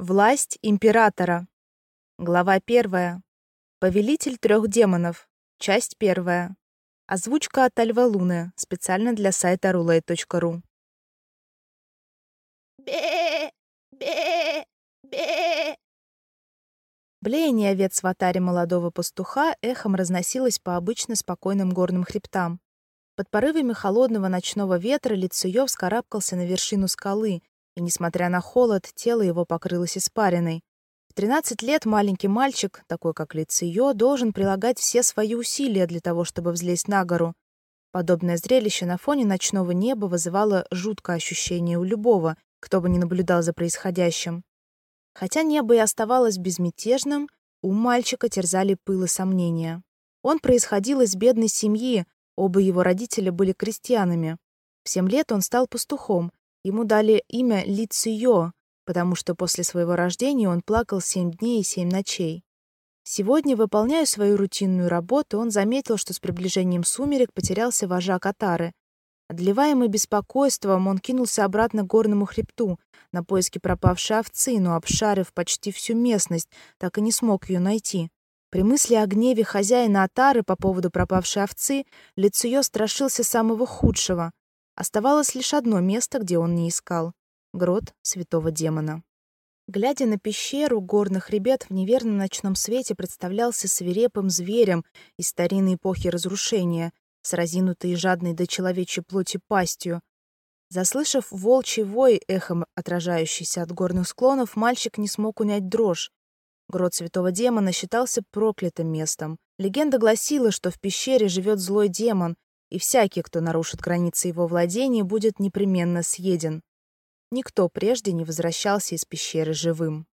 Власть императора. Глава первая. Повелитель трех демонов. Часть первая. Озвучка от Альва Луны. Специально для сайта roulette.ru. Бе! Бе! Бе! Блеяние овец в атаре молодого пастуха эхом разносилось по обычно спокойным горным хребтам. Под порывами холодного ночного ветра Лицуев вскарабкался на вершину скалы, и, несмотря на холод, тело его покрылось испариной. В 13 лет маленький мальчик, такой как Лициё, должен прилагать все свои усилия для того, чтобы взлезть на гору. Подобное зрелище на фоне ночного неба вызывало жуткое ощущение у любого, кто бы ни наблюдал за происходящим. Хотя небо и оставалось безмятежным, у мальчика терзали пылы сомнения. Он происходил из бедной семьи, оба его родителя были крестьянами. В семь лет он стал пастухом, Ему дали имя Ли Цюё, потому что после своего рождения он плакал семь дней и семь ночей. Сегодня, выполняя свою рутинную работу, он заметил, что с приближением сумерек потерялся вожак Атары. Отливаемый беспокойством, он кинулся обратно к горному хребту на поиски пропавшей овцы, но, обшарив почти всю местность, так и не смог ее найти. При мысли о гневе хозяина Атары по поводу пропавшей овцы, Лицуё страшился самого худшего. Оставалось лишь одно место, где он не искал — грот святого демона. Глядя на пещеру горных ребят в неверном ночном свете представлялся свирепым зверем из старинной эпохи разрушения, с разинутой и жадной до человечьей плоти пастью. Заслышав волчий вой, эхом отражающийся от горных склонов, мальчик не смог унять дрожь. Грот святого демона считался проклятым местом. Легенда гласила, что в пещере живет злой демон, и всякий, кто нарушит границы его владений, будет непременно съеден. Никто прежде не возвращался из пещеры живым.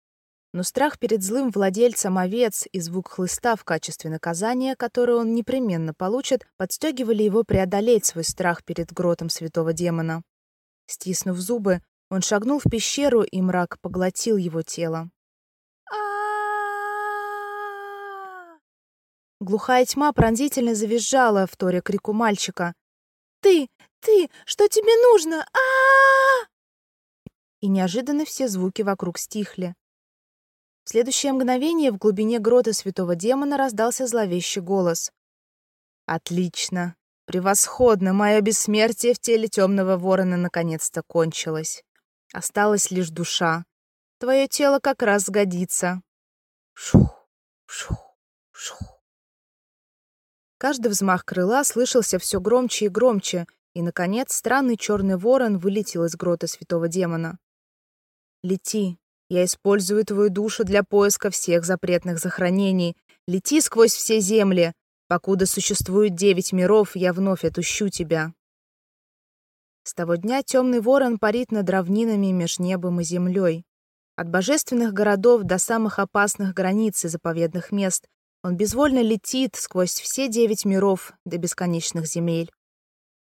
Но страх перед злым владельцем овец и звук хлыста в качестве наказания, которое он непременно получит, подстегивали его преодолеть свой страх перед гротом святого демона. Стиснув зубы, он шагнул в пещеру, и мрак поглотил его тело. Глухая тьма пронзительно завизжала, в торе крику мальчика. «Ты! Ты! Что тебе нужно? а, -а, -а И неожиданно все звуки вокруг стихли. В следующее мгновение в глубине грота святого демона раздался зловещий голос. «Отлично! Превосходно! Мое бессмертие в теле темного ворона наконец-то кончилось. Осталась лишь душа. Твое тело как раз сгодится». Шух, шух, шух. Каждый взмах крыла слышался все громче и громче, и наконец странный черный ворон вылетел из грота святого демона. Лети, я использую твою душу для поиска всех запретных захоронений. Лети сквозь все земли, покуда существует девять миров, я вновь отущу тебя. С того дня темный ворон парит над равнинами меж небом и землей. От божественных городов до самых опасных границ и заповедных мест, он безвольно летит сквозь все девять миров до бесконечных земель.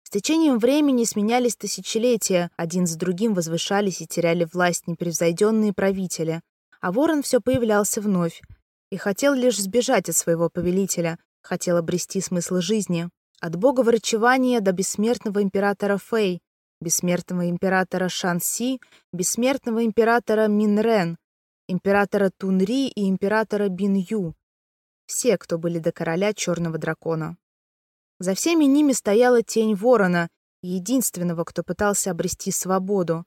С течением времени сменялись тысячелетия, один за другим возвышались и теряли власть непревзойденные правители, а ворон все появлялся вновь и хотел лишь сбежать от своего повелителя, хотел обрести смысл жизни, от бога врачевания до бессмертного императора Фэй, бессмертного императора Шанси, бессмертного императора Минрен, императора Тунри и императора Бинью, все, кто были до короля черного дракона. За всеми ними стояла тень ворона, единственного, кто пытался обрести свободу.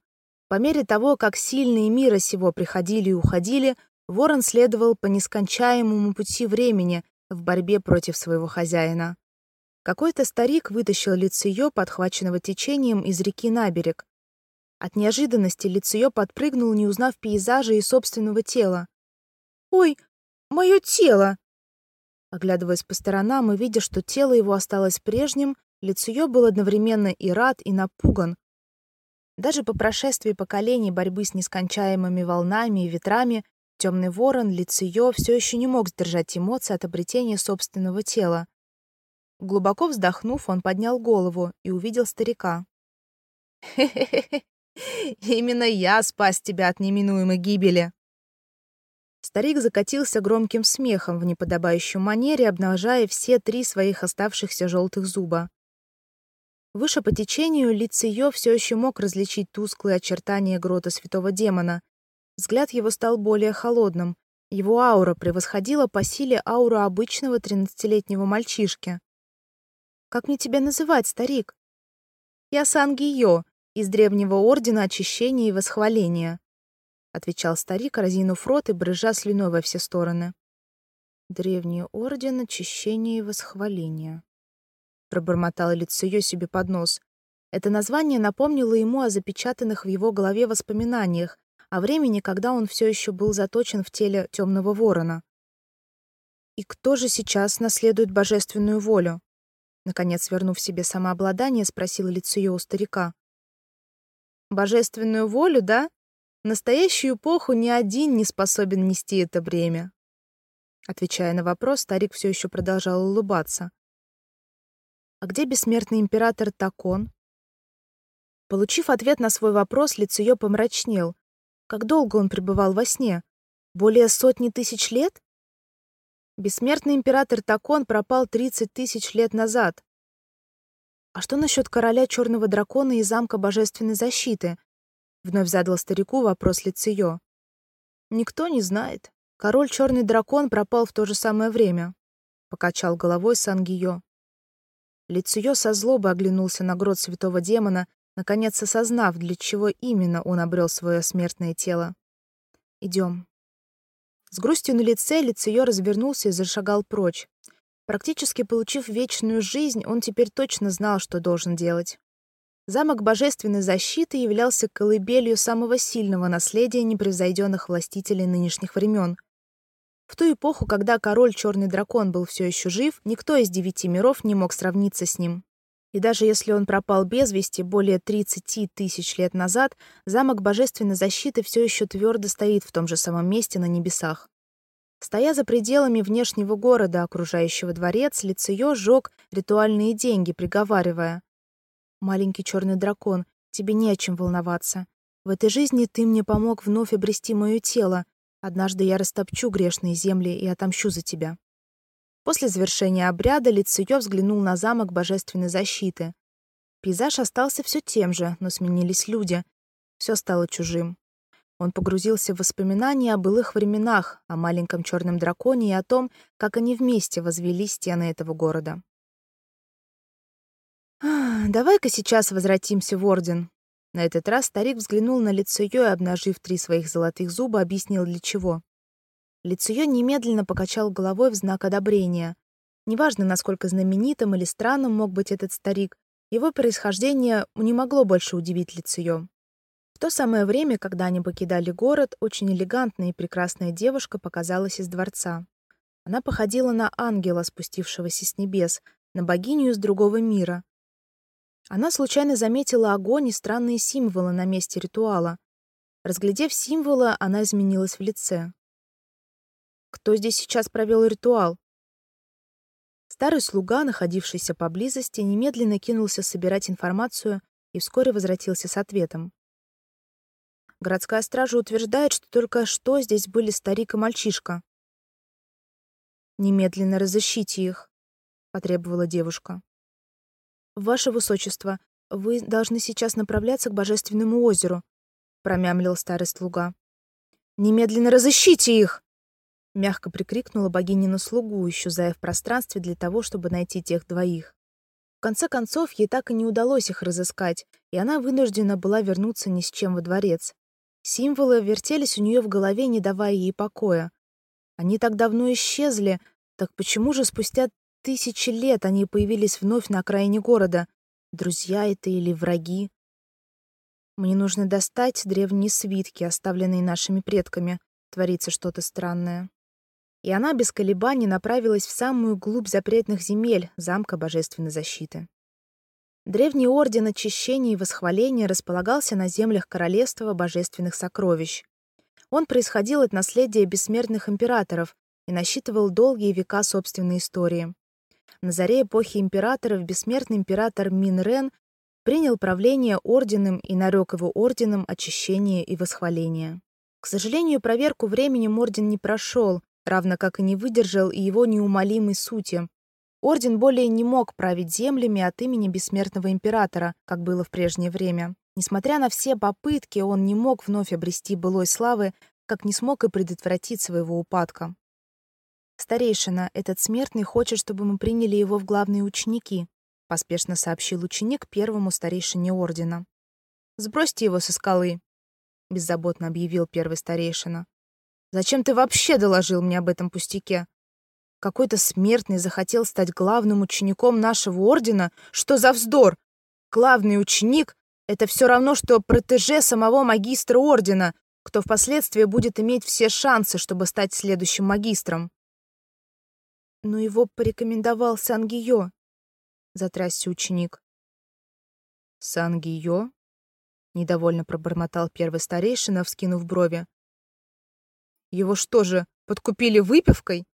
По мере того, как сильные мира сего приходили и уходили, ворон следовал по нескончаемому пути времени в борьбе против своего хозяина. Какой-то старик вытащил лицеё, подхваченного течением, из реки на берег. От неожиданности лицеё подпрыгнул, не узнав пейзажа и собственного тела. «Ой, мое тело!» Оглядываясь по сторонам и видя, что тело его осталось прежним, Лицуё был одновременно и рад, и напуган. Даже по прошествии поколений борьбы с нескончаемыми волнами и ветрами, темный ворон Лицуё все еще не мог сдержать эмоции от обретения собственного тела. Глубоко вздохнув, он поднял голову и увидел старика. «Хе-хе-хе! Именно я спас тебя от неминуемой гибели!» Старик закатился громким смехом в неподобающей манере, обнажая все три своих оставшихся желтых зуба. Выше по течению Лицеё все еще мог различить тусклые очертания грота святого демона. Взгляд его стал более холодным. Его аура превосходила по силе ауру обычного тринадцатилетнего мальчишки. «Как мне тебя называть, старик?» «Я Сангиё, из древнего ордена очищения и восхваления», отвечал старик, разинув рот и брызжа слюной во все стороны. «Древний орден очищения и восхваления», пробормотало лицо ее себе под нос. Это название напомнило ему о запечатанных в его голове воспоминаниях, о времени, когда он все еще был заточен в теле темного ворона. И кто же сейчас наследует божественную волю? Наконец, вернув себе самообладание, спросил лицо у старика. Божественную волю, да? В настоящую эпоху ни один не способен нести это бремя. Отвечая на вопрос, старик все еще продолжал улыбаться. А где бессмертный император Такон? Получив ответ на свой вопрос, лицо ее помрачнел. Как долго он пребывал во сне? Более сотни тысяч лет? Бессмертный император Такон пропал 30 тысяч лет назад. А что насчет короля черного дракона и замка божественной защиты? Вновь задал старику вопрос Лициё. Никто не знает. Король черный дракон пропал в то же самое время. Покачал головой Сангиё. Лициё со злобой оглянулся на грот святого демона наконец осознав, для чего именно он обрел свое смертное тело. Идем. С грустью на лице Лицеё развернулся и зашагал прочь. Практически получив вечную жизнь, он теперь точно знал, что должен делать. Замок божественной защиты являлся колыбелью самого сильного наследия непревзойденных властителей нынешних времен. В ту эпоху, когда король Черный дракон был все еще жив, никто из девяти миров не мог сравниться с ним. И даже если он пропал без вести более 30 тысяч лет назад, замок божественной защиты все еще твердо стоит в том же самом месте на небесах. Стоя за пределами внешнего города, окружающего дворец, Лицеё сжег ритуальные деньги, приговаривая. «Маленький черный дракон, тебе не о чем волноваться. В этой жизни ты мне помог вновь обрести мое тело. Однажды я растопчу грешные земли и отомщу за тебя». После завершения обряда Лицеё взглянул на замок божественной защиты. Пейзаж остался все тем же, но сменились люди. Все стало чужим. Он погрузился в воспоминания о былых временах, о маленьком черном драконе и о том, как они вместе возвели стены этого города. «Давай-ка сейчас возвратимся в Орден». На этот раз старик взглянул на лицо ее и, обнажив три своих золотых зуба, объяснил, для чего. Лицуё немедленно покачал головой в знак одобрения. Неважно, насколько знаменитым или странным мог быть этот старик, его происхождение не могло больше удивить Лицуё. В то самое время, когда они покидали город, очень элегантная и прекрасная девушка показалась из дворца. Она походила на ангела, спустившегося с небес, на богиню из другого мира. Она случайно заметила огонь и странные символы на месте ритуала. Разглядев символы, она изменилась в лице. Кто здесь сейчас провел ритуал? Старый слуга, находившийся поблизости, немедленно кинулся собирать информацию и вскоре возвратился с ответом. Городская стража утверждает, что только что здесь были старик и мальчишка. Немедленно разыщите их, потребовала девушка. Ваше высочество, вы должны сейчас направляться к божественному озеру, промямлил старый слуга. Немедленно разыщите их, мягко прикрикнула богиня на слугу, исчезая в пространстве для того, чтобы найти тех двоих. В конце концов, ей так и не удалось их разыскать, и она вынуждена была вернуться ни с чем во дворец. Символы вертелись у нее в голове, не давая ей покоя. Они так давно исчезли, так почему же спустя тысячи лет они появились вновь на окраине города? Друзья это или враги? Мне нужно достать древние свитки, оставленные нашими предками. Творится что-то странное и она без колебаний направилась в самую глубь запретных земель замка божественной защиты. Древний орден очищения и восхваления располагался на землях королевства божественных сокровищ. Он происходил от наследия бессмертных императоров и насчитывал долгие века собственной истории. На заре эпохи императоров бессмертный император Минрен принял правление орденом и нарек его орденом очищения и восхваления. К сожалению, проверку временем орден не прошел, равно как и не выдержал и его неумолимой сути. Орден более не мог править землями от имени бессмертного императора, как было в прежнее время. Несмотря на все попытки, он не мог вновь обрести былой славы, как не смог и предотвратить своего упадка. «Старейшина, этот смертный хочет, чтобы мы приняли его в главные ученики», — поспешно сообщил ученик первому старейшине ордена. «Сбросьте его со скалы», — беззаботно объявил первый старейшина. «Зачем ты вообще доложил мне об этом пустяке? Какой-то смертный захотел стать главным учеником нашего ордена? Что за вздор? Главный ученик — это все равно, что протеже самого магистра ордена, кто впоследствии будет иметь все шансы, чтобы стать следующим магистром. Но его порекомендовал Сангио, затрясся ученик. Сангио? недовольно пробормотал первый старейшина, вскинув брови. Его что же, подкупили выпивкой?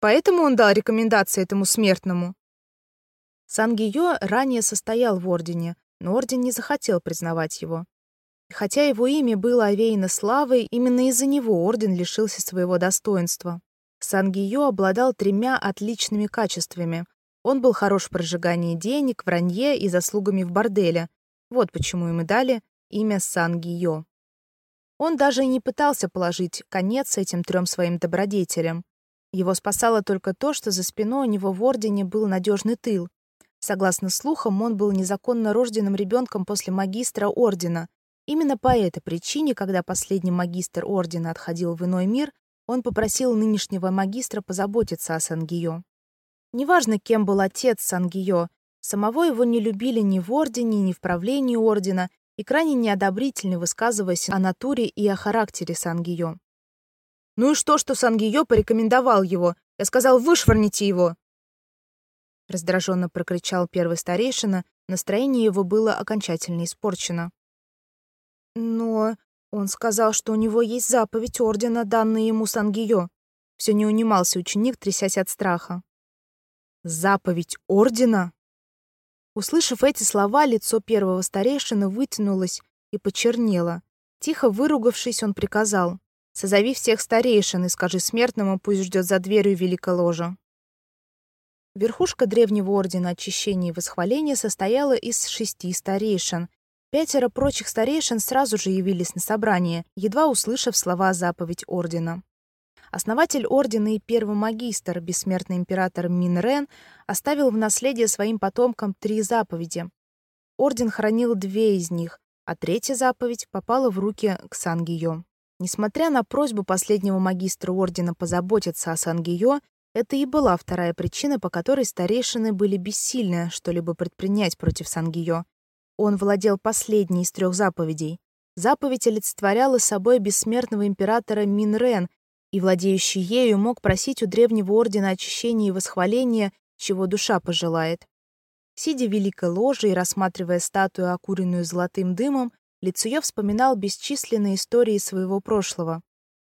Поэтому он дал рекомендации этому смертному. Сангио ранее состоял в ордене, но орден не захотел признавать его. Хотя его имя было овеяно славой, именно из-за него орден лишился своего достоинства. Сангио обладал тремя отличными качествами. Он был хорош в прожигании денег, вранье и заслугами в борделе. Вот почему ему дали имя Сангио. Он даже и не пытался положить конец этим трем своим добродетелям. Его спасало только то, что за спиной у него в ордене был надежный тыл. Согласно слухам, он был незаконно рожденным ребенком после магистра ордена, Именно по этой причине, когда последний магистр ордена отходил в иной мир, он попросил нынешнего магистра позаботиться о Сангио. Неважно, кем был отец Сангио, самого его не любили ни в ордене, ни в правлении ордена и крайне неодобрительно высказываясь о натуре и о характере Сангио. «Ну и что, что Сангио порекомендовал его? Я сказал, вышвырните его!» Раздраженно прокричал первый старейшина, настроение его было окончательно испорчено. Но он сказал, что у него есть заповедь ордена, данная ему Сангио. Все не унимался ученик, трясясь от страха. Заповедь ордена? Услышав эти слова, лицо первого старейшины вытянулось и почернело. Тихо выругавшись, он приказал: "Созови всех старейшин и скажи смертному, пусть ждет за дверью великой ложи". Верхушка древнего ордена очищения и восхваления состояла из шести старейшин, Пятеро прочих старейшин сразу же явились на собрание, едва услышав слова заповедь ордена. Основатель ордена и первый магистр, бессмертный император Минрен, оставил в наследие своим потомкам три заповеди. Орден хранил две из них, а третья заповедь попала в руки к Сангио. Несмотря на просьбу последнего магистра ордена позаботиться о Сангио, это и была вторая причина, по которой старейшины были бессильны что-либо предпринять против Сангио. Он владел последней из трех заповедей. Заповедь олицетворяла собой бессмертного императора Минрен, и владеющий ею мог просить у древнего ордена очищения и восхваления, чего душа пожелает. Сидя в великой ложе и рассматривая статую, окуренную золотым дымом, Лицуё вспоминал бесчисленные истории своего прошлого.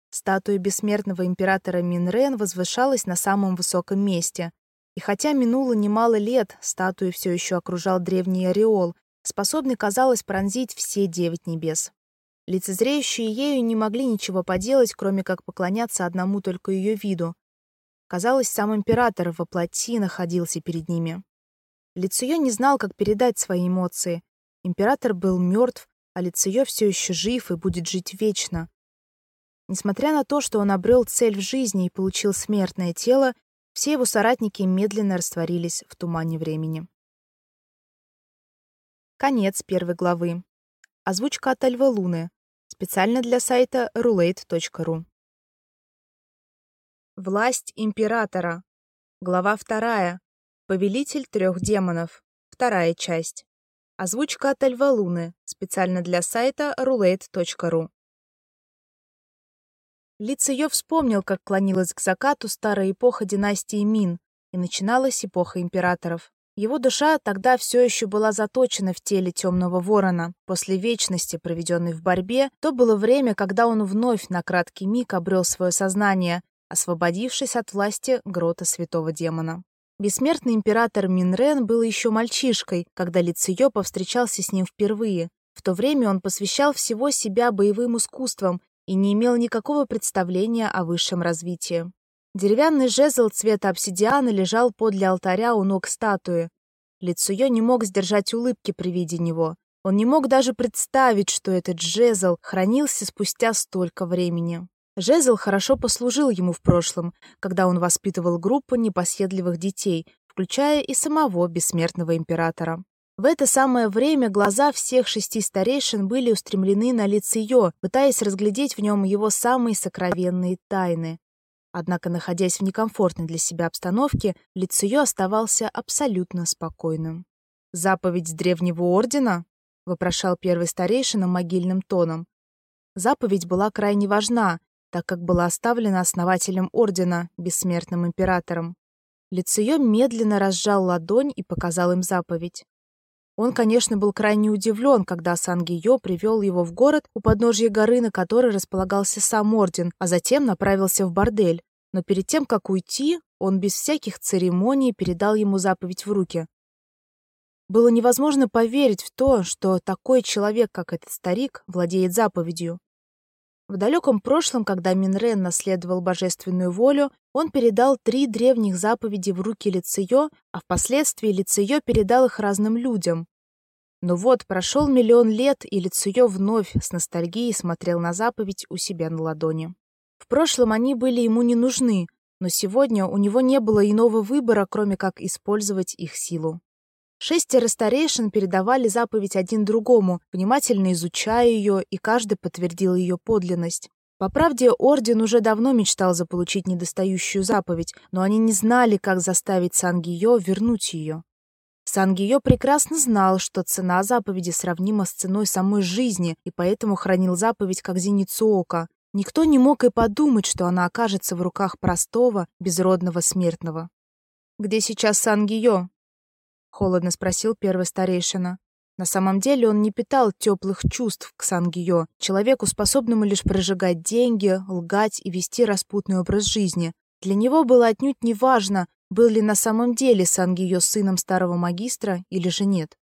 Статуя бессмертного императора Минрен возвышалась на самом высоком месте. И хотя минуло немало лет, статую все еще окружал древний ореол, способный, казалось, пронзить все девять небес. Лицезреющие ею не могли ничего поделать, кроме как поклоняться одному только ее виду. Казалось, сам император во плоти находился перед ними. Лицеё не знал, как передать свои эмоции. Император был мертв, а Лицеё все еще жив и будет жить вечно. Несмотря на то, что он обрел цель в жизни и получил смертное тело, все его соратники медленно растворились в тумане времени. Конец первой главы. Озвучка от Альвы Луны. Специально для сайта roulette.ru. Власть императора. Глава вторая. Повелитель трех демонов. Вторая часть. Озвучка от Альвы Луны. Специально для сайта roulette.ru. Лицеё вспомнил, как клонилась к закату старая эпоха династии Мин, и начиналась эпоха императоров. Его душа тогда все еще была заточена в теле темного ворона. После вечности, проведенной в борьбе, то было время, когда он вновь на краткий миг обрел свое сознание, освободившись от власти грота святого демона. Бессмертный император Минрен был еще мальчишкой, когда Лициё повстречался с ним впервые. В то время он посвящал всего себя боевым искусствам и не имел никакого представления о высшем развитии. Деревянный жезл цвета обсидиана лежал подле алтаря у ног статуи. Лицуё не мог сдержать улыбки при виде него. Он не мог даже представить, что этот жезл хранился спустя столько времени. Жезл хорошо послужил ему в прошлом, когда он воспитывал группу непоседливых детей, включая и самого бессмертного императора. В это самое время глаза всех шести старейшин были устремлены на Лициё, пытаясь разглядеть в нем его самые сокровенные тайны. Однако, находясь в некомфортной для себя обстановке, Лициё оставался абсолютно спокойным. «Заповедь древнего ордена?» — вопрошал первый старейшина могильным тоном. Заповедь была крайне важна, так как была оставлена основателем ордена, бессмертным императором. Лицеё медленно разжал ладонь и показал им заповедь. Он, конечно, был крайне удивлен, когда Сангиё привел его в город, у подножья горы, на которой располагался сам орден, а затем направился в бордель. Но перед тем, как уйти, он без всяких церемоний передал ему заповедь в руки. Было невозможно поверить в то, что такой человек, как этот старик, владеет заповедью. В далеком прошлом, когда Минрен наследовал божественную волю, он передал три древних заповеди в руки Лицеё, а впоследствии Лицеё передал их разным людям. Но вот прошел миллион лет, и Лицеё вновь с ностальгией смотрел на заповедь у себя на ладони. Прошлом они были ему не нужны, но сегодня у него не было иного выбора, кроме как использовать их силу. Шестеро старейшин передавали заповедь один другому, внимательно изучая ее, и каждый подтвердил ее подлинность. По правде, Орден уже давно мечтал заполучить недостающую заповедь, но они не знали, как заставить Сангиё вернуть ее. Сангиё прекрасно знал, что цена заповеди сравнима с ценой самой жизни, и поэтому хранил заповедь как зеницу ока. Никто не мог и подумать, что она окажется в руках простого, безродного смертного. «Где сейчас Сангиё?» холодно спросил первый старейшина. На самом деле он не питал теплых чувств к Сангио, человеку, способному лишь прожигать деньги, лгать и вести распутный образ жизни. Для него было отнюдь не важно, был ли на самом деле Сангио сыном старого магистра или же нет.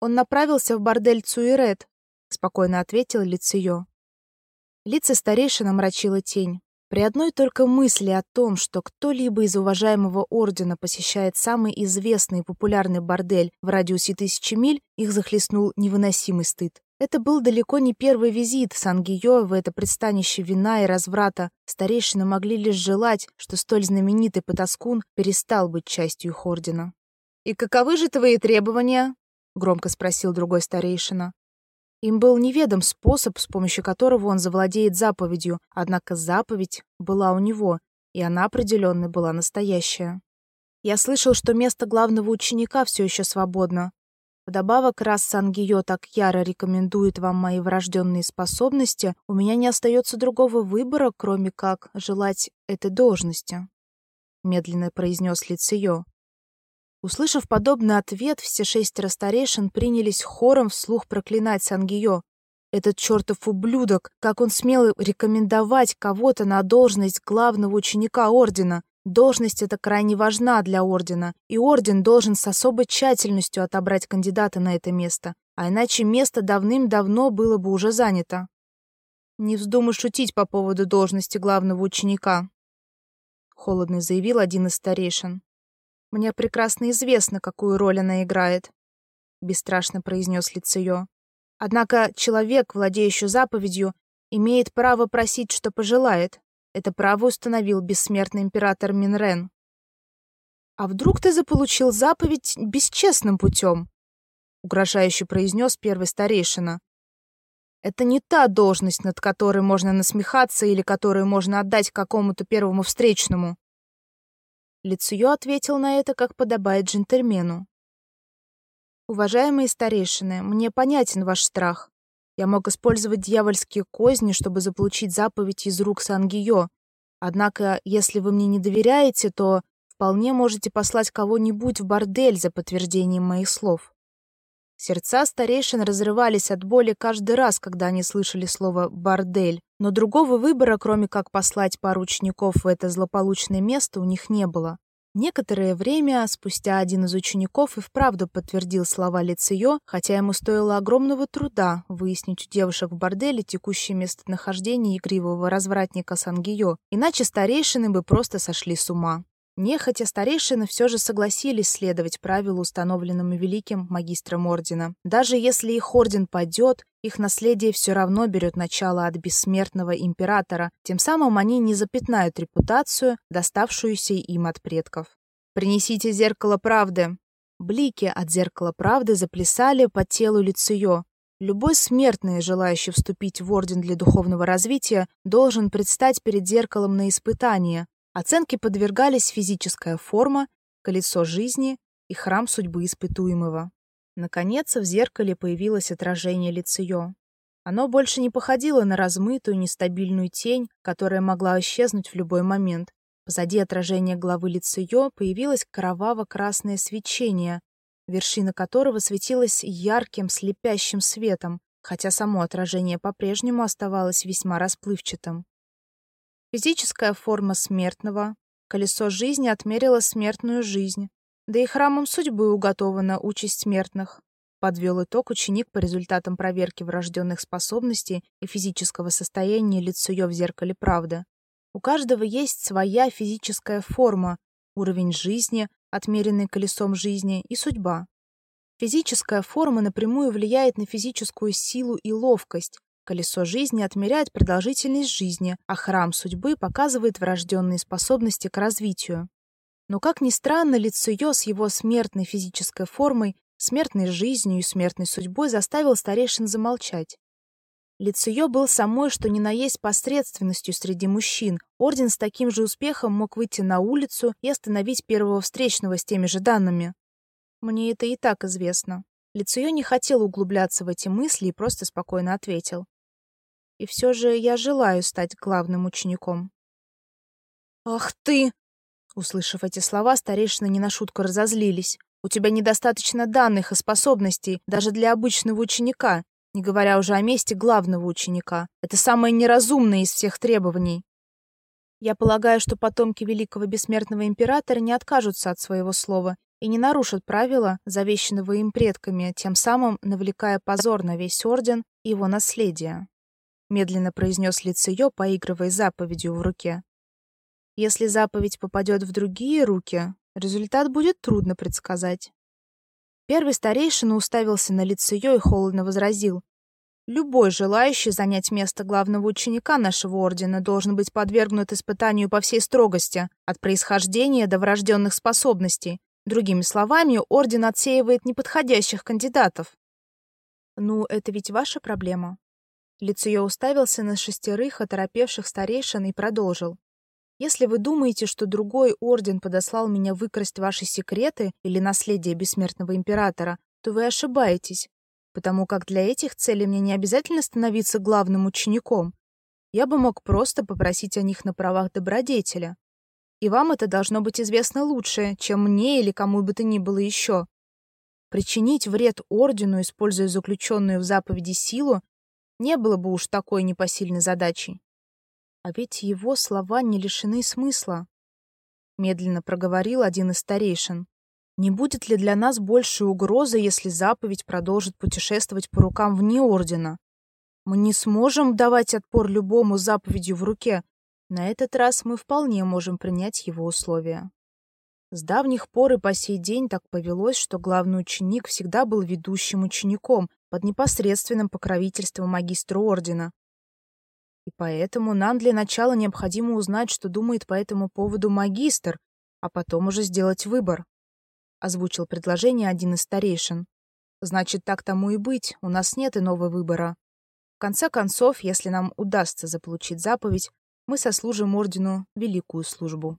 Он направился в бордель Цуирет, спокойно ответил Лицио. Лица старейшина мрачила тень. При одной только мысли о том, что кто-либо из уважаемого ордена посещает самый известный и популярный бордель в радиусе тысячи миль, их захлестнул невыносимый стыд. Это был далеко не первый визит Сангиё в это пристанище вина и разврата. Старейшины могли лишь желать, что столь знаменитый потаскун перестал быть частью их ордена. «И каковы же твои требования?» — громко спросил другой старейшина. Им был неведом способ, с помощью которого он завладеет заповедью, однако заповедь была у него, и она определенно была настоящая. Я слышал, что место главного ученика все еще свободно. Вдобавок, раз Сангио так яро рекомендует вам мои врожденные способности, у меня не остается другого выбора, кроме как желать этой должности», — медленно произнес Лицеё. Услышав подобный ответ, все шестеро старейшин принялись хором вслух проклинать Сангиё. Этот чертов ублюдок, как он смел рекомендовать кого-то на должность главного ученика Ордена. Должность эта крайне важна для Ордена, и Орден должен с особой тщательностью отобрать кандидата на это место, а иначе место давным-давно было бы уже занято. «Не вздумай шутить по поводу должности главного ученика», — холодно заявил один из старейшин. Мне прекрасно известно, какую роль она играет, бесстрашно произнес Лицеё. Однако человек, владеющий заповедью, имеет право просить, что пожелает. Это право установил бессмертный император Минрен. А вдруг ты заполучил заповедь бесчестным путем? угрожающе произнес первый старейшина. Это не та должность, над которой можно насмехаться или которую можно отдать какому-то первому встречному. Лицуё ответил на это, как подобает джентльмену. Уважаемые старейшины, мне понятен ваш страх. Я мог использовать дьявольские козни, чтобы заполучить заповедь из рук Сангиё. Однако, если вы мне не доверяете, то вполне можете послать кого-нибудь в бордель за подтверждением моих слов. Сердца старейшин разрывались от боли каждый раз, когда они слышали слово «бордель», но другого выбора, кроме как послать пару учеников в это злополучное место, у них не было. Некоторое время спустя один из учеников и вправду подтвердил слова Лицеё, хотя ему стоило огромного труда выяснить у девушек в борделе текущее местонахождение игривого развратника Сангиё, иначе старейшины бы просто сошли с ума. Нехотя старейшины все же согласились следовать правилу, установленному великим магистром ордена. Даже если их орден падет, их наследие все равно берет начало от бессмертного императора, тем самым они не запятнают репутацию, доставшуюся им от предков. «Принесите зеркало правды!» Блики от зеркала правды заплясали по телу Лициё. Любой смертный, желающий вступить в орден для духовного развития, должен предстать перед зеркалом на испытание, Оценке подвергались физическая форма, колесо жизни и храм судьбы испытуемого. Наконец, в зеркале появилось отражение лицеё. Оно больше не походило на размытую, нестабильную тень, которая могла исчезнуть в любой момент. Позади отражения главы лицеё появилось кроваво-красное свечение, вершина которого светилась ярким, слепящим светом, хотя само отражение по-прежнему оставалось весьма расплывчатым. Физическая форма смертного, колесо жизни отмерило смертную жизнь, да и храмом судьбы уготована участь смертных. Подвел итог ученик по результатам проверки врожденных способностей и физического состояния лицеё в зеркале правды. У каждого есть своя физическая форма, уровень жизни, отмеренный колесом жизни, и судьба. Физическая форма напрямую влияет на физическую силу и ловкость, Колесо жизни отмеряет продолжительность жизни, а храм судьбы показывает врожденные способности к развитию. Но, как ни странно, Лицуё с его смертной физической формой, смертной жизнью и смертной судьбой заставил старейшин замолчать. Лицуё был самой, что ни на есть посредственностью среди мужчин. Орден с таким же успехом мог выйти на улицу и остановить первого встречного с теми же данными. Мне это и так известно. Лицуё не хотел углубляться в эти мысли и просто спокойно ответил. И все же я желаю стать главным учеником. «Ах ты!» Услышав эти слова, старейшины не на шутку разозлились. «У тебя недостаточно данных и способностей даже для обычного ученика, не говоря уже о месте главного ученика. Это самое неразумное из всех требований. Я полагаю, что потомки великого бессмертного императора не откажутся от своего слова и не нарушат правила, завещанного им предками, тем самым навлекая позор на весь орден и его наследие медленно произнес лицеё, поигрывая заповедью в руке. Если заповедь попадет в другие руки, результат будет трудно предсказать. Первый старейшина уставился на лицеё и холодно возразил: Любой желающий занять место главного ученика нашего ордена должен быть подвергнут испытанию по всей строгости, от происхождения до врожденных способностей. Другими словами, орден отсеивает неподходящих кандидатов. Ну, это ведь ваша проблема. Лицеё уставился на шестерых оторопевших старейшин и продолжил. «Если вы думаете, что другой орден подослал меня выкрасть ваши секреты или наследие бессмертного императора, то вы ошибаетесь, потому как для этих целей мне не обязательно становиться главным учеником. Я бы мог просто попросить о них на правах добродетеля. И вам это должно быть известно лучше, чем мне или кому бы то ни было еще. Причинить вред ордену, используя заключенную в заповеди силу, не было бы уж такой непосильной задачей. А ведь его слова не лишены смысла. Медленно проговорил один из старейшин. Не будет ли для нас большей угрозы, если заповедь продолжит путешествовать по рукам вне ордена? Мы не сможем давать отпор любому заповедью в руке. На этот раз мы вполне можем принять его условия. С давних пор и по сей день так повелось, что главный ученик всегда был ведущим учеником, под непосредственным покровительством магистра ордена. И поэтому нам для начала необходимо узнать, что думает по этому поводу магистр, а потом уже сделать выбор. Озвучил предложение один из старейшин. Значит, так тому и быть, у нас нет иного выбора. В конце концов, если нам удастся заполучить заповедь, мы сослужим ордену великую службу.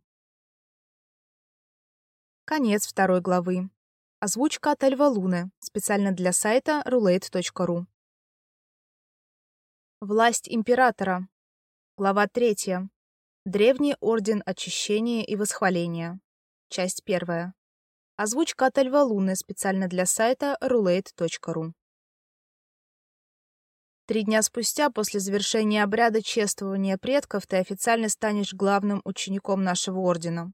Конец второй главы. Озвучка от Эльва Луны. Специально для сайта roulette.ru. Власть императора. Глава 3. Древний орден очищения и восхваления. Часть 1. Озвучка от Эльва Луны. Специально для сайта roulette.ru. Три дня спустя, после завершения обряда чествования предков, ты официально станешь главным учеником нашего ордена.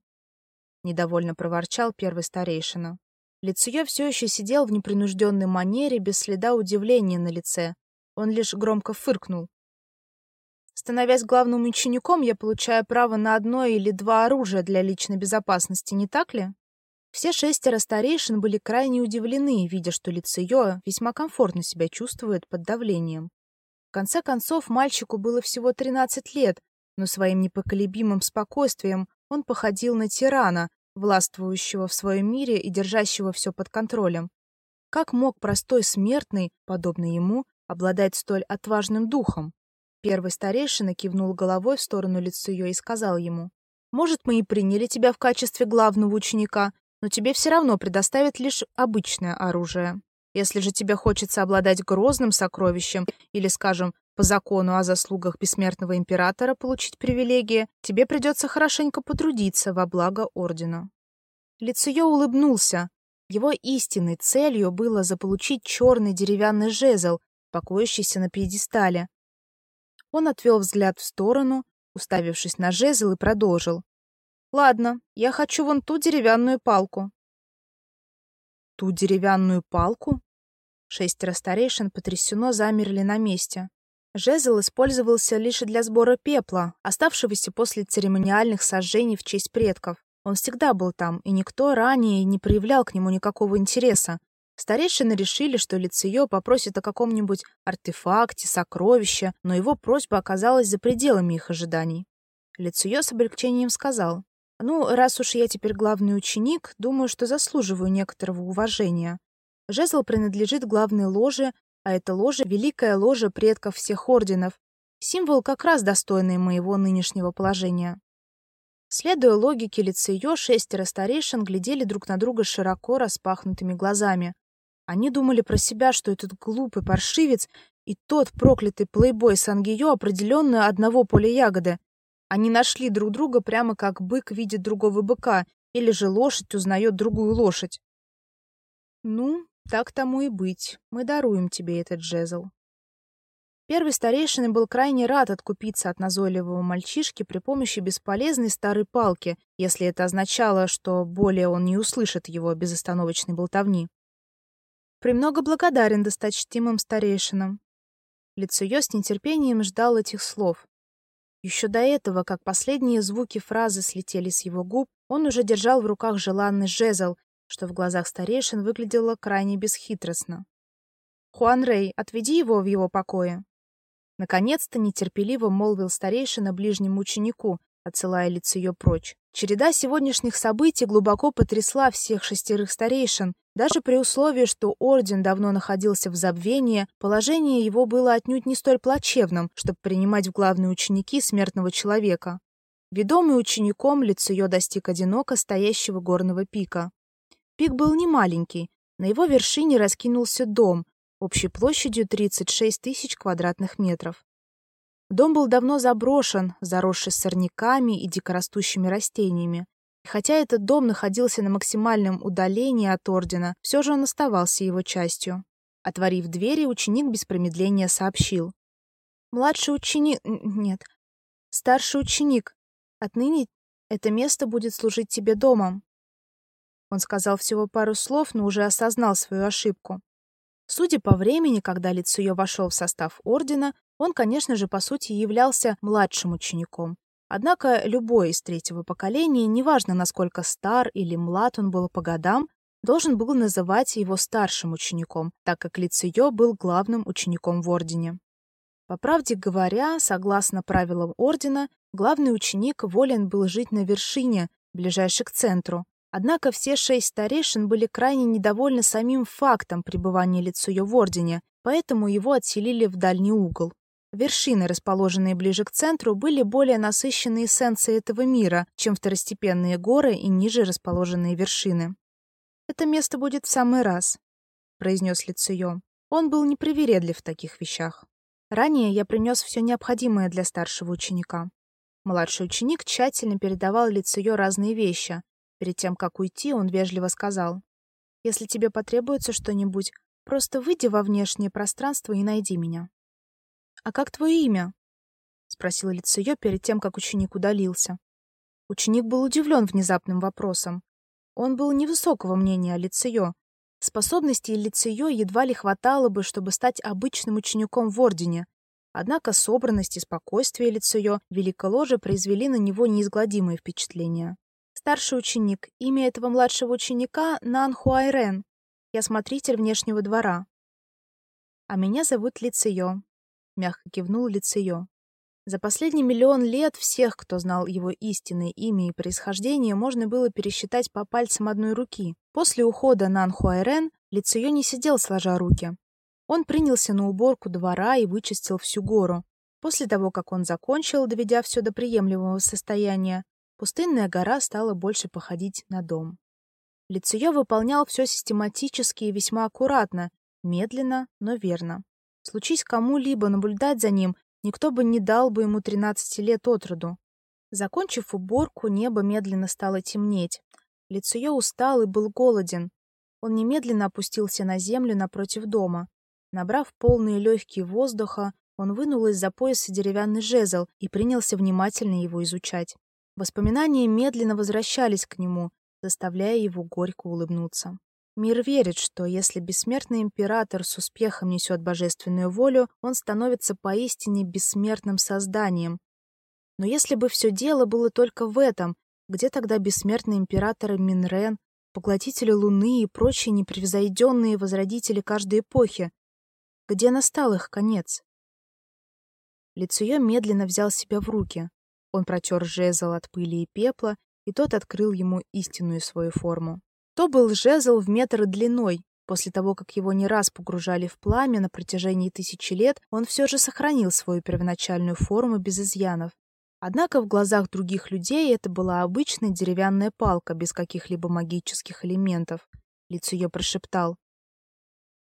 Недовольно проворчал первый старейшина. Лицуё все еще сидел в непринужденной манере, без следа удивления на лице. Он лишь громко фыркнул. Становясь главным учеником, я получаю право на одно или два оружия для личной безопасности, не так ли? Все шестеро старейшин были крайне удивлены, видя, что Лицеё весьма комфортно себя чувствует под давлением. В конце концов, мальчику было всего 13 лет, но своим непоколебимым спокойствием он походил на тирана, властвующего в своем мире и держащего все под контролем. Как мог простой смертный, подобный ему, обладать столь отважным духом? Первый старейшина кивнул головой в сторону Лицуё и сказал ему, «Может, мы и приняли тебя в качестве главного ученика, но тебе все равно предоставят лишь обычное оружие. Если же тебе хочется обладать грозным сокровищем или, скажем, по закону о заслугах бессмертного императора получить привилегии, тебе придется хорошенько потрудиться во благо ордена. Лицеё улыбнулся. Его истинной целью было заполучить черный деревянный жезл, покоящийся на пьедестале. Он отвел взгляд в сторону, уставившись на жезл, и продолжил. Ладно, я хочу вон ту деревянную палку. Ту деревянную палку? Шестеро старейшин потрясенно замерли на месте. Жезл использовался лишь для сбора пепла, оставшегося после церемониальных сожжений в честь предков. Он всегда был там, и никто ранее не проявлял к нему никакого интереса. Старейшины решили, что Лицеё попросит о каком-нибудь артефакте, сокровище, но его просьба оказалась за пределами их ожиданий. Лицеё с облегчением сказал, ну, раз уж я теперь главный ученик, думаю, что заслуживаю некоторого уважения. Жезл принадлежит главной ложе, а эта ложа — великая ложа предков всех орденов, символ как раз достойный моего нынешнего положения. Следуя логике лицеё, шестеро старейшин глядели друг на друга широко распахнутыми глазами. Они думали про себя, что этот глупый паршивец и тот проклятый плейбой Сангиё определенно одного поля ягоды, они нашли друг друга прямо как бык видит другого быка, или же лошадь узнает другую лошадь. Ну, так тому и быть. Мы даруем тебе этот жезл. Первый старейшина был крайне рад откупиться от назойливого мальчишки при помощи бесполезной старой палки, если это означало, что более он не услышит его безостановочной болтовни. Премного благодарен досточтимым старейшинам. Лицо ее с нетерпением ждал этих слов. Еще до этого, как последние звуки фразы слетели с его губ, он уже держал в руках желанный жезл, что в глазах старейшин выглядело крайне бесхитростно. «Хуан Рэй, отведи его в его покое». Наконец-то нетерпеливо молвил старейшина ближнему ученику, отсылая лицо прочь. Череда сегодняшних событий глубоко потрясла всех шестерых старейшин. Даже при условии, что орден давно находился в забвении, положение его было отнюдь не столь плачевным, чтобы принимать в главные ученики смертного человека. Ведомый учеником, лицо достиг одиноко стоящего горного пика. Пик был не маленький. На его вершине раскинулся дом, общей площадью 36 тысяч квадратных метров. Дом был давно заброшен, заросший сорняками и дикорастущими растениями. И хотя этот дом находился на максимальном удалении от ордена, все же он оставался его частью. Отворив двери, ученик без промедления сообщил. «Младший ученик... Нет, старший ученик. Отныне это место будет служить тебе домом». Он сказал всего пару слов, но уже осознал свою ошибку. Судя по времени, когда Лицуё вошел в состав ордена, он, конечно же, по сути являлся младшим учеником. Однако любой из третьего поколения, неважно, насколько стар или млад он был по годам, должен был называть его старшим учеником, так как Лицеё был главным учеником в ордене. По правде говоря, согласно правилам ордена, главный ученик волен был жить на вершине, ближайшей к центру. Однако все шесть старейшин были крайне недовольны самим фактом пребывания Лицеё в ордене, поэтому его отселили в дальний угол. Вершины, расположенные ближе к центру, были более насыщены эссенцией этого мира, чем второстепенные горы и ниже расположенные вершины. «Это место будет в самый раз», — произнес Лицуё. Он был непривередлив в таких вещах. Ранее я принес все необходимое для старшего ученика. Младший ученик тщательно передавал Лицуё разные вещи. Перед тем, как уйти, он вежливо сказал, «Если тебе потребуется что-нибудь, просто выйди во внешнее пространство и найди меня». «А как твое имя?» — спросила Лицеё перед тем, как ученик удалился. Ученик был удивлен внезапным вопросом. Он был невысокого мнения о Лицеё. Способностей Лицеё едва ли хватало бы, чтобы стать обычным учеником в Ордене. Однако собранность и спокойствие Лицеё великоложа произвели на него неизгладимое впечатление. Старший ученик. Имя этого младшего ученика Нан Хуайрен. Я смотритель внешнего двора. А меня зовут Лицеё. Мягко кивнул Лицеё. За последний миллион лет всех, кто знал его истинное имя и происхождение, можно было пересчитать по пальцам одной руки. После ухода Нан Хуайрен Лицеё не сидел сложа руки. Он принялся на уборку двора и вычистил всю гору. После того, как он закончил, доведя все до приемлемого состояния, пустынная гора стала больше походить на дом. Лицеё выполнял все систематически и весьма аккуратно, медленно, но верно. Случись кому-либо наблюдать за ним, Никто бы не дал бы ему 13 лет от роду. Закончив уборку, небо медленно стало темнеть. Лицо ее устал и был голоден. Он немедленно опустился на землю напротив дома. Набрав полные легкие воздуха, он вынул из-за пояса деревянный жезл и принялся внимательно его изучать. Воспоминания медленно возвращались к нему, заставляя его горько улыбнуться. Мир верит, что если бессмертный император с успехом несет божественную волю, он становится поистине бессмертным созданием. Но если бы все дело было только в этом, где тогда бессмертные императоры Минрен, поглотители Луны и прочие непревзойденные возродители каждой эпохи? Где настал их конец? Лицуё медленно взял себя в руки. Он протер жезл от пыли и пепла, и тот открыл ему истинную свою форму. То был жезл в метр длиной. После того, как его не раз погружали в пламя на протяжении тысячи лет, он все же сохранил свою первоначальную форму без изъянов. Однако в глазах других людей это была обычная деревянная палка без каких-либо магических элементов. Лицо ее прошептал.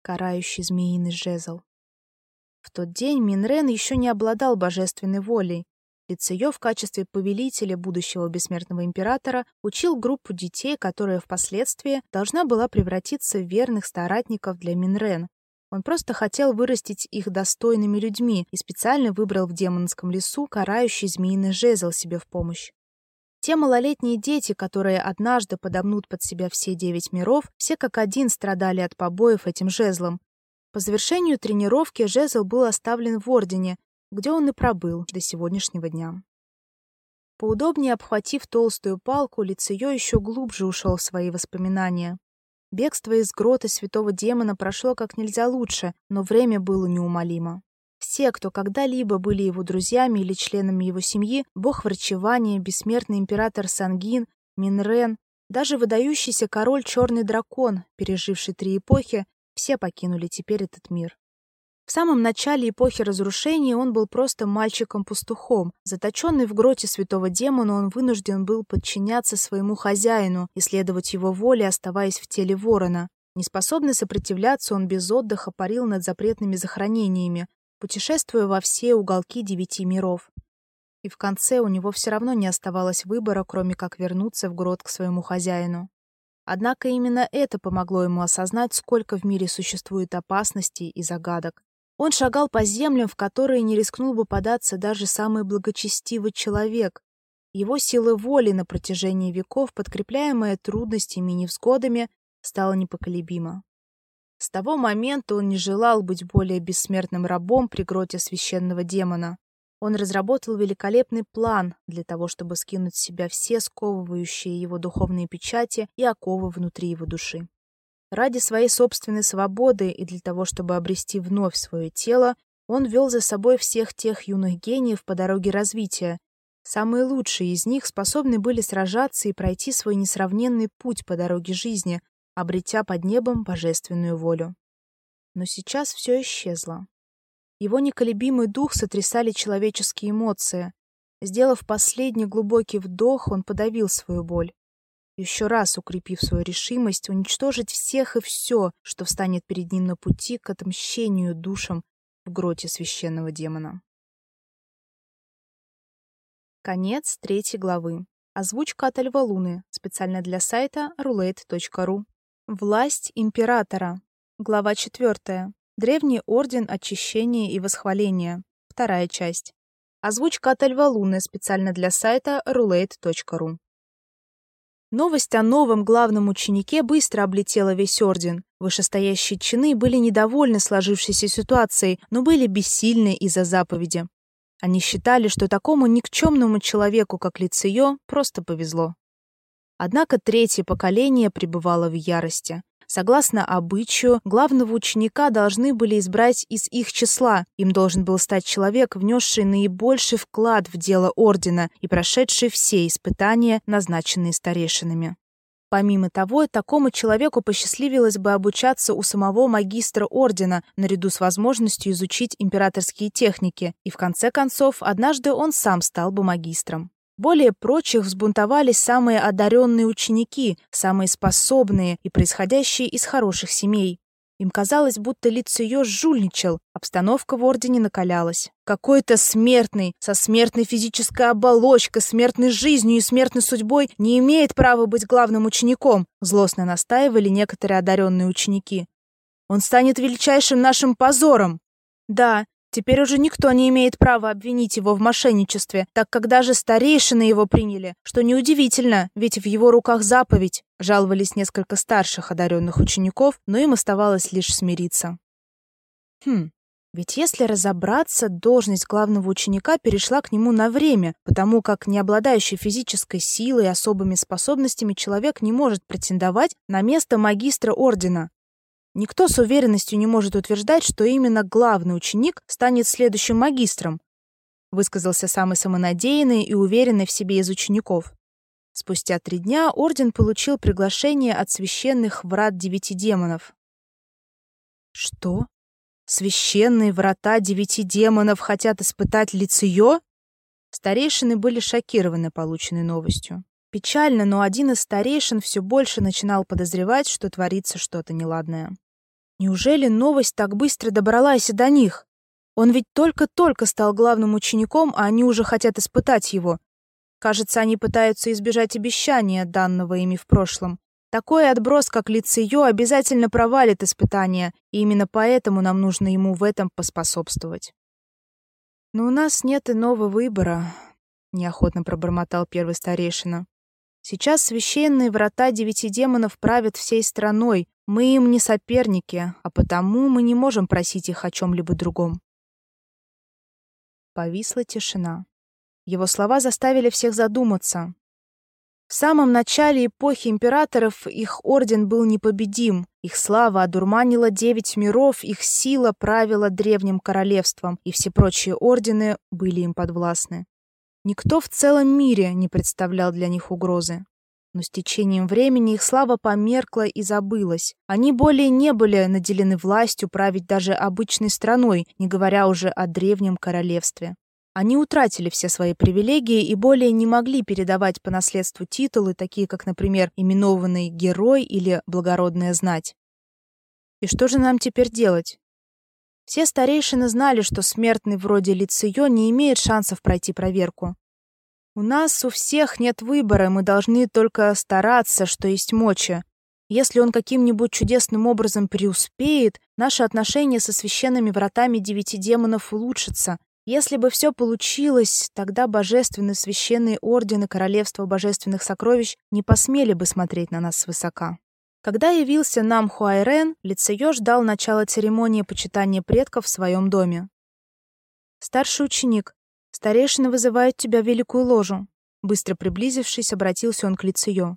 Карающий змеиный жезл. В тот день Минрен еще не обладал божественной волей, Лицеё в качестве повелителя будущего бессмертного императора учил группу детей, которая впоследствии должна была превратиться в верных старатников для Минрен. Он просто хотел вырастить их достойными людьми и специально выбрал в демонском лесу карающий змеиный жезл себе в помощь. Те малолетние дети, которые однажды подомнут под себя все девять миров, все как один страдали от побоев этим жезлом. По завершению тренировки жезл был оставлен в Ордене, где он и пробыл до сегодняшнего дня. Поудобнее обхватив толстую палку, Лицеё еще глубже ушел в свои воспоминания. Бегство из грота святого демона прошло как нельзя лучше, но время было неумолимо. Все, кто когда-либо были его друзьями или членами его семьи, бог врачевания, бессмертный император Сангин, Минрен, даже выдающийся король Черный Дракон, переживший три эпохи, все покинули теперь этот мир. В самом начале эпохи разрушения он был просто мальчиком-пастухом. Заточенный в гроте святого демона, он вынужден был подчиняться своему хозяину и следовать его воле, оставаясь в теле ворона. Неспособный сопротивляться, он без отдыха парил над запретными захоронениями, путешествуя во все уголки девяти миров. И в конце у него все равно не оставалось выбора, кроме как вернуться в грот к своему хозяину. Однако именно это помогло ему осознать, сколько в мире существует опасностей и загадок. Он шагал по землям, в которые не рискнул бы податься даже самый благочестивый человек. Его сила воли на протяжении веков, подкрепляемая трудностями и невзгодами, стала непоколебима. С того момента он не желал быть более бессмертным рабом при гроте священного демона. Он разработал великолепный план для того, чтобы скинуть с себя все сковывающие его духовные печати и оковы внутри его души. Ради своей собственной свободы и для того, чтобы обрести вновь свое тело, он вел за собой всех тех юных гениев по дороге развития. Самые лучшие из них способны были сражаться и пройти свой несравненный путь по дороге жизни, обретя под небом божественную волю. Но сейчас все исчезло. Его неколебимый дух сотрясали человеческие эмоции. Сделав последний глубокий вдох, он подавил свою боль еще раз укрепив свою решимость уничтожить всех и все, что встанет перед ним на пути к отмщению душам в гроте священного демона. Конец третьей главы. Озвучка от Альва Луны, специально для сайта roulette.ru. Власть императора. Глава 4. Древний орден очищения и восхваления. Вторая часть. Озвучка от Альва Луны, специально для сайта roulette.ru. Новость о новом главном ученике быстро облетела весь орден. Вышестоящие чины были недовольны сложившейся ситуацией, но были бессильны из-за заповеди. Они считали, что такому никчемному человеку, как Лицеё, просто повезло. Однако третье поколение пребывало в ярости. Согласно обычаю, главного ученика должны были избрать из их числа. Им должен был стать человек, внесший наибольший вклад в дело ордена и прошедший все испытания, назначенные старейшинами. Помимо того, такому человеку посчастливилось бы обучаться у самого магистра ордена, наряду с возможностью изучить императорские техники, и в конце концов, однажды он сам стал бы магистром. Более прочих взбунтовались самые одаренные ученики, самые способные и происходящие из хороших семей. Им казалось, будто лицо ее жульничал, обстановка в ордене накалялась. Какой-то смертный, со смертной физической оболочкой, смертной жизнью и смертной судьбой не имеет права быть главным учеником, злостно настаивали некоторые одаренные ученики. Он станет величайшим нашим позором. Да, Теперь уже никто не имеет права обвинить его в мошенничестве, так как даже старейшины его приняли, что неудивительно, ведь в его руках заповедь. Жаловались несколько старших одаренных учеников, но им оставалось лишь смириться. Хм, ведь если разобраться, должность главного ученика перешла к нему на время, потому как не обладающий физической силой и особыми способностями человек не может претендовать на место магистра ордена. Никто с уверенностью не может утверждать, что именно главный ученик станет следующим магистром, высказался самый самонадеянный и уверенный в себе из учеников. Спустя три дня орден получил приглашение от священных врат девяти демонов. Что? Священные врата девяти демонов хотят испытать лицеё? Старейшины были шокированы полученной новостью. Печально, но один из старейшин все больше начинал подозревать, что творится что-то неладное. Неужели новость так быстро добралась и до них? Он ведь только-только стал главным учеником, а они уже хотят испытать его. Кажется, они пытаются избежать обещания, данного ими в прошлом. Такой отброс, как Лицеё, обязательно провалит испытание, и именно поэтому нам нужно ему в этом поспособствовать. Но у нас нет иного выбора, неохотно пробормотал первый старейшина. Сейчас священные врата девяти демонов правят всей страной. Мы им не соперники, а потому мы не можем просить их о чем либо другом. Повисла тишина. Его слова заставили всех задуматься. В самом начале эпохи императоров их орден был непобедим. Их слава одурманила девять миров, их сила правила древним королевством, и все прочие ордены были им подвластны. Никто в целом мире не представлял для них угрозы. Но с течением времени их слава померкла и забылась. Они более не были наделены властью править даже обычной страной, не говоря уже о древнем королевстве. Они утратили все свои привилегии и более не могли передавать по наследству титулы, такие как, например, именованный герой или благородная знать. И что же нам теперь делать? Все старейшины знали, что смертный вроде Лициё не имеет шансов пройти проверку. У нас у всех нет выбора, мы должны только стараться, что есть мочи. Если он каким-нибудь чудесным образом преуспеет, наши отношения со священными вратами девяти демонов улучшатся. Если бы все получилось, тогда божественные священные ордены Королевства Божественных Сокровищ не посмели бы смотреть на нас свысока. Когда явился нам Хуайрен, Лицеё ждал начала церемонии почитания предков в своем доме. Старший ученик, старейшины вызывают тебя в великую ложу. Быстро приблизившись, обратился он к Лицеё.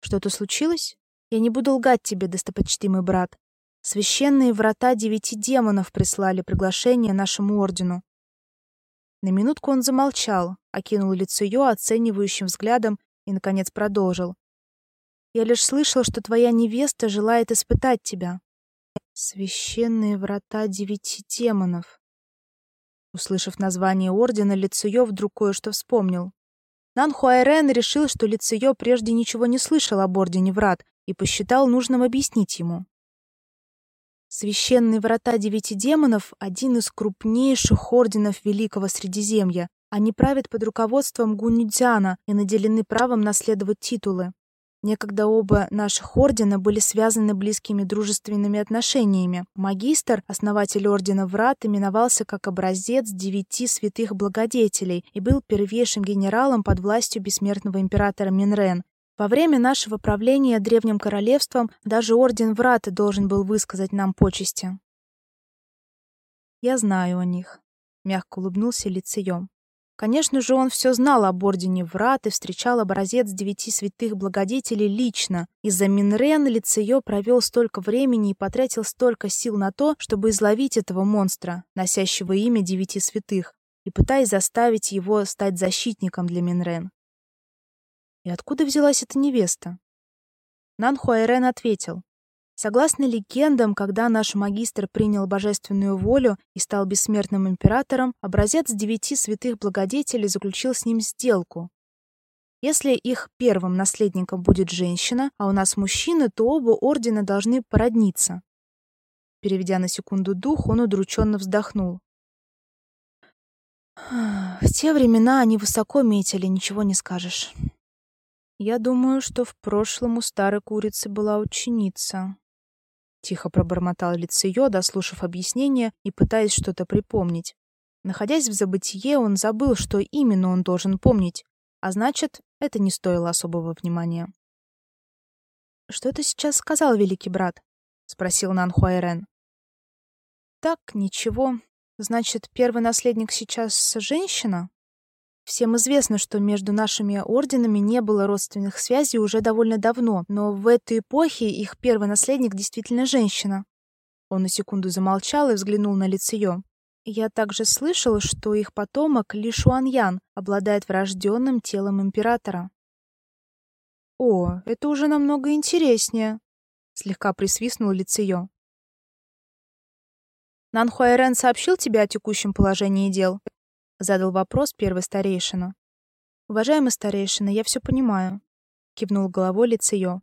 Что-то случилось? Я не буду лгать тебе, достопочтимый брат. Священные врата девяти демонов прислали приглашение нашему ордену. На минутку он замолчал, окинул Лицеё оценивающим взглядом и наконец продолжил. Я лишь слышал, что твоя невеста желает испытать тебя. Священные врата девяти демонов. Услышав название ордена, Лицеё вдруг кое-что вспомнил. Нан Хуайрен решил, что Лицеё прежде ничего не слышал об ордене врат и посчитал нужным объяснить ему. Священные врата девяти демонов — один из крупнейших орденов Великого Средиземья. Они правят под руководством Гунидзяна и наделены правом наследовать титулы. Некогда оба наших ордена были связаны близкими дружественными отношениями. Магистр, основатель ордена Врат, именовался как образец девяти святых благодетелей и был первейшим генералом под властью бессмертного императора Минрен. Во время нашего правления древним королевством даже орден Враты должен был высказать нам почести. Я знаю о них, мягко улыбнулся лицеем. Конечно же, он все знал об ордене Врат и встречал образец девяти святых благодетелей лично. Из-за Минрен Лицеё провел столько времени и потратил столько сил на то, чтобы изловить этого монстра, носящего имя девяти святых, и пытаясь заставить его стать защитником для Минрен. И откуда взялась эта невеста? Нан Хуайрен ответил. Согласно легендам, когда наш магистр принял божественную волю и стал бессмертным императором, образец девяти святых благодетелей заключил с ним сделку. Если их первым наследником будет женщина, а у нас мужчина, то оба ордена должны породниться. Переведя на секунду дух, он удрученно вздохнул. В те времена они высоко метили, ничего не скажешь. Я думаю, что в прошлом у старой курицы была ученица. Тихо пробормотал Лицеё, дослушав объяснение и пытаясь что-то припомнить. Находясь в забытье, он забыл, что именно он должен помнить, а значит, это не стоило особого внимания. «Что ты сейчас сказал, великий брат?» — спросил Нан Хуайрен. «Так, ничего. Значит, первый наследник сейчас женщина?» Всем известно, что между нашими орденами не было родственных связей уже довольно давно, но в этой эпохе их первый наследник действительно женщина. Он на секунду замолчал и взглянул на Лицеё. Я также слышал, что их потомок Ли Шуаньян обладает врожденным телом императора. О, это уже намного интереснее, слегка присвистнул Лицеё. Нан Хуайрен сообщил тебе о текущем положении дел? Задал вопрос первый старейшина. Уважаемый старейшина, я все понимаю, кивнул головой Лицеё.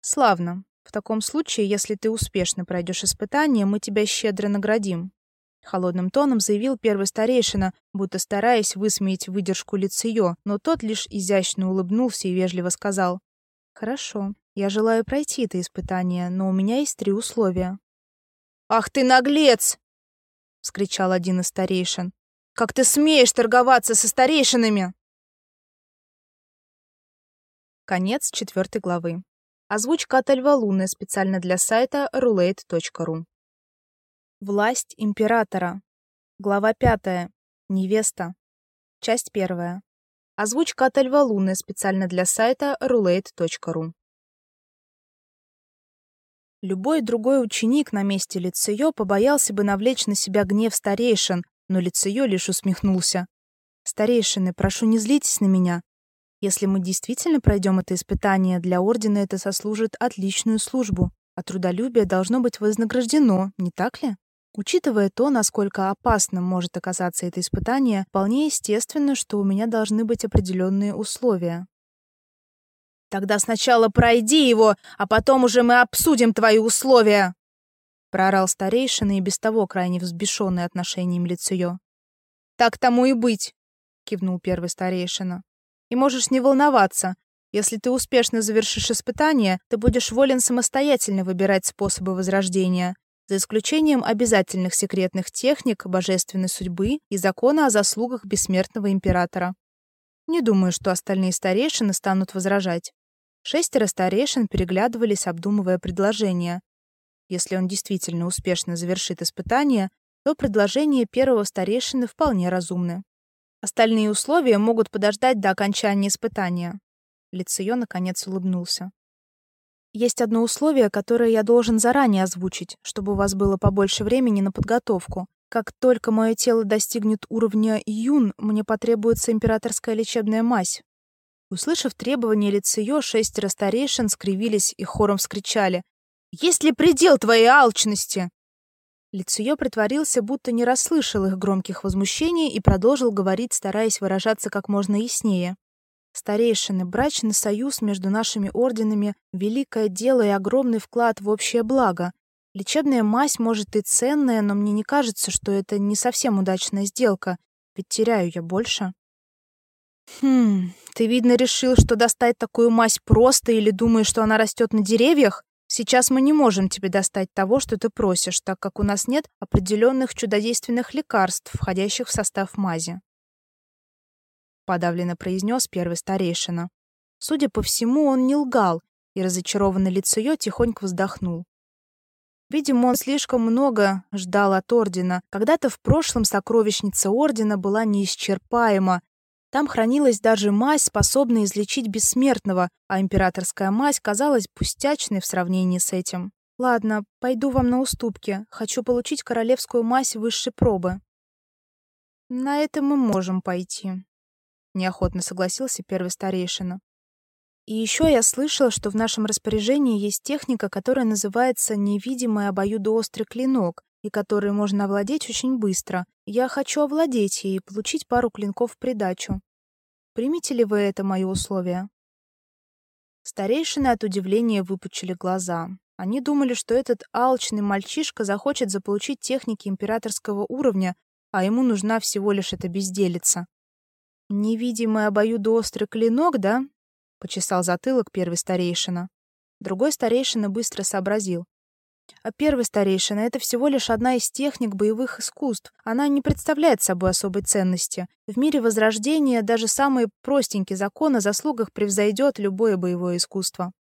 Славно. В таком случае, если ты успешно пройдешь испытание, мы тебя щедро наградим, холодным тоном заявил первый старейшина, будто стараясь высмеять выдержку Лицеё, но тот лишь изящно улыбнулся и вежливо сказал: "Хорошо. Я желаю пройти это испытание, но у меня есть три условия". "Ах ты наглец!" вскричал один из старейшин. Как ты смеешь торговаться со старейшинами? Конец четвертой главы. Озвучка от Альва Луны специально для сайта roulette.ru. Власть императора. Глава пятая. Невеста. Часть первая. Озвучка от Альва Луны специально для сайта roulette.ru. Любой другой ученик на месте лицеё побоялся бы навлечь на себя гнев старейшин, но лицеё лишь усмехнулся. Старейшины, прошу, не злитесь на меня. Если мы действительно пройдем это испытание, для ордена это сослужит отличную службу, а трудолюбие должно быть вознаграждено, не так ли? Учитывая то, насколько опасным может оказаться это испытание, вполне естественно, что у меня должны быть определенные условия. Тогда сначала пройди его, а потом уже мы обсудим твои условия, проорал старейшина и без того крайне взбешенный отношением лицеё. Так тому и быть, кивнул первый старейшина. И можешь не волноваться. Если ты успешно завершишь испытание, ты будешь волен самостоятельно выбирать способы возрождения, за исключением обязательных секретных техник божественной судьбы и закона о заслугах бессмертного императора. Не думаю, что остальные старейшины станут возражать. Шестеро старейшин переглядывались, обдумывая предложение, если он действительно успешно завершит испытание, то предложение первого старейшины вполне разумны. Остальные условия могут подождать до окончания испытания. Лицеё наконец улыбнулся. Есть одно условие, которое я должен заранее озвучить, чтобы у вас было побольше времени на подготовку. Как только мое тело достигнет уровня Юн, мне потребуется императорская лечебная мазь. Услышав требование Лицеё, шестеро старейшин скривились и хором вскричали: есть ли предел твоей алчности? Лицеё притворился, будто не расслышал их громких возмущений и продолжил говорить, стараясь выражаться как можно яснее. Старейшины, брачный союз между нашими орденами великое дело и огромный вклад в общее благо. Лечебная мазь может и ценная, но мне не кажется, что это не совсем удачная сделка, ведь теряю я больше. Хм, ты видно решил, что достать такую мазь просто или думаешь, что она растет на деревьях? Сейчас мы не можем тебе достать того, что ты просишь, так как у нас нет определенных чудодейственных лекарств, входящих в состав мази. Подавленно произнес первый старейшина. Судя по всему, он не лгал, и разочарованный Лицуё тихонько вздохнул. Видимо, он слишком много ждал от Ордена. Когда-то в прошлом сокровищница Ордена была неисчерпаема. Там хранилась даже мазь, способная излечить бессмертного, а императорская мазь казалась пустячной в сравнении с этим. «Ладно, пойду вам на уступки. Хочу получить королевскую мазь высшей пробы». «На это мы можем пойти», — неохотно согласился первый старейшина. И еще я слышала, что в нашем распоряжении есть техника, которая называется невидимый обоюдоострый клинок, и которой можно овладеть очень быстро. Я хочу овладеть ей и получить пару клинков в придачу. Примите ли вы это мое условие? Старейшины от удивления выпучили глаза. Они думали, что этот алчный мальчишка захочет заполучить техники императорского уровня, а ему нужна всего лишь эта безделица. Невидимый обоюдоострый клинок, да? почесал затылок первый старейшина. Другой старейшина быстро сообразил. А первый старейшина — это всего лишь одна из техник боевых искусств. Она не представляет собой особой ценности. В мире Возрождения даже самый простенький закон о заслугах превзойдет любое боевое искусство.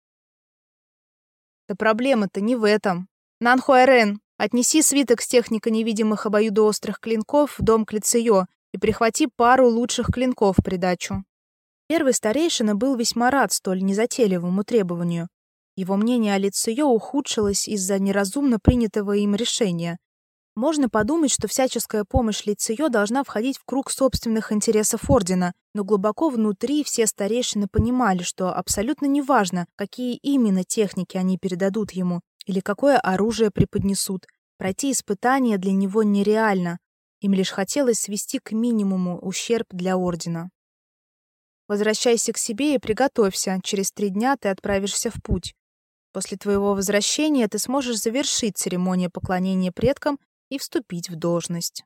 Да проблема-то не в этом. Нанхуэрен, отнеси свиток с техникой невидимых обоюдоострых клинков в дом к лицеё и прихвати пару лучших клинков в придачу. Первый старейшина был весьма рад столь незатейливому требованию. Его мнение о Лицеё ухудшилось из-за неразумно принятого им решения. Можно подумать, что всяческая помощь Лицеё должна входить в круг собственных интересов Ордена, но глубоко внутри все старейшины понимали, что абсолютно неважно, какие именно техники они передадут ему или какое оружие преподнесут. Пройти испытание для него нереально. Им лишь хотелось свести к минимуму ущерб для Ордена. Возвращайся к себе и приготовься. Через три дня ты отправишься в путь. После твоего возвращения ты сможешь завершить церемонию поклонения предкам и вступить в должность.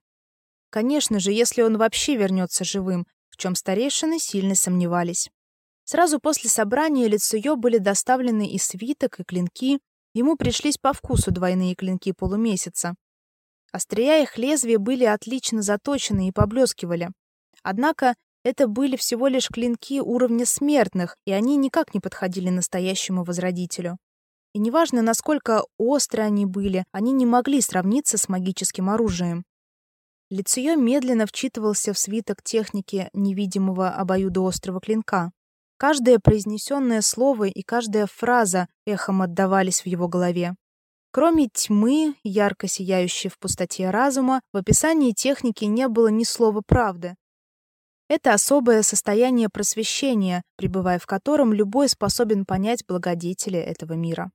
Конечно же, если он вообще вернется живым, в чем старейшины сильно сомневались. Сразу после собрания Лицуё были доставлены и свиток, и клинки. Ему пришлись по вкусу двойные клинки полумесяца. Острия их лезвия были отлично заточены и поблескивали. Однако это были всего лишь клинки уровня смертных, и они никак не подходили настоящему возродителю. И неважно, насколько остры они были, они не могли сравниться с магическим оружием. Лицеё медленно вчитывался в свиток техники невидимого обоюдоострого клинка. Каждое произнесенное слово и каждая фраза эхом отдавались в его голове. Кроме тьмы, ярко сияющей в пустоте разума, в описании техники не было ни слова правды. Это особое состояние просвещения, пребывая в котором любой способен понять благодетели этого мира.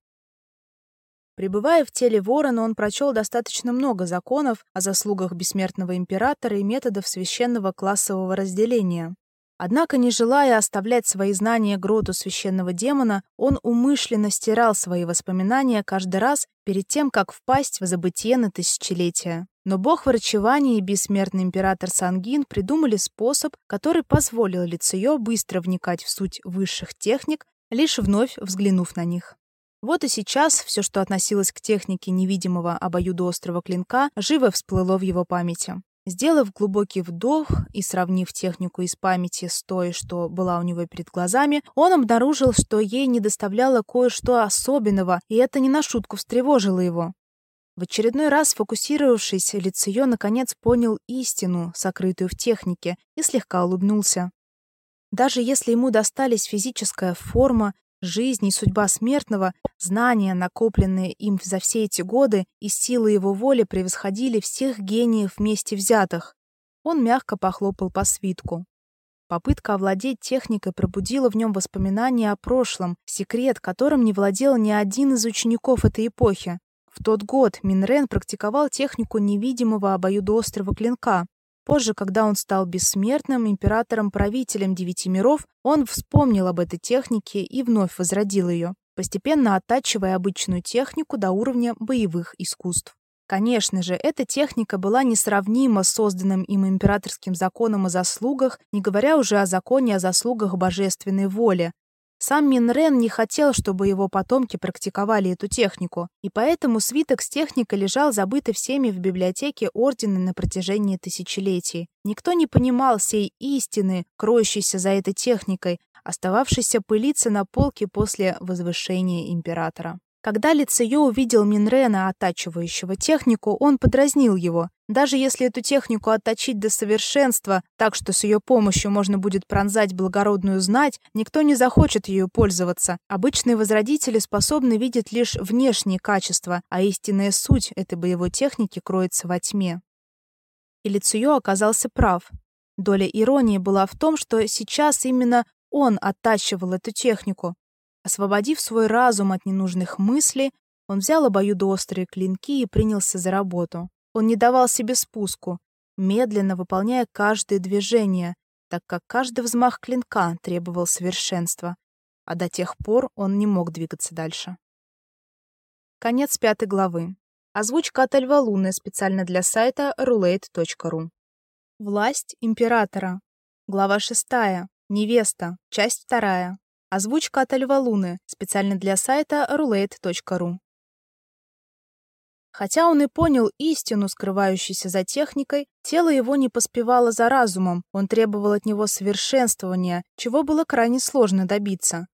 Пребывая в теле ворона, он прочел достаточно много законов о заслугах бессмертного императора и методов священного классового разделения. Однако, не желая оставлять свои знания гроту священного демона, он умышленно стирал свои воспоминания каждый раз перед тем, как впасть в забытие на тысячелетия. Но бог врачевания и бессмертный император Сангин придумали способ, который позволил Лицеё быстро вникать в суть высших техник, лишь вновь взглянув на них. Вот и сейчас все, что относилось к технике невидимого обоюдоострого клинка, живо всплыло в его памяти. Сделав глубокий вдох и сравнив технику из памяти с той, что была у него перед глазами, он обнаружил, что ей не доставляло кое-что особенного, и это не на шутку встревожило его. В очередной раз сфокусировавшись, Лицеё наконец понял истину, сокрытую в технике, и слегка улыбнулся. Даже если ему достались физическая форма, жизнь и судьба смертного, знания, накопленные им за все эти годы, и силы его воли превосходили всех гениев вместе взятых. Он мягко похлопал по свитку. Попытка овладеть техникой пробудила в нем воспоминания о прошлом, секрет, которым не владел ни один из учеников этой эпохи. В тот год Минрен практиковал технику невидимого обоюдоострого клинка. Позже, когда он стал бессмертным императором-правителем девяти миров, он вспомнил об этой технике и вновь возродил ее, постепенно оттачивая обычную технику до уровня боевых искусств. Конечно же, эта техника была несравнима с созданным им императорским законом о заслугах, не говоря уже о законе о заслугах божественной воли. Сам Минрен не хотел, чтобы его потомки практиковали эту технику, и поэтому свиток с техникой лежал забытый всеми в библиотеке Ордена на протяжении тысячелетий. Никто не понимал всей истины, кроющейся за этой техникой, остававшейся пылиться на полке после возвышения императора. Когда Лицеё увидел Минрена, оттачивающего технику, он подразнил его. Даже если эту технику отточить до совершенства, так что с ее помощью можно будет пронзать благородную знать, никто не захочет ею пользоваться. Обычные возродители способны видеть лишь внешние качества, а истинная суть этой боевой техники кроется во тьме. И Лицеё оказался прав. Доля иронии была в том, что сейчас именно он оттачивал эту технику, Освободив свой разум от ненужных мыслей, он взял обоюдоострые клинки и принялся за работу. Он не давал себе спуску, медленно выполняя каждое движение, так как каждый взмах клинка требовал совершенства, а до тех пор он не мог двигаться дальше. Конец пятой главы. Озвучка от Альва Луны специально для сайта roulette.ru. Власть императора. Глава шестая. Невеста. Часть вторая. Озвучка от Альва Луны, специально для сайта roulette.ru. Хотя он и понял истину, скрывающуюся за техникой, тело его не поспевало за разумом, он требовал от него совершенствования, чего было крайне сложно добиться.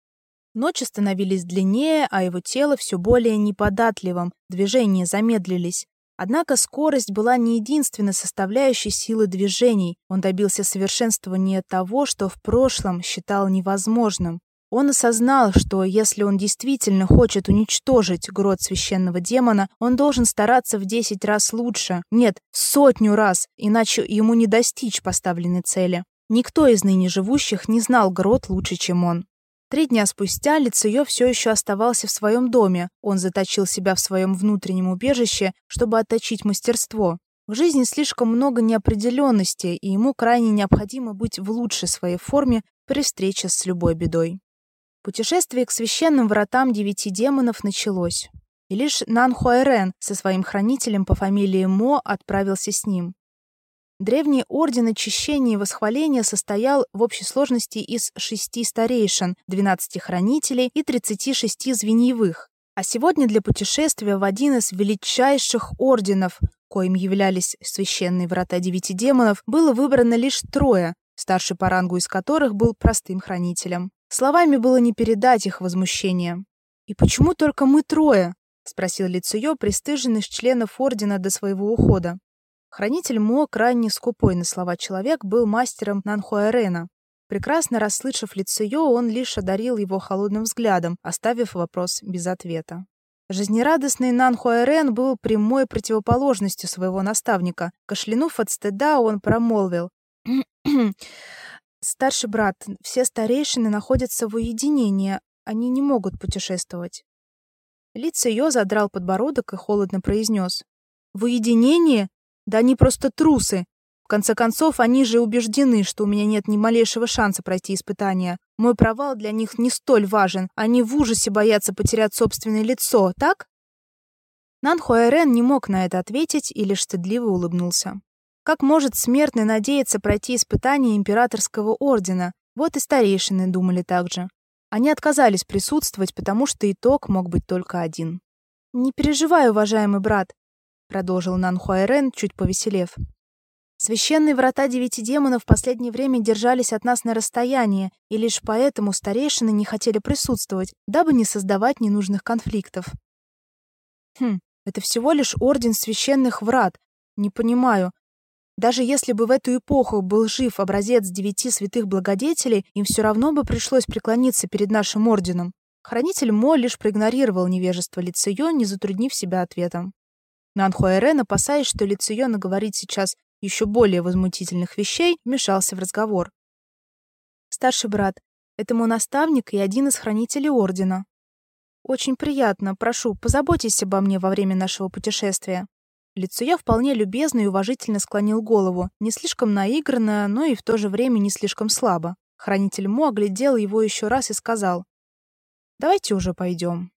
Ночи становились длиннее, а его тело все более неподатливым, движения замедлились. Однако скорость была не единственной составляющей силы движений. Он добился совершенствования того, что в прошлом считал невозможным. Он осознал, что если он действительно хочет уничтожить грот священного демона, он должен стараться в десять раз лучше. Нет, сотню раз, иначе ему не достичь поставленной цели. Никто из ныне живущих не знал грот лучше, чем он. Три дня спустя Лицеё все еще оставался в своем доме. Он заточил себя в своем внутреннем убежище, чтобы отточить мастерство. В жизни слишком много неопределенности, и ему крайне необходимо быть в лучшей своей форме при встрече с любой бедой. Путешествие к священным вратам девяти демонов началось, и лишь Нанхуайрен со своим хранителем по фамилии Мо отправился с ним. Древний орден очищения и восхваления состоял в общей сложности из шести старейшин, 12 хранителей и 36 звеньевых. А сегодня для путешествия в один из величайших орденов, коим являлись священные врата девяти демонов, было выбрано лишь трое, старший по рангу из которых был простым хранителем. Словами было не передать их возмущение. «И почему только мы трое?» — спросил Лицеё, пристыженный с членов Ордена до своего ухода. Хранитель Мо, крайне скупой на слова человек, был мастером Нанхуэрена. Прекрасно расслышав Лицеё, он лишь одарил его холодным взглядом, оставив вопрос без ответа. Жизнерадостный Нанхуэрен был прямой противоположностью своего наставника. Кашлянув от стыда, он промолвил. Старший брат, все старейшины находятся в уединении, они не могут путешествовать. Лица ее задрал подбородок и холодно произнес. В уединении? Да они просто трусы. В конце концов, они же убеждены, что у меня нет ни малейшего шанса пройти испытание. Мой провал для них не столь важен. Они в ужасе боятся потерять собственное лицо, так? Нанхуэрен не мог на это ответить и лишь стыдливо улыбнулся. Как может смертный надеяться пройти испытание императорского ордена? Вот и старейшины думали так же. Они отказались присутствовать, потому что итог мог быть только один. «Не переживай, уважаемый брат», — продолжил Нанхуайрен, чуть повеселев. «Священные врата девяти демонов в последнее время держались от нас на расстоянии, и лишь поэтому старейшины не хотели присутствовать, дабы не создавать ненужных конфликтов». «Хм, это всего лишь орден священных врат. Не понимаю, даже если бы в эту эпоху был жив образец девяти святых благодетелей, им все равно бы пришлось преклониться перед нашим орденом. Хранитель Мо лишь проигнорировал невежество Лициё, не затруднив себя ответом. Нанхуэрен, опасаясь, что Лициё наговорит сейчас еще более возмутительных вещей, вмешался в разговор. «Старший брат, это мой наставник и один из хранителей ордена. Очень приятно, прошу, позаботьтесь обо мне во время нашего путешествия». Лицо я вполне любезно и уважительно склонил голову, не слишком наигранно, но и в то же время не слишком слабо. Хранитель Мо оглядел его еще раз и сказал, «Давайте уже пойдем».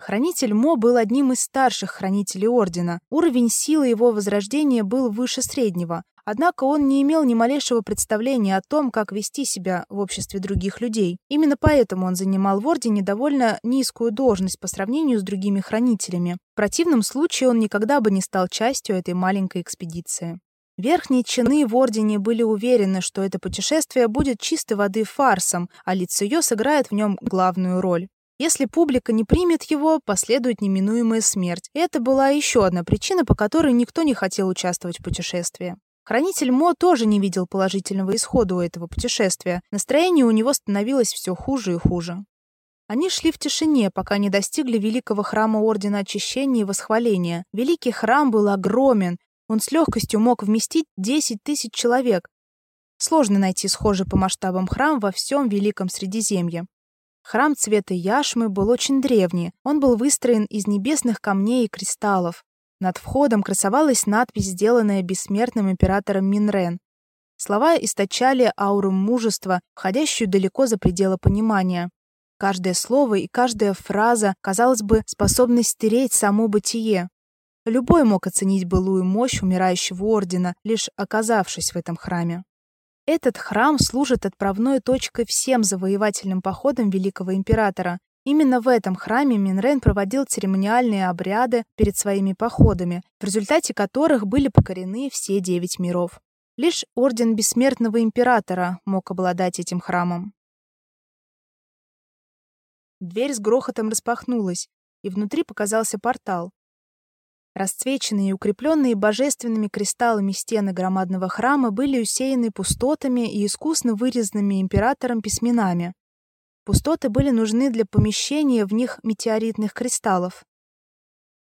Хранитель Мо был одним из старших хранителей Ордена. Уровень силы его возрождения был выше среднего, Однако он не имел ни малейшего представления о том, как вести себя в обществе других людей. Именно поэтому он занимал в Ордене довольно низкую должность по сравнению с другими хранителями. В противном случае он никогда бы не стал частью этой маленькой экспедиции. Верхние чины в Ордене были уверены, что это путешествие будет чистой воды фарсом, а Лицуё сыграет в нем главную роль. Если публика не примет его, последует неминуемая смерть. Это была еще одна причина, по которой никто не хотел участвовать в путешествии. Хранитель Мо тоже не видел положительного исхода у этого путешествия. Настроение у него становилось все хуже и хуже. Они шли в тишине, пока не достигли великого храма Ордена Очищения и Восхваления. Великий храм был огромен. Он с легкостью мог вместить 10 тысяч человек. Сложно найти схожий по масштабам храм во всем Великом Средиземье. Храм цвета яшмы был очень древний. Он был выстроен из небесных камней и кристаллов. Над входом красовалась надпись, сделанная бессмертным императором Минрен. Слова источали ауру мужества, входящую далеко за пределы понимания. Каждое слово и каждая фраза, казалось бы, способны стереть само бытие. Любой мог оценить былую мощь умирающего ордена, лишь оказавшись в этом храме. Этот храм служит отправной точкой всем завоевательным походам великого императора, Именно в этом храме Минрен проводил церемониальные обряды перед своими походами, в результате которых были покорены все девять миров. Лишь орден бессмертного императора мог обладать этим храмом. Дверь с грохотом распахнулась, и внутри показался портал. Расцвеченные и укрепленные божественными кристаллами стены громадного храма были усеяны пустотами и искусно вырезанными императором письменами. Пустоты были нужны для помещения в них метеоритных кристаллов.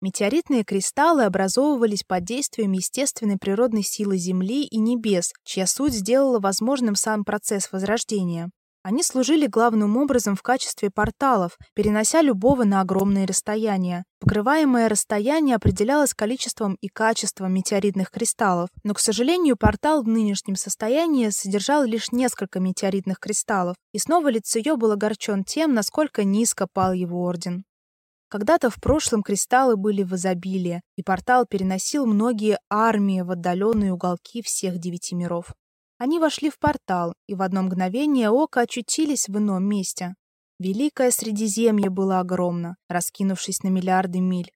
Метеоритные кристаллы образовывались под действием естественной природной силы Земли и небес, чья суть сделала возможным сам процесс возрождения. Они служили главным образом в качестве порталов, перенося любого на огромные расстояния. Покрываемое расстояние определялось количеством и качеством метеоритных кристаллов, но, к сожалению, портал в нынешнем состоянии содержал лишь несколько метеоритных кристаллов, и снова Лицеё был огорчен тем, насколько низко пал его орден. Когда-то в прошлом кристаллы были в изобилии, и портал переносил многие армии в отдаленные уголки всех девяти миров. Они вошли в портал и в одно мгновение ока очутились в ином месте. Великое Средиземье было огромно, раскинувшись на миллиарды миль.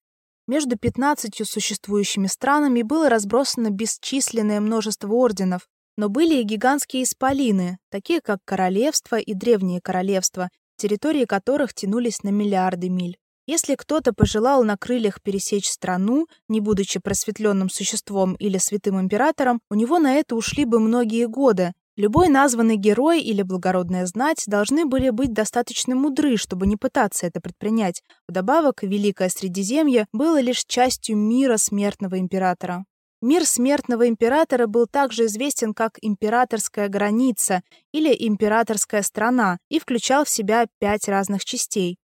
Между пятнадцатью существующими странами было разбросано бесчисленное множество орденов, но были и гигантские исполины, такие как королевства и древние королевства, территории которых тянулись на миллиарды миль. Если кто-то пожелал на крыльях пересечь страну, не будучи просветленным существом или святым императором, у него на это ушли бы многие годы. Любой названный герой или благородная знать должны были быть достаточно мудры, чтобы не пытаться это предпринять. Вдобавок, Великое Средиземье было лишь частью мира смертного императора. Мир смертного императора был также известен как императорская граница или императорская страна и включал в себя пять разных частей.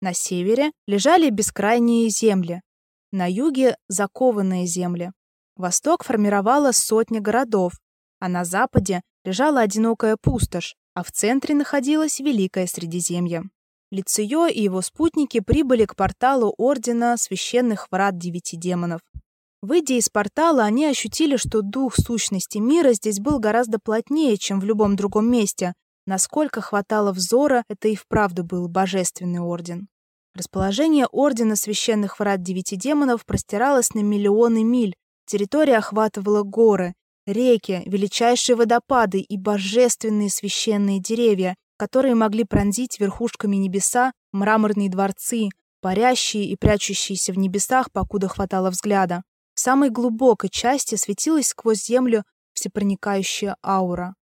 На севере лежали бескрайние земли, на юге — закованные земли. Восток формировала сотня городов, а на западе лежала одинокая пустошь, а в центре находилось Великое Средиземье. Лицеё и его спутники прибыли к порталу Ордена Священных Врат Девяти Демонов. Выйдя из портала, они ощутили, что дух сущности мира здесь был гораздо плотнее, чем в любом другом месте, Насколько хватало взора, это и вправду был божественный орден. Расположение ордена священных врат девяти демонов простиралось на миллионы миль. Территория охватывала горы, реки, величайшие водопады и божественные священные деревья, которые могли пронзить верхушками небеса, мраморные дворцы, парящие и прячущиеся в небесах, покуда хватало взгляда. В самой глубокой части светилась сквозь землю всепроникающая аура.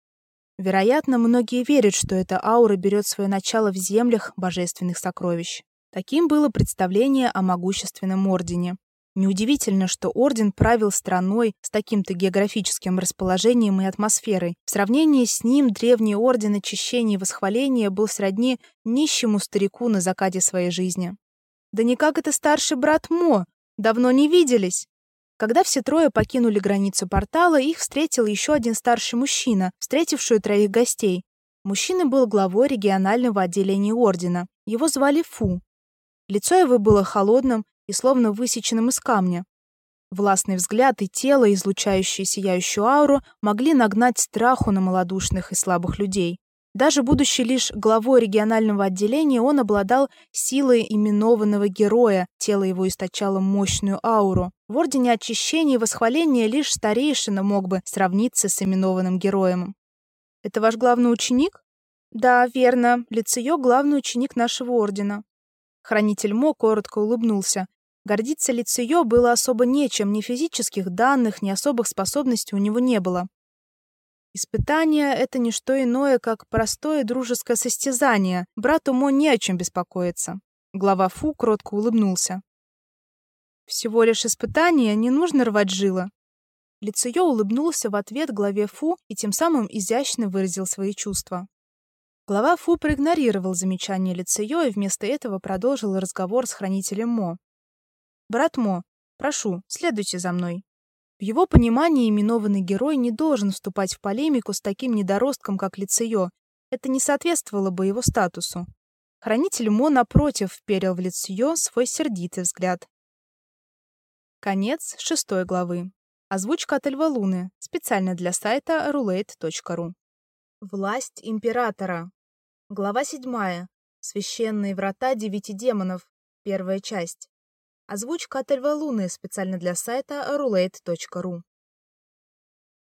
Вероятно, многие верят, что эта аура берет свое начало в землях божественных сокровищ. Таким было представление о могущественном ордене. Неудивительно, что орден правил страной с таким-то географическим расположением и атмосферой. В сравнении с ним древний орден очищения и восхваления был сродни нищему старику на закате своей жизни. «Да никак это старший брат Мо! Давно не виделись!» Когда все трое покинули границу портала, их встретил еще один старший мужчина, встретивший троих гостей. Мужчина был главой регионального отделения ордена. Его звали Фу. Лицо его было холодным и словно высеченным из камня. Властный взгляд и тело, излучающее сияющую ауру, могли нагнать страху на малодушных и слабых людей. Даже будучи лишь главой регионального отделения, он обладал силой именованного героя, тело его источало мощную ауру. В Ордене Очищения и Восхваления лишь старейшина мог бы сравниться с именованным героем. «Это ваш главный ученик?» «Да, верно. Лицеё — главный ученик нашего Ордена». Хранитель Мо коротко улыбнулся. Гордиться Лицеё было особо нечем, ни физических данных, ни особых способностей у него не было. Испытание — это не что иное, как простое дружеское состязание. Брату Мо не о чем беспокоиться. Глава Фу кротко улыбнулся. Всего лишь испытание, не нужно рвать жилы. Лицеё улыбнулся в ответ главе Фу и тем самым изящно выразил свои чувства. Глава Фу проигнорировал замечание Лицеё и вместо этого продолжил разговор с хранителем Мо. «Брат Мо, прошу, следуйте за мной. В его понимании именованный герой не должен вступать в полемику с таким недоростком, как Лицеё. Это не соответствовало бы его статусу. Хранитель Мо, напротив, вперил в Лицеё свой сердитый взгляд. Конец шестой главы. Озвучка от Эльва Луны. Специально для сайта roulette.ru. Власть императора. Глава седьмая. Священные врата девяти демонов. Первая часть. Озвучка от Эльва Луны специально для сайта roulette.ru.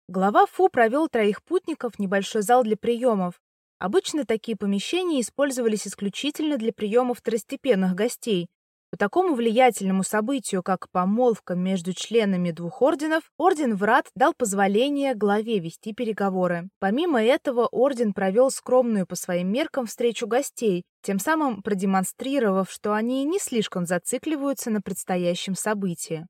Глава Фу провел троих путников в небольшой зал для приемов. Обычно такие помещения использовались исключительно для приемов второстепенных гостей, по такому влиятельному событию, как помолвка между членами двух орденов, Орден Врат дал позволение главе вести переговоры. Помимо этого, Орден провел скромную по своим меркам встречу гостей, тем самым продемонстрировав, что они не слишком зацикливаются на предстоящем событии.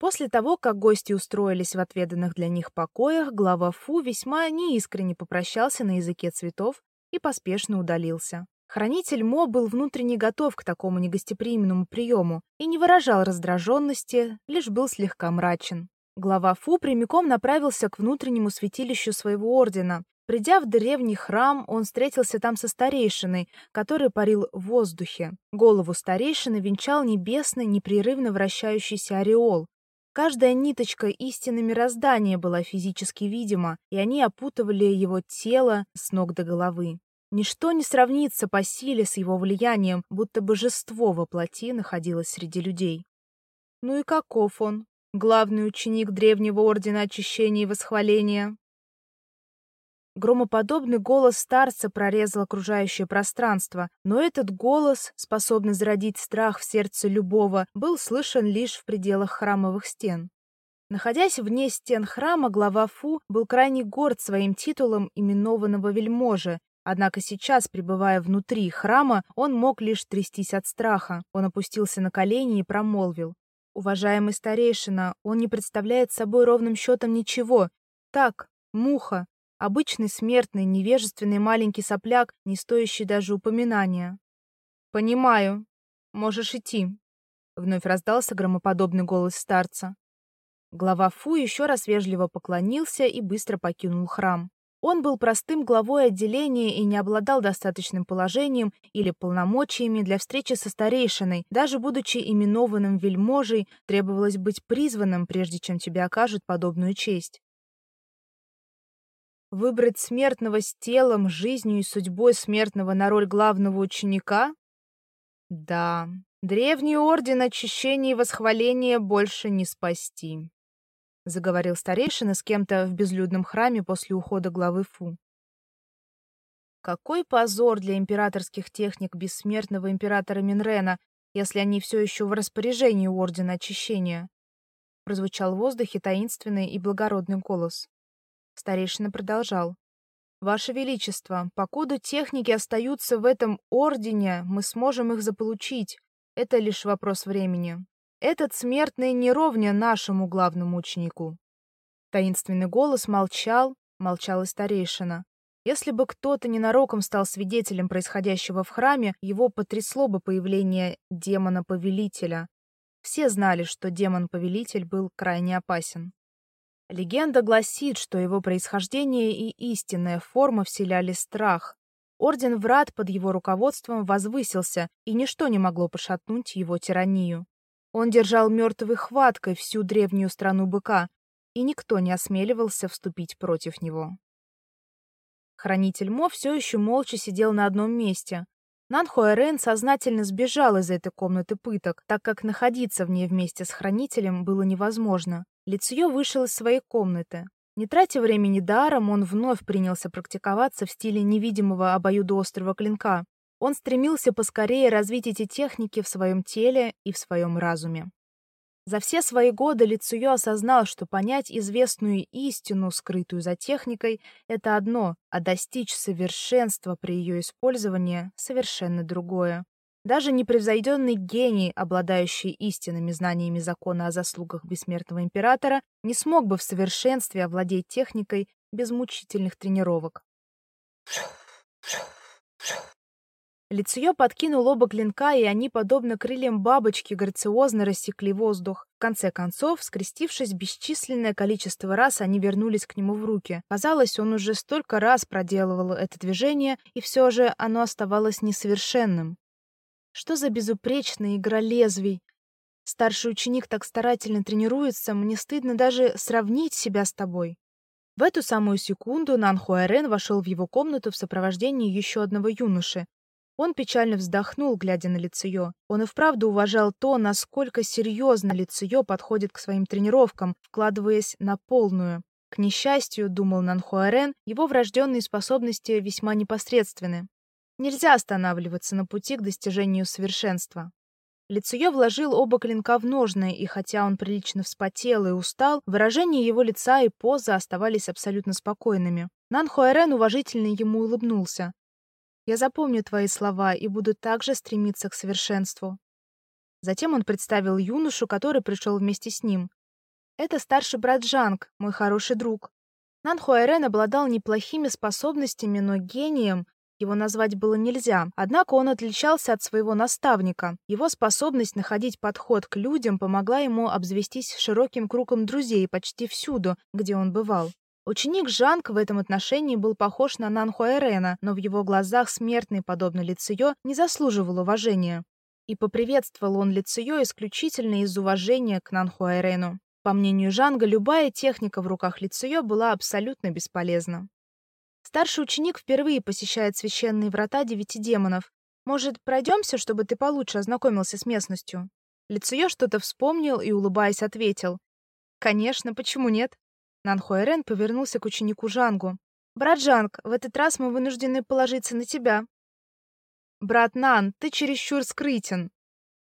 После того, как гости устроились в отведанных для них покоях, глава Фу весьма неискренне попрощался на языке цветов и поспешно удалился. Хранитель Мо был внутренне готов к такому негостеприимному приему и не выражал раздраженности, лишь был слегка мрачен. Глава Фу прямиком направился к внутреннему святилищу своего ордена. Придя в древний храм, он встретился там со старейшиной, который парил в воздухе. Голову старейшины венчал небесный, непрерывно вращающийся ореол. Каждая ниточка истины мироздания была физически видима, и они опутывали его тело с ног до головы. Ничто не сравнится по силе с его влиянием, будто божество во плоти находилось среди людей. Ну и каков он, главный ученик древнего ордена очищения и восхваления? Громоподобный голос старца прорезал окружающее пространство, но этот голос, способный зародить страх в сердце любого, был слышен лишь в пределах храмовых стен. Находясь вне стен храма, глава Фу был крайне горд своим титулом именованного вельможи Однако сейчас, пребывая внутри храма, он мог лишь трястись от страха. Он опустился на колени и промолвил. «Уважаемый старейшина, он не представляет собой ровным счетом ничего. Так, муха, обычный смертный, невежественный маленький сопляк, не стоящий даже упоминания». «Понимаю. Можешь идти», — вновь раздался громоподобный голос старца. Глава Фу еще раз вежливо поклонился и быстро покинул храм. Он был простым главой отделения и не обладал достаточным положением или полномочиями для встречи со старейшиной. Даже будучи именованным вельможей, требовалось быть призванным, прежде чем тебе окажут подобную честь. Выбрать смертного с телом, жизнью и судьбой смертного на роль главного ученика? Да, древний орден очищения и восхваления больше не спасти заговорил старейшина с кем-то в безлюдном храме после ухода главы Фу. Какой позор для императорских техник бессмертного императора Минрена, если они все еще в распоряжении Ордена Очищения, прозвучал в воздухе таинственный и благородный голос. Старейшина продолжал: Ваше величество, покуда техники остаются в этом ордене, мы сможем их заполучить. Это лишь вопрос времени. Этот смертный не нашему главному ученику. Таинственный голос молчал, молчал и старейшина. Если бы кто-то ненароком стал свидетелем происходящего в храме, его потрясло бы появление демона-повелителя. Все знали, что демон-повелитель был крайне опасен. Легенда гласит, что его происхождение и истинная форма вселяли страх. Орден Врат под его руководством возвысился, и ничто не могло пошатнуть его тиранию. Он держал мертвой хваткой всю древнюю страну быка, и никто не осмеливался вступить против него. Хранитель Мо все еще молча сидел на одном месте. Нанхуэрен сознательно сбежал из этой комнаты пыток, так как находиться в ней вместе с хранителем было невозможно. Лицьё вышел из своей комнаты. Не тратя времени даром, он вновь принялся практиковаться в стиле невидимого обоюдоострого клинка. Он стремился поскорее развить эти техники в своем теле и в своем разуме. За все свои годы Лицуё осознал, что понять известную истину, скрытую за техникой, это одно, а достичь совершенства при ее использовании совершенно другое. Даже непревзойденный гений, обладающий истинными знаниями закона о заслугах бессмертного императора, не смог бы в совершенстве овладеть техникой без мучительных тренировок. Лицеё подкинул оба клинка, и они, подобно крыльям бабочки, грациозно рассекли воздух. В конце концов, скрестившись бесчисленное количество раз, они вернулись к нему в руки. Казалось, он уже столько раз проделывал это движение, и все же оно оставалось несовершенным. Что за безупречная игра лезвий? Старший ученик так старательно тренируется, мне стыдно даже сравнить себя с тобой. В эту самую секунду Нан Хуайрен вошел в его комнату в сопровождении еще одного юноши. Он печально вздохнул, глядя на Лицеё. Он и вправду уважал то, насколько серьезно Лицеё подходит к своим тренировкам, вкладываясь на полную. К несчастью, думал Нанхуарен, его врожденные способности весьма непосредственны. Нельзя останавливаться на пути к достижению совершенства. Лицеё вложил оба клинка в ножны, и хотя он прилично вспотел и устал, выражение его лица и поза оставались абсолютно спокойными. Нанхуарен уважительно ему улыбнулся. Я запомню твои слова и буду также стремиться к совершенству. Затем он представил юношу, который пришел вместе с ним. Это старший брат Джанг, мой хороший друг. Нан Хуайрен обладал неплохими способностями, но гением его назвать было нельзя. Однако он отличался от своего наставника. Его способность находить подход к людям помогла ему обзавестись широким кругом друзей почти всюду, где он бывал. Ученик Жанг в этом отношении был похож на Нанхуэрена, но в его глазах смертный, подобно Лициё, не заслуживал уважения. И поприветствовал он Лициё исключительно из уважения к Нанхуэрену. По мнению Жанга, любая техника в руках Лициё была абсолютно бесполезна. Старший ученик впервые посещает священные врата девяти демонов. Может, пройдемся, чтобы ты получше ознакомился с местностью? Лициё что-то вспомнил и, улыбаясь, ответил. Конечно, почему нет? Нанхуэрен повернулся к ученику Жангу. «Брат Жанг, в этот раз мы вынуждены положиться на тебя». «Брат Нан, ты чересчур скрытен».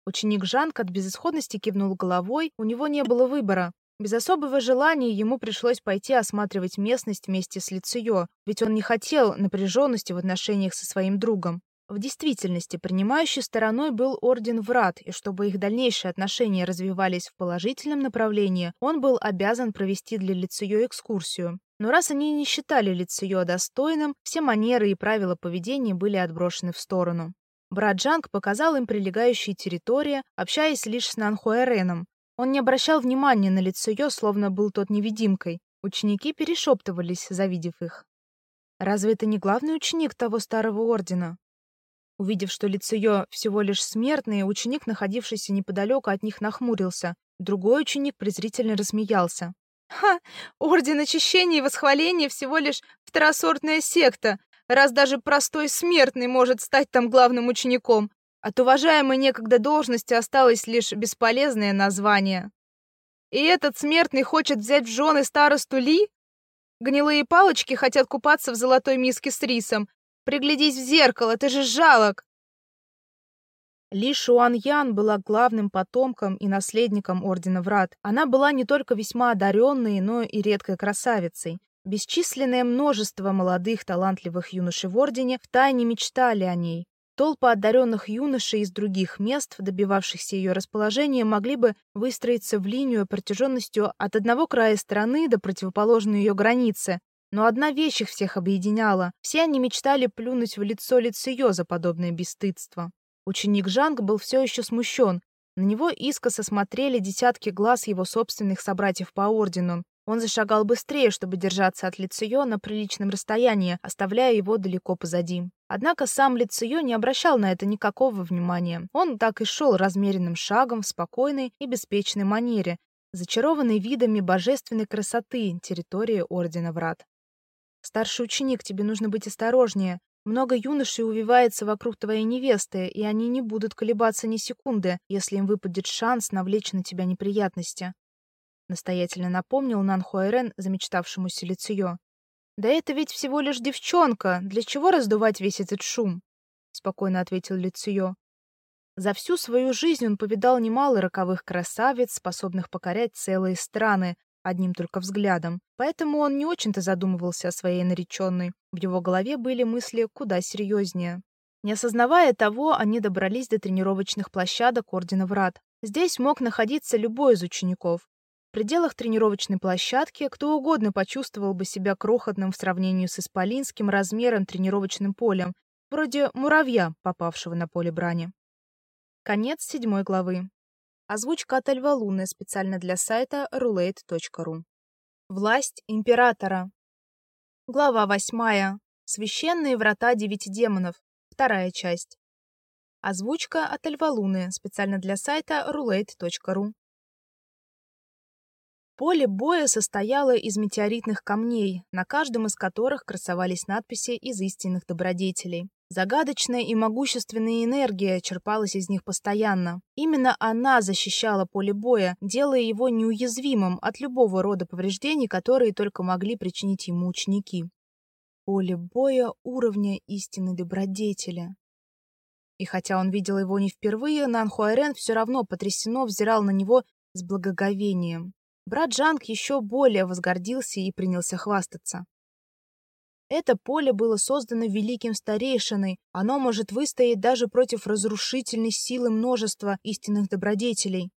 Ученик Жанг от безысходности кивнул головой, у него не было выбора. Без особого желания ему пришлось пойти осматривать местность вместе с Лицеё, ведь он не хотел напряженности в отношениях со своим другом. В действительности, принимающей стороной был Орден Врат, и чтобы их дальнейшие отношения развивались в положительном направлении, он был обязан провести для Лицеё экскурсию. Но раз они не считали Лицеё достойным, все манеры и правила поведения были отброшены в сторону. Брат Джанг показал им прилегающие территории, общаясь лишь с Нанхуэреном. Он не обращал внимания на Лицеё, словно был тот невидимкой. Ученики перешептывались, завидев их. Разве это не главный ученик того старого ордена? Увидев, что лицеё всего лишь смертный, ученик, находившийся неподалеку от них, нахмурился. Другой ученик презрительно рассмеялся. «Ха! Орден очищения и восхваления всего лишь второсортная секта, раз даже простой смертный может стать там главным учеником. От уважаемой некогда должности осталось лишь бесполезное название. И этот смертный хочет взять в жены старосту Ли? Гнилые палочки хотят купаться в золотой миске с рисом, Приглядись в зеркало, ты же жалок!» Ли Шуаньян была главным потомком и наследником Ордена Врат. Она была не только весьма одаренной, но и редкой красавицей. Бесчисленное множество молодых талантливых юношей в Ордене втайне мечтали о ней. Толпа одаренных юношей из других мест, добивавшихся ее расположения, могли бы выстроиться в линию протяженностью от одного края страны до противоположной ее границы, но одна вещь их всех объединяла. Все они мечтали плюнуть в лицо Лицеё за подобное бесстыдство. Ученик Жанг был все еще смущен. На него искоса смотрели десятки глаз его собственных собратьев по ордену. Он зашагал быстрее, чтобы держаться от Лицио на приличном расстоянии, оставляя его далеко позади. Однако сам Лицио не обращал на это никакого внимания. Он так и шел размеренным шагом в спокойной и беспечной манере, зачарованный видами божественной красоты территории Ордена Врат. «Старший ученик, тебе нужно быть осторожнее. Много юношей увивается вокруг твоей невесты, и они не будут колебаться ни секунды, если им выпадет шанс навлечь на тебя неприятности настоятельно напомнил Нанхуэрен, замечтавшемуся Лицио. Да это ведь всего лишь девчонка, для чего раздувать весь этот шум? спокойно ответил Лицио. За всю свою жизнь он повидал немало роковых красавиц, способных покорять целые страны одним только взглядом. Поэтому он не очень-то задумывался о своей нареченной. В его голове были мысли куда серьезнее. Не осознавая того, они добрались до тренировочных площадок Ордена Врат. Здесь мог находиться любой из учеников, пределах тренировочной площадки кто угодно почувствовал бы себя крохотным в сравнении с исполинским размером тренировочным полем, вроде муравья, попавшего на поле брани. Конец седьмой главы. Озвучка от Альва Луны специально для сайта roulette.ru. Власть императора. Глава восьмая. Священные врата девяти демонов. Вторая часть. Озвучка от Альва Луны специально для сайта roulette.ru. Поле боя состояло из метеоритных камней, на каждом из которых красовались надписи из истинных добродетелей. Загадочная и могущественная энергия черпалась из них постоянно. Именно она защищала поле боя, делая его неуязвимым от любого рода повреждений, которые только могли причинить ему ученики. Поле боя уровня истины добродетеля. И хотя он видел его не впервые, Нанхуайрен все равно потрясенно взирал на него с благоговением. Брат Жанг еще более возгордился и принялся хвастаться. Это поле было создано великим старейшиной, оно может выстоять даже против разрушительной силы множества истинных добродетелей.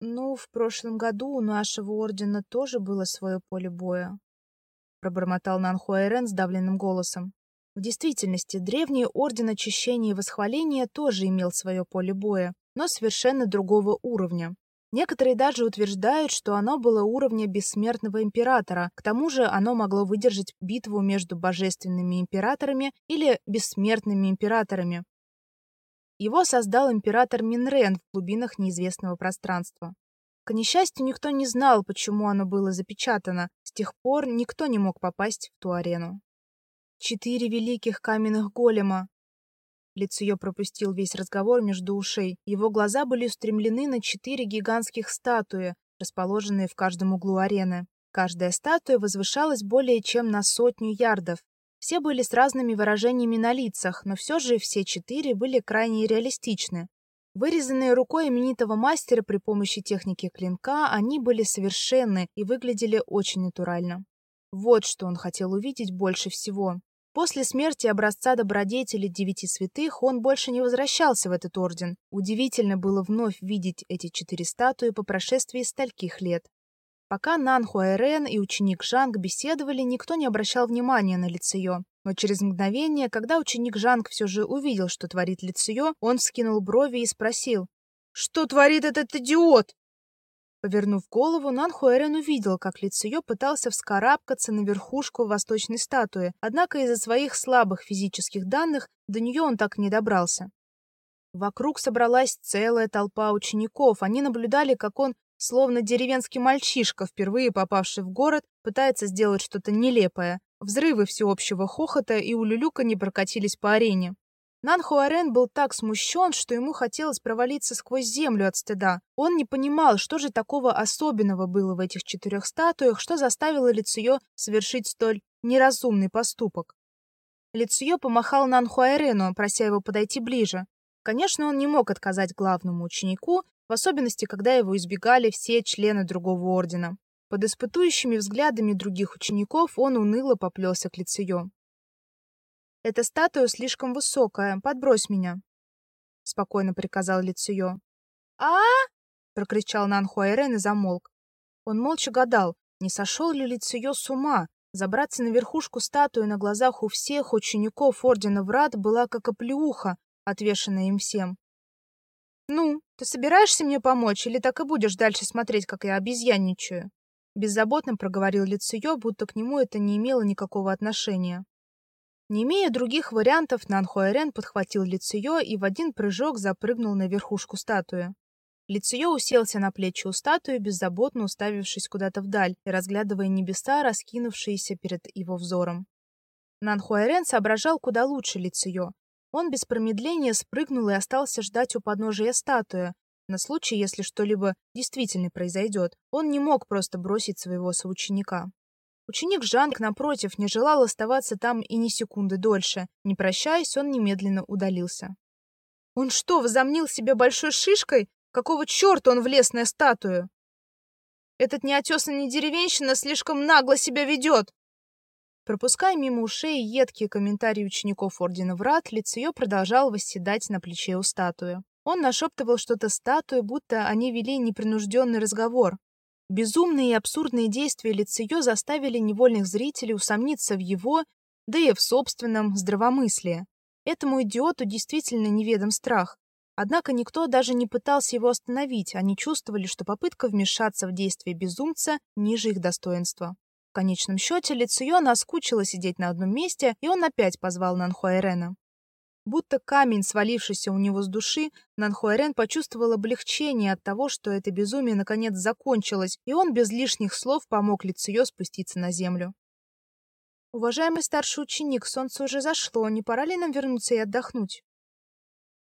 Ну, в прошлом году у нашего ордена тоже было свое поле боя, пробормотал Нанхуайрен сдавленным голосом. В действительности, древний орден очищения и восхваления тоже имел свое поле боя, но совершенно другого уровня. Некоторые даже утверждают, что оно было уровня бессмертного императора. К тому же оно могло выдержать битву между божественными императорами или бессмертными императорами. Его создал император Минрен в глубинах неизвестного пространства. К несчастью, никто не знал, почему оно было запечатано. С тех пор никто не мог попасть в ту арену. Четыре великих каменных голема, Лицуё пропустил весь разговор между ушей. Его глаза были устремлены на четыре гигантских статуи, расположенные в каждом углу арены. Каждая статуя возвышалась более чем на сотню ярдов. Все были с разными выражениями на лицах, но все же все четыре были крайне реалистичны. Вырезанные рукой именитого мастера при помощи техники клинка, они были совершенны и выглядели очень натурально. Вот что он хотел увидеть больше всего. После смерти образца добродетели девяти святых он больше не возвращался в этот орден. Удивительно было вновь видеть эти четыре статуи по прошествии стольких лет. Пока Нан Хуайрен и ученик Жанг беседовали, никто не обращал внимания на Лицеё. Но через мгновение, когда ученик Жанг все же увидел, что творит Лицеё, он вскинул брови и спросил: "Что творит этот идиот?" Повернув голову, Нанхуэрен увидел, как Лицеё пытался вскарабкаться на верхушку восточной статуи, однако из-за своих слабых физических данных до нее он так и не добрался. Вокруг собралась целая толпа учеников. Они наблюдали, как он, словно деревенский мальчишка, впервые попавший в город, пытается сделать что-то нелепое. Взрывы всеобщего хохота и улюлюка не прокатились по арене. Нанхуарен был так смущен, что ему хотелось провалиться сквозь землю от стыда. Он не понимал, что же такого особенного было в этих четырех статуях, что заставило Лицуё совершить столь неразумный поступок. Лицуё помахал Нанхуарену, прося его подойти ближе. Конечно, он не мог отказать главному ученику, в особенности, когда его избегали все члены другого ордена. Под испытующими взглядами других учеников он уныло поплелся к Лицуё. Эта статуя слишком высокая. Подбрось меня, спокойно приказал Лицуё. А? прокричал Нанхуайрен и замолк. Он молча гадал, не сошел ли Лицуё с ума. Забраться на верхушку статуи на глазах у всех учеников ордена Врат была как оплеуха, отвешенная им всем. Ну, ты собираешься мне помочь или так и будешь дальше смотреть, как я обезьянничаю? беззаботно проговорил Лицеё, будто к нему это не имело никакого отношения. Не имея других вариантов, Нанхуэрен подхватил Лицеё и в один прыжок запрыгнул на верхушку статуи. Лицеё уселся на плечи у статуи, беззаботно уставившись куда-то вдаль и разглядывая небеса, раскинувшиеся перед его взором. Нанхуэрен соображал куда лучше Лицеё. Он без промедления спрыгнул и остался ждать у подножия статуи, на случай, если что-либо действительно произойдет. Он не мог просто бросить своего соученика. Ученик Жанк, напротив, не желал оставаться там и ни секунды дольше. Не прощаясь, он немедленно удалился. Он что, возомнил себя большой шишкой? Какого черта он влез на статую? Этот неотесанный деревенщина слишком нагло себя ведет. Пропуская мимо ушей едкие комментарии учеников Ордена Врат, Лицеё продолжал восседать на плече у статуи. Он нашептывал что-то статуе, будто они вели непринужденный разговор. Безумные и абсурдные действия Лицеё заставили невольных зрителей усомниться в его, да и в собственном здравомыслии. Этому идиоту действительно неведом страх. Однако никто даже не пытался его остановить, они чувствовали, что попытка вмешаться в действия безумца ниже их достоинства. В конечном счете Лицуё наскучило сидеть на одном месте, и он опять позвал Нанхуайрена. Будто камень, свалившийся у него с души, Нанхуайрен почувствовал облегчение от того, что это безумие наконец закончилось, и он без лишних слов помог Лицуё спуститься на землю. Уважаемый старший ученик, солнце уже зашло, не пора ли нам вернуться и отдохнуть?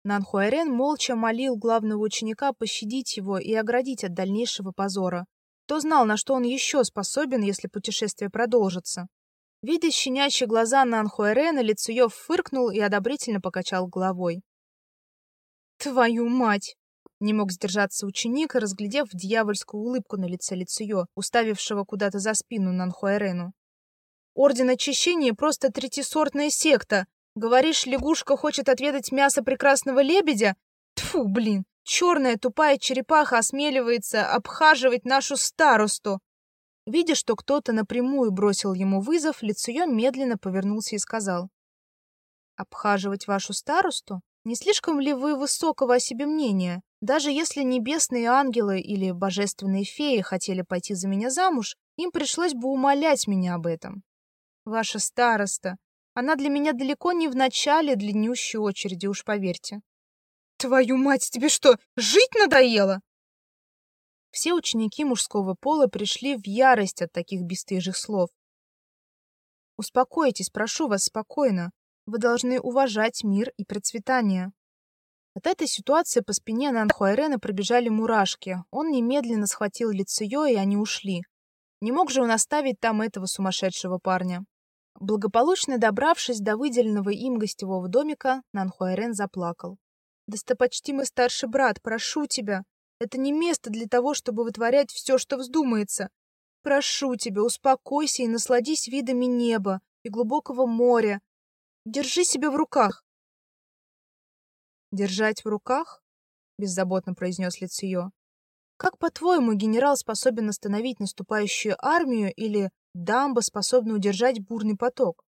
Нанхуайрен молча молил главного ученика пощадить его и оградить от дальнейшего позора. Кто знал, на что он еще способен, если путешествие продолжится. Видя щенячьи глаза Нанхуайрена, Лицуё фыркнул и одобрительно покачал головой. «Твою мать!» Не мог сдержаться ученик, разглядев дьявольскую улыбку на лице Лицуё, уставившего куда-то за спину Нанхуайрену. «Орден Очищения просто третисортная секта, Говоришь, лягушка хочет отведать мясо прекрасного лебедя? Тфу, блин, черная тупая черепаха осмеливается обхаживать нашу старосту. Видя, что кто-то напрямую бросил ему вызов, Лицуё медленно повернулся и сказал: "Обхаживать вашу старосту? Не слишком ли вы высокого о себе мнения? Даже если небесные ангелы или божественные феи хотели пойти за меня замуж, им пришлось бы умолять меня об этом. Ваша староста, она для меня далеко не в начале длиннющей очереди, уж поверьте. Твою мать, тебе что, жить надоело? Все ученики мужского пола пришли в ярость от таких бесстыжих слов. Успокойтесь, прошу вас, спокойно. Вы должны уважать мир и процветание. От этой ситуации по спине Нанхуайрена пробежали мурашки. Он немедленно схватил Лицеё, и они ушли. Не мог же он оставить там этого сумасшедшего парня. Благополучно добравшись до выделенного им гостевого домика, Нанхуайрен заплакал. «Достопочтимый старший брат, прошу тебя, это не место для того, чтобы вытворять все, что вздумается. Прошу тебя, успокойся и насладись видами неба и глубокого моря. Держи себя в руках». «Держать в руках?» — беззаботно произнес Лициё. «Как, по-твоему, генерал способен остановить наступающую армию или Дамба способна удержать бурный поток.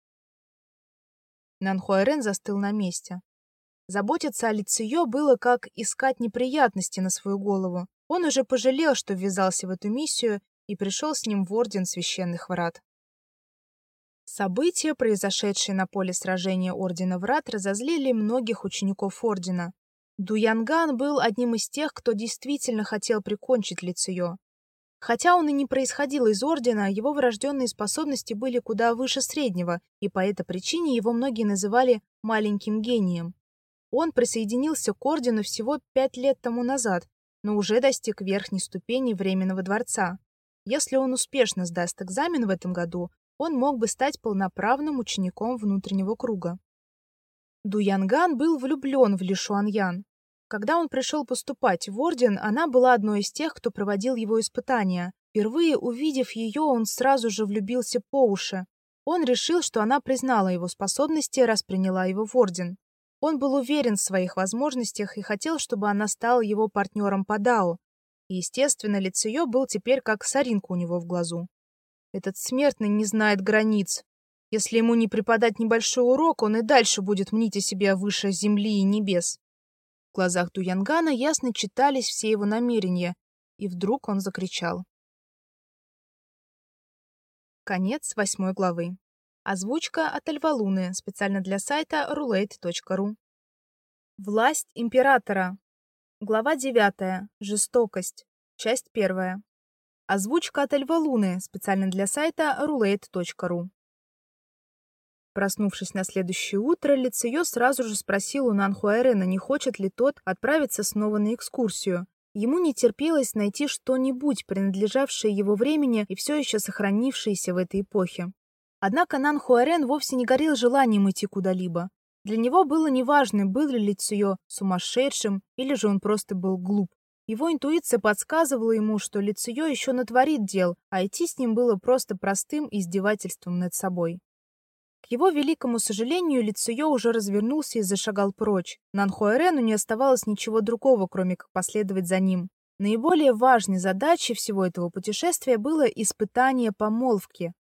Нанхуайрен застыл на месте. Заботиться о Лициё было как искать неприятности на свою голову. Он уже пожалел, что ввязался в эту миссию и пришел с ним в Орден Священных Врат. События, произошедшие на поле сражения Ордена Врат, разозлили многих учеников Ордена. Дуянган был одним из тех, кто действительно хотел прикончить Лициё. Хотя он и не происходил из ордена, его врожденные способности были куда выше среднего, и по этой причине его многие называли маленьким гением. Он присоединился к ордену всего пять лет тому назад, но уже достиг верхней ступени временного дворца. Если он успешно сдаст экзамен в этом году, он мог бы стать полноправным учеником внутреннего круга. Дуянган был влюблен в Ли Шуаньян. Когда он пришел поступать в орден, она была одной из тех, кто проводил его испытания. Впервые увидев ее, он сразу же влюбился по уши. Он решил, что она признала его способности, раз приняла его в орден. Он был уверен в своих возможностях и хотел, чтобы она стала его партнером по дао. И, естественно, лицо ее был теперь как соринка у него в глазу. Этот смертный не знает границ. Если ему не преподать небольшой урок, он и дальше будет мнить о себе выше земли и небес. В глазах Дуянгана ясно читались все его намерения, и вдруг он закричал: Конец восьмой главы. Озвучка от Альвалуны специально для сайта roulette.ru. Власть императора. Глава 9. Жестокость. Часть 1. Озвучка от Альвалуны специально для сайта roulette.ru. Проснувшись на следующее утро, Лицеё сразу же спросил у Нанхуэрена, не хочет ли тот отправиться снова на экскурсию. Ему не терпелось найти что-нибудь, принадлежавшее его времени и все еще сохранившееся в этой эпохе. Однако Нанхуэрен вовсе не горел желанием идти куда-либо. Для него было неважно, был ли Лицеё сумасшедшим или же он просто был глуп. Его интуиция подсказывала ему, что Лицеё еще натворит дел, а идти с ним было просто простым издевательством над собой. К его великому сожалению, Лицуё уже развернулся и зашагал прочь. Нанхуэрену не оставалось ничего другого, кроме как последовать за ним. Наиболее важной задачей всего этого путешествия было испытание помолвки.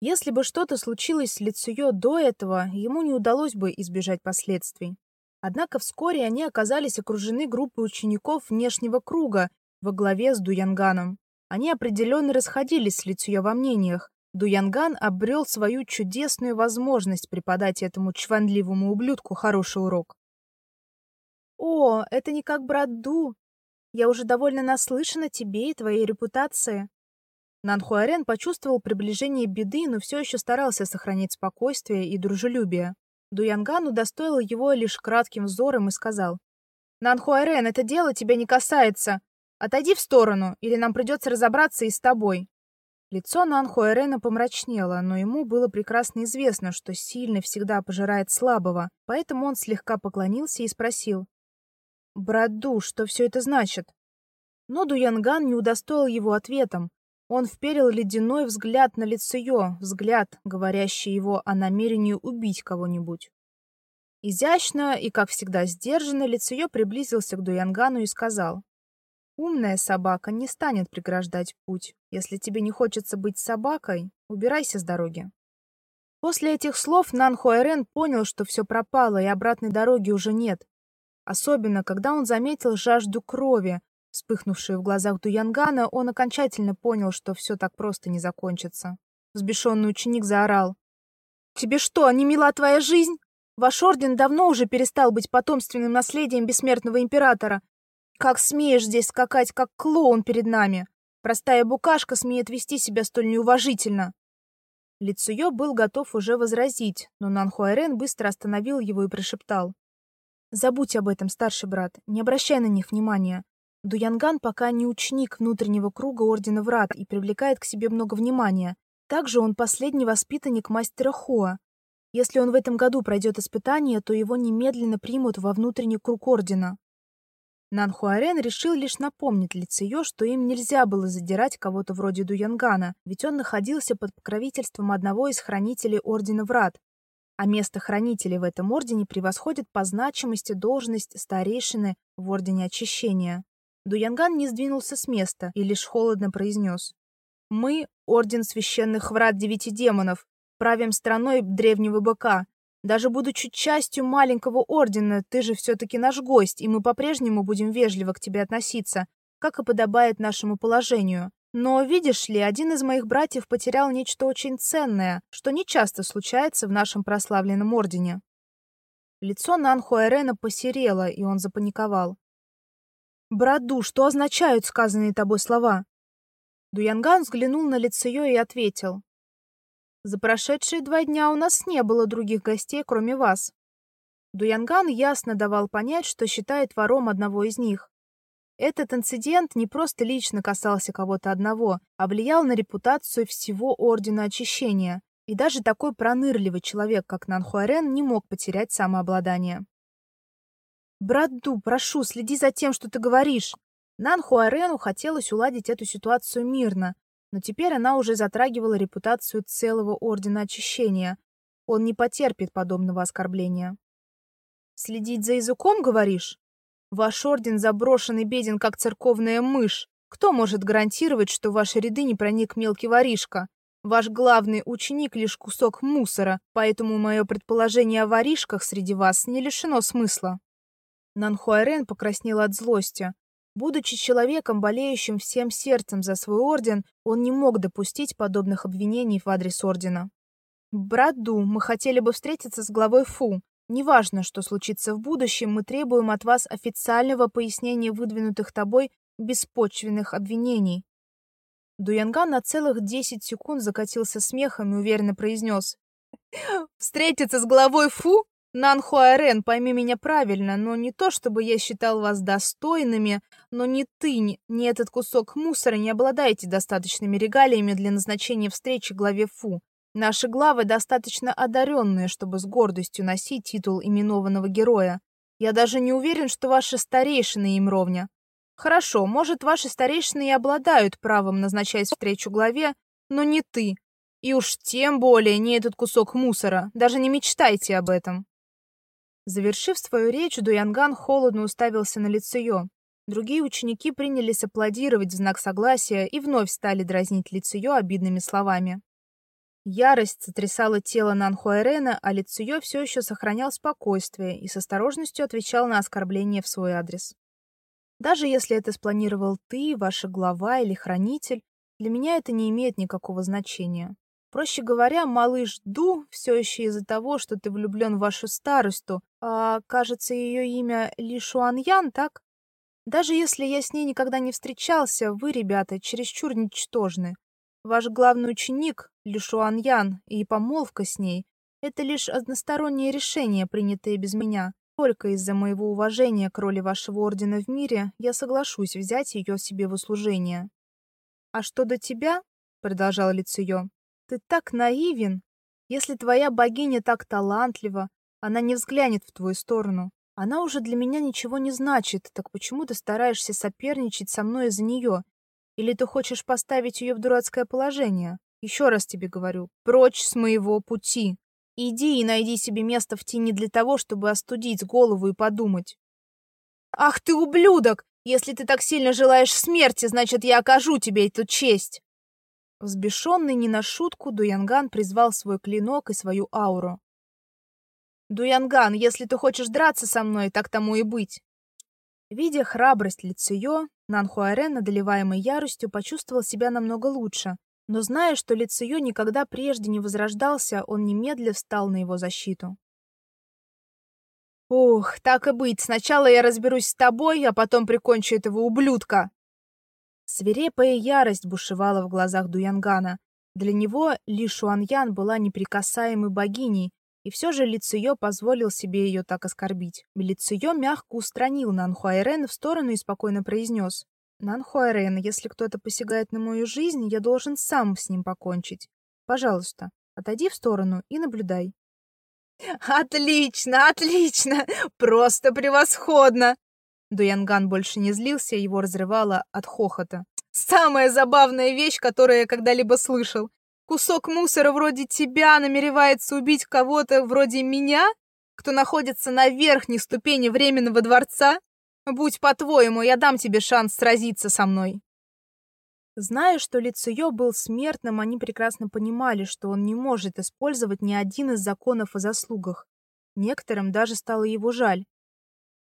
Если бы что-то случилось с Лицуё до этого, ему не удалось бы избежать последствий. Однако вскоре они оказались окружены группой учеников внешнего круга во главе с Дуянганом. Они определенно расходились с Лицуё во мнениях, Дуянган обрел свою чудесную возможность преподать этому чванливому ублюдку хороший урок. «О, это не как брат Ду. Я уже довольно наслышана тебе и твоей репутации». Нанхуарен почувствовал приближение беды, но все еще старался сохранить спокойствие и дружелюбие. Дуянган удостоил его лишь кратким взором и сказал. «Нанхуарен, это дело тебя не касается. Отойди в сторону, или нам придется разобраться и с тобой». Лицо Нанхуэрена помрачнело, но ему было прекрасно известно, что сильный всегда пожирает слабого, поэтому он слегка поклонился и спросил. «Браду, что все это значит?» Но Дуянган не удостоил его ответом. Он вперил ледяной взгляд на лицо ее, взгляд, говорящий его о намерении убить кого-нибудь. Изящно и, как всегда, сдержанно лицо приблизился к Дуянгану и сказал. Умная собака не станет преграждать путь. Если тебе не хочется быть собакой, убирайся с дороги. После этих слов Нан Хуайрен понял, что все пропало и обратной дороги уже нет. Особенно, когда он заметил жажду крови, вспыхнувшую в глазах Дуянгана, он окончательно понял, что все так просто не закончится. Взбешенный ученик заорал. «Тебе что, не мила твоя жизнь? Ваш орден давно уже перестал быть потомственным наследием бессмертного императора. Как смеешь здесь скакать, как клоун перед нами? Простая букашка смеет вести себя столь неуважительно. Лицуё был готов уже возразить, но Нанхуайрен быстро остановил его и прошептал: "Забудь об этом, старший брат, не обращай на них внимания. Дуянган пока не ученик внутреннего круга ордена Врат и привлекает к себе много внимания. Также он последний воспитанник мастера Хуа. Если он в этом году пройдет испытание, то его немедленно примут во внутренний круг ордена. Нанхуарен решил лишь напомнить Лицеё, что им нельзя было задирать кого-то вроде Дуянгана, ведь он находился под покровительством одного из хранителей Ордена Врат, а место хранителя в этом ордене превосходит по значимости должность старейшины в Ордене Очищения. Дуянган не сдвинулся с места и лишь холодно произнес. «Мы, Орден Священных Врат Девяти Демонов, правим страной древнего быка, даже будучи частью маленького ордена, ты же все-таки наш гость, и мы по-прежнему будем вежливо к тебе относиться, как и подобает нашему положению. Но, видишь ли, один из моих братьев потерял нечто очень ценное, что не часто случается в нашем прославленном ордене. Лицо Нанхуэрена посерело, и он запаниковал. «Браду, что означают сказанные тобой слова?» Дуянган взглянул на Лицеё и ответил. За прошедшие два дня у нас не было других гостей, кроме вас. Дуянган ясно давал понять, что считает вором одного из них. Этот инцидент не просто лично касался кого-то одного, а влиял на репутацию всего Ордена Очищения, и даже такой пронырливый человек, как Нанхуарен, не мог потерять самообладание. «Брат Ду, прошу, следи за тем, что ты говоришь!» Нанхуарену хотелось уладить эту ситуацию мирно, но теперь она уже затрагивала репутацию целого ордена очищения. Он не потерпит подобного оскорбления. Следить за языком, говоришь? Ваш орден заброшен и беден, как церковная мышь. Кто может гарантировать, что в ваши ряды не проник мелкий воришка? Ваш главный ученик лишь кусок мусора, поэтому мое предположение о воришках среди вас не лишено смысла. Нанхуайрен покраснел от злости. Будучи человеком, болеющим всем сердцем за свой орден, он не мог допустить подобных обвинений в адрес ордена. «Брат Ду, мы хотели бы встретиться с главой Фу. Неважно, что случится в будущем, мы требуем от вас официального пояснения выдвинутых тобой беспочвенных обвинений». Дуянган на целых десять секунд закатился смехом и уверенно произнес. «Встретиться с главой Фу? Нанхуарен, пойми меня правильно, но не то, чтобы я считал вас достойными, но ни ты, ни этот кусок мусора не обладаете достаточными регалиями для назначения встречи главе Фу. Наши главы достаточно одаренные, чтобы с гордостью носить титул именованного героя. Я даже не уверен, что ваши старейшины им ровня. Хорошо, может, ваши старейшины и обладают правом назначать встречу главе, но не ты. И уж тем более не этот кусок мусора. Даже не мечтайте об этом. Завершив свою речь, Дуянган холодно уставился на Лицеё. Другие ученики принялись аплодировать в знак согласия и вновь стали дразнить Лицеё обидными словами. Ярость сотрясала тело Нанхуэрена, а Лицеё все еще сохранял спокойствие и с осторожностью отвечал на оскорбления в свой адрес. Даже если это спланировал ты, ваша глава или хранитель, для меня это не имеет никакого значения. Проще говоря, малыш Ду все еще из-за того, что ты влюблен в вашу старосту, а, кажется, ее имя Ли Шуаньян, так? Даже если я с ней никогда не встречался, вы, ребята, чересчур ничтожны. Ваш главный ученик, Ли Шуаньян, и помолвка с ней — это лишь одностороннее решение, принятое без меня. Только из-за моего уважения к роли вашего ордена в мире я соглашусь взять ее себе в услужение. А что до тебя, — продолжал Лицеё, ты так наивен. Если твоя богиня так талантлива, она не взглянет в твою сторону. Она уже для меня ничего не значит, так почему ты стараешься соперничать со мной из-за нее? Или ты хочешь поставить ее в дурацкое положение? Еще раз тебе говорю, прочь с моего пути. Иди и найди себе место в тени для того, чтобы остудить голову и подумать. Ах ты ублюдок! Если ты так сильно желаешь смерти, значит, я окажу тебе эту честь. Взбешенный не на шутку, Дуянган призвал свой клинок и свою ауру. «Дуянган, если ты хочешь драться со мной, так тому и быть!» Видя храбрость Лицеё, Нанхуарен, одолеваемый яростью, почувствовал себя намного лучше, но зная, что Лицеё никогда прежде не возрождался, он немедля встал на его защиту. «Ух, так и быть, сначала я разберусь с тобой, а потом прикончу этого ублюдка!» Свирепая ярость бушевала в глазах Дуянгана. Для него Ли Шуаньян была неприкасаемой богиней, и все же Лицеё позволил себе ее так оскорбить. Лицеё мягко устранил Нанхуайрен в сторону и спокойно произнес. «Нанхуайрен, если кто-то посягает на мою жизнь, я должен сам с ним покончить. Пожалуйста, отойди в сторону и наблюдай». «Отлично, отлично! Просто превосходно!» Дуянган больше не злился, его разрывало от хохота. «Самая забавная вещь, которую я когда-либо слышал. Кусок мусора вроде тебя намеревается убить кого-то вроде меня, кто находится на верхней ступени временного дворца? Будь по-твоему, я дам тебе шанс сразиться со мной». Зная, что Лицуё был смертным, они прекрасно понимали, что он не может использовать ни один из законов о заслугах. Некоторым даже стало его жаль.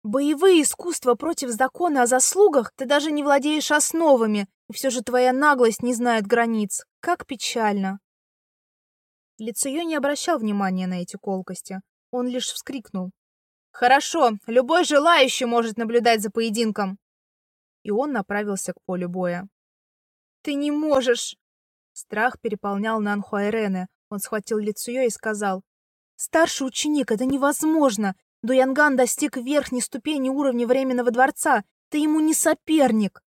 Боевые искусства против закона о заслугах, ты даже не владеешь основами, и все же твоя наглость не знает границ. Как печально. Лицеё не обращал внимания на эти колкости. Он лишь вскрикнул. «Хорошо, любой желающий может наблюдать за поединком!» И он направился к полю боя. «Ты не можешь!» Страх переполнял Нанхуайрене. Он схватил Лицуё и сказал. «Старший ученик, это невозможно! Дуянган достиг верхней ступени уровня временного дворца. Ты ему не соперник.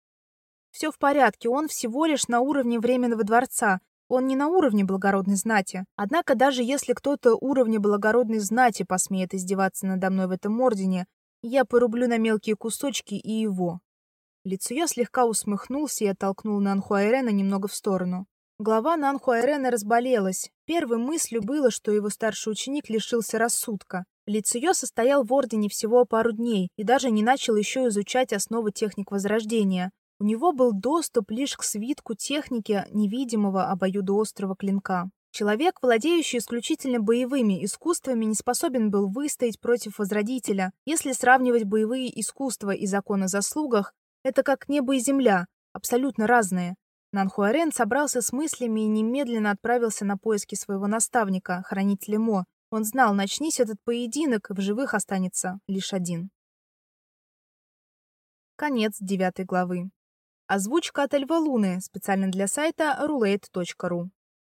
Все в порядке, он всего лишь на уровне временного дворца. Он не на уровне благородной знати. Однако даже если кто-то уровня благородной знати посмеет издеваться надо мной в этом ордене, я порублю на мелкие кусочки и его. Лицуя слегка усмехнулся и оттолкнул Нанхуайрена немного в сторону. Глава Нанхуайрена разболелась. Первой мыслью было, что его старший ученик лишился рассудка. Лицеё состоял в ордене всего пару дней и даже не начал еще изучать основы техник возрождения. У него был доступ лишь к свитку техники невидимого обоюдоострого клинка. Человек, владеющий исключительно боевыми искусствами, не способен был выстоять против Возродителя. Если сравнивать боевые искусства и закон о заслугах, Это как небо и земля, абсолютно разные. Нанхуарен собрался с мыслями и немедленно отправился на поиски своего наставника, хранителя Мо. Он знал, начнись этот поединок, в живых останется лишь один. Конец девятой главы. Озвучка от Эльва Луны, специально для сайта roulette.ru.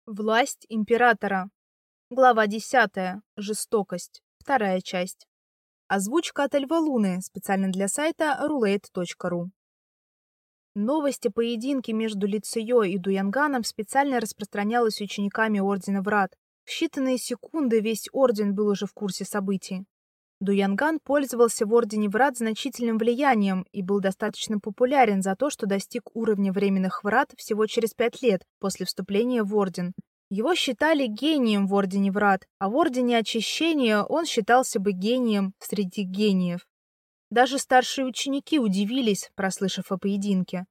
Власть императора. Глава 10. Жестокость. Вторая часть. Озвучка от Эльва Луны, специально для сайта roulette.ru. Новость о поединке между Лицеё и Дуянганом специально распространялась учениками Ордена Врат. В считанные секунды весь Орден был уже в курсе событий. Дуянган пользовался в Ордене Врат значительным влиянием и был достаточно популярен за то, что достиг уровня временных врат всего через пять лет после вступления в Орден. Его считали гением в Ордене Врат, а в Ордене Очищения он считался бы гением среди гениев. Даже старшие ученики удивились, прослышав о поединке.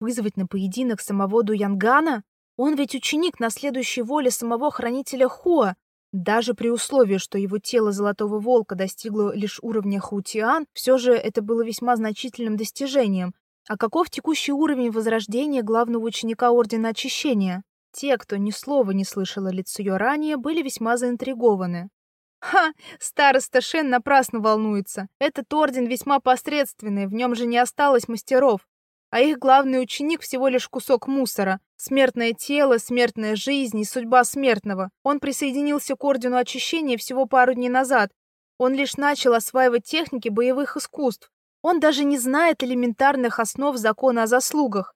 Вызвать на поединок самого Дуянгана? Он ведь ученик наследующей воли самого хранителя Хуа. Даже при условии, что его тело Золотого Волка достигло лишь уровня Хутиан, все же это было весьма значительным достижением. А каков текущий уровень возрождения главного ученика Ордена Очищения? Те, кто ни слова не слышал о Лицуё ранее, были весьма заинтригованы. Ха, староста Шен напрасно волнуется. Этот орден весьма посредственный, в нем же не осталось мастеров. А их главный ученик всего лишь кусок мусора. Смертное тело, смертная жизнь и судьба смертного. Он присоединился к ордену очищения всего пару дней назад. Он лишь начал осваивать техники боевых искусств. Он даже не знает элементарных основ закона о заслугах.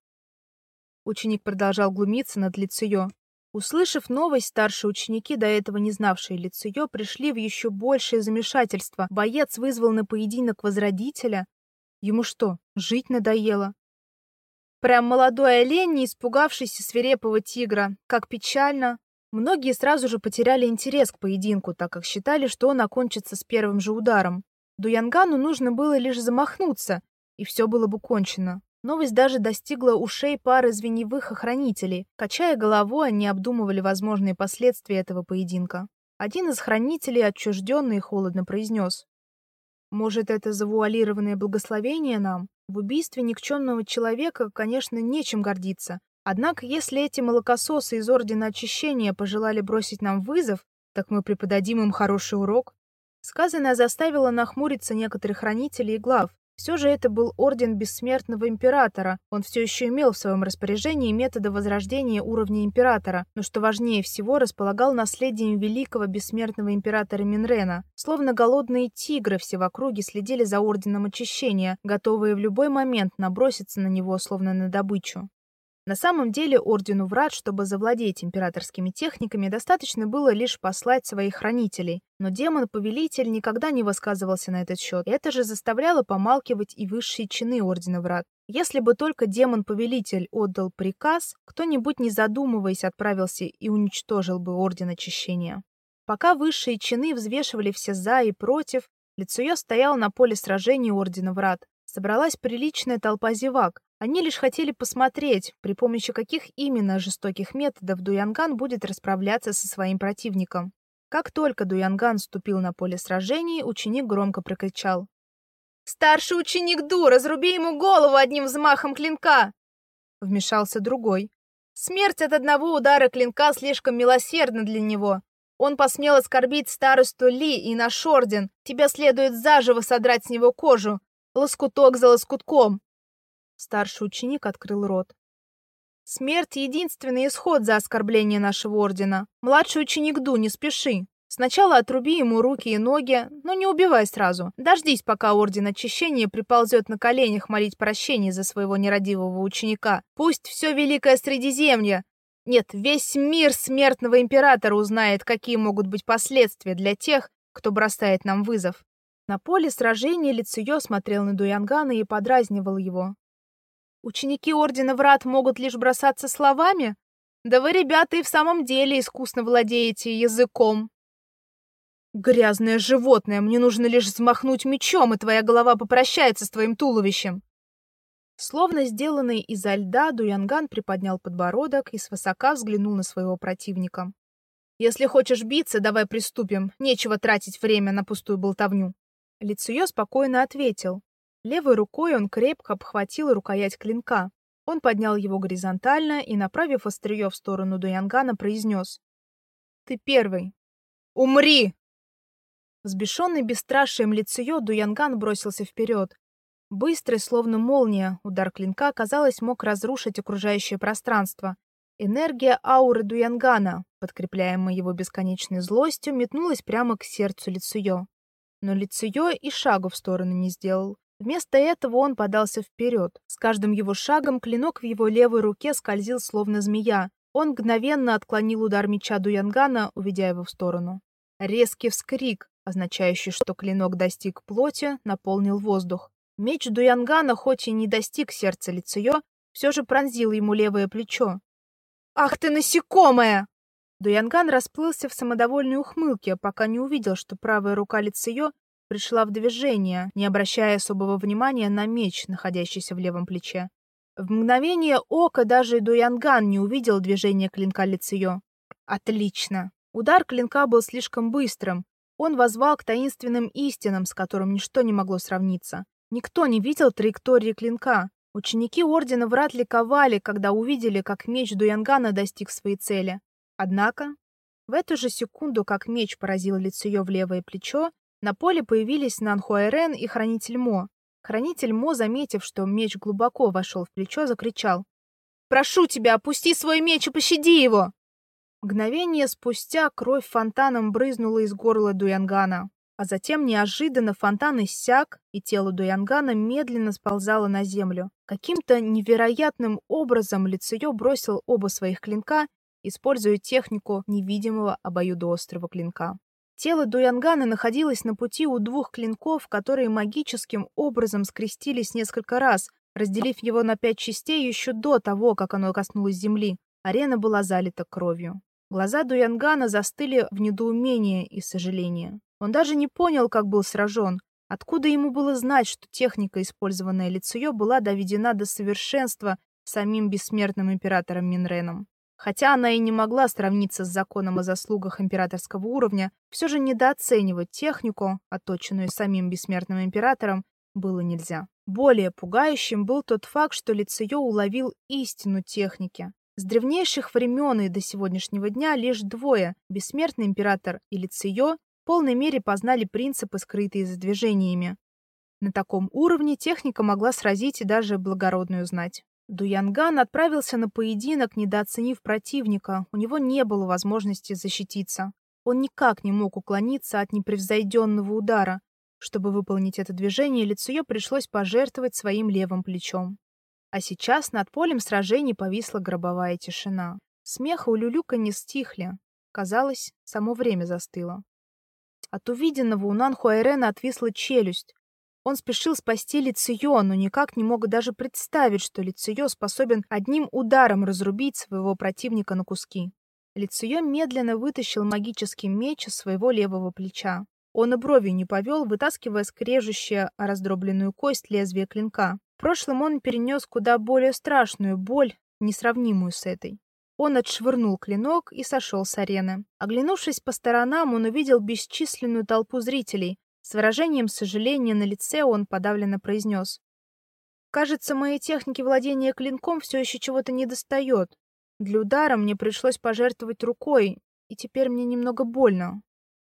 Ученик продолжал глумиться над лицеё. Услышав новость, старшие ученики, до этого не знавшие лицеё, пришли в еще большее замешательство. Боец вызвал на поединок возродителя. Ему что, жить надоело? Прям молодой олень, не испугавшийся свирепого тигра. Как печально. Многие сразу же потеряли интерес к поединку, так как считали, что он окончится с первым же ударом. Дуянгану нужно было лишь замахнуться, и все было бы кончено. Новость даже достигла ушей пары звеньевых охранителей. Качая головой, они обдумывали возможные последствия этого поединка. Один из хранителей, отчужденно и холодно произнес. «Может, это завуалированное благословение нам? В убийстве никчемного человека, конечно, нечем гордиться. Однако, если эти молокососы из Ордена Очищения пожелали бросить нам вызов, так мы преподадим им хороший урок». Сказанное заставило нахмуриться некоторых хранителей и глав. Все же это был орден бессмертного императора. Он все еще имел в своем распоряжении методы возрождения уровня императора, но что важнее всего, располагал наследием великого бессмертного императора Минрена. Словно голодные тигры все в округе следили за орденом очищения, готовые в любой момент наброситься на него, словно на добычу. На самом деле ордену Врат, чтобы завладеть императорскими техниками, достаточно было лишь послать своих хранителей. Но демон-повелитель никогда не высказывался на этот счет. Это же заставляло помалкивать и высшие чины ордена Врат. Если бы только демон-повелитель отдал приказ, кто-нибудь, не задумываясь, отправился и уничтожил бы орден очищения. Пока высшие чины взвешивали все за и против, Лицуё стоял на поле сражения ордена Врат. Собралась приличная толпа зевак, они лишь хотели посмотреть, при помощи каких именно жестоких методов Дуянган будет расправляться со своим противником. Как только Дуянган ступил на поле сражений, ученик громко прокричал. «Старший ученик Ду, разруби ему голову одним взмахом клинка!» Вмешался другой. «Смерть от одного удара клинка слишком милосердна для него. Он посмел оскорбить старосту Ли и наш орден. Тебя следует заживо содрать с него кожу, лоскуток за лоскутком. Старший ученик открыл рот. Смерть — единственный исход за оскорбление нашего ордена. Младший ученик Ду, не спеши. Сначала отруби ему руки и ноги, но не убивай сразу. Дождись, пока орден очищения приползет на коленях молить прощения за своего нерадивого ученика. Пусть все Великое Средиземье, нет, весь мир смертного императора узнает, какие могут быть последствия для тех, кто бросает нам вызов. На поле сражения Лицуё смотрел на Дуянгана и подразнивал его. Ученики Ордена Врат могут лишь бросаться словами? Да вы, ребята, и в самом деле искусно владеете языком. Грязное животное, мне нужно лишь взмахнуть мечом, и твоя голова попрощается с твоим туловищем. Словно сделанный изо льда, Дуянган приподнял подбородок и свысока взглянул на своего противника. «Если хочешь биться, давай приступим. Нечего тратить время на пустую болтовню». Лицуё спокойно ответил. Левой рукой он крепко обхватил рукоять клинка. Он поднял его горизонтально и, направив острие в сторону Дуянгана, произнес. «Ты первый. Умри!» Взбешенный бесстрашием лицеё, Дуянган бросился вперед. Быстрый, словно молния, удар клинка, казалось, мог разрушить окружающее пространство. Энергия ауры Дуянгана, подкрепляемая его бесконечной злостью, метнулась прямо к сердцу Лицуё. Но Лицуё и шагу в сторону не сделал. Вместо этого он подался вперед. С каждым его шагом клинок в его левой руке скользил словно змея. Он мгновенно отклонил удар меча Дуянгана, уведя его в сторону. Резкий вскрик, означающий, что клинок достиг плоти, наполнил воздух. Меч Дуянгана, хоть и не достиг сердца Лицеё, все же пронзил ему левое плечо. «Ах ты насекомая!» Дуянган расплылся в самодовольной ухмылке, пока не увидел, что правая рука Лицеё пришла в движение, не обращая особого внимания на меч, находящийся в левом плече. В мгновение ока даже Дуянган не увидел движения клинка Лициё. Отлично. Удар клинка был слишком быстрым. Он возвал к таинственным истинам, с которым ничто не могло сравниться. Никто не видел траектории клинка. Ученики Ордена Врат ликовали, когда увидели, как меч Дуянгана достиг своей цели. Однако, в эту же секунду, как меч поразил Лициё в левое плечо, на поле появились Нанхуайрен и Хранитель Мо. Хранитель Мо, заметив, что меч глубоко вошел в плечо, закричал. «Прошу тебя, опусти свой меч и пощади его!» Мгновение спустя кровь фонтаном брызнула из горла Дуянгана, а затем неожиданно фонтан иссяк, и тело Дуянгана медленно сползало на землю. Каким-то невероятным образом Лицеё бросил оба своих клинка, используя технику невидимого обоюдоострого клинка. Тело Дуянгана находилось на пути у двух клинков, которые магическим образом скрестились несколько раз, разделив его на пять частей еще до того, как оно коснулось земли. Арена была залита кровью. Глаза Дуянгана застыли в недоумении и сожалении. Он даже не понял, как был сражен. Откуда ему было знать, что техника, использованная Лицуё, была доведена до совершенства самим бессмертным императором Минреном? Хотя она и не могла сравниться с законом о заслугах императорского уровня, все же недооценивать технику, отточенную самим бессмертным императором, было нельзя. Более пугающим был тот факт, что Лицеё уловил истину техники. С древнейших времен и до сегодняшнего дня лишь двое, бессмертный император и Лицеё, в полной мере познали принципы, скрытые за движениями. На таком уровне техника могла сразить и даже благородную знать. Дуянган отправился на поединок, недооценив противника. У него не было возможности защититься. Он никак не мог уклониться от непревзойденного удара. Чтобы выполнить это движение, Лицуё пришлось пожертвовать своим левым плечом. А сейчас над полем сражений повисла гробовая тишина. Смех у Люлюка не стихли. Казалось, само время застыло. От увиденного у Нанхуайрена отвисла челюсть. Он спешил спасти Лициё, но никак не мог даже представить, что Лициё способен одним ударом разрубить своего противника на куски. Лициё медленно вытащил магический меч из своего левого плеча. Он и бровью не повел, вытаскивая скрежущее раздробленную кость лезвия клинка. В прошлом он перенес куда более страшную боль, несравнимую с этой. Он отшвырнул клинок и сошел с арены. Оглянувшись по сторонам, он увидел бесчисленную толпу зрителей, с выражением сожаления на лице он подавленно произнес. «Кажется, моей технике владения клинком все еще чего-то недостает. Для удара мне пришлось пожертвовать рукой, и теперь мне немного больно».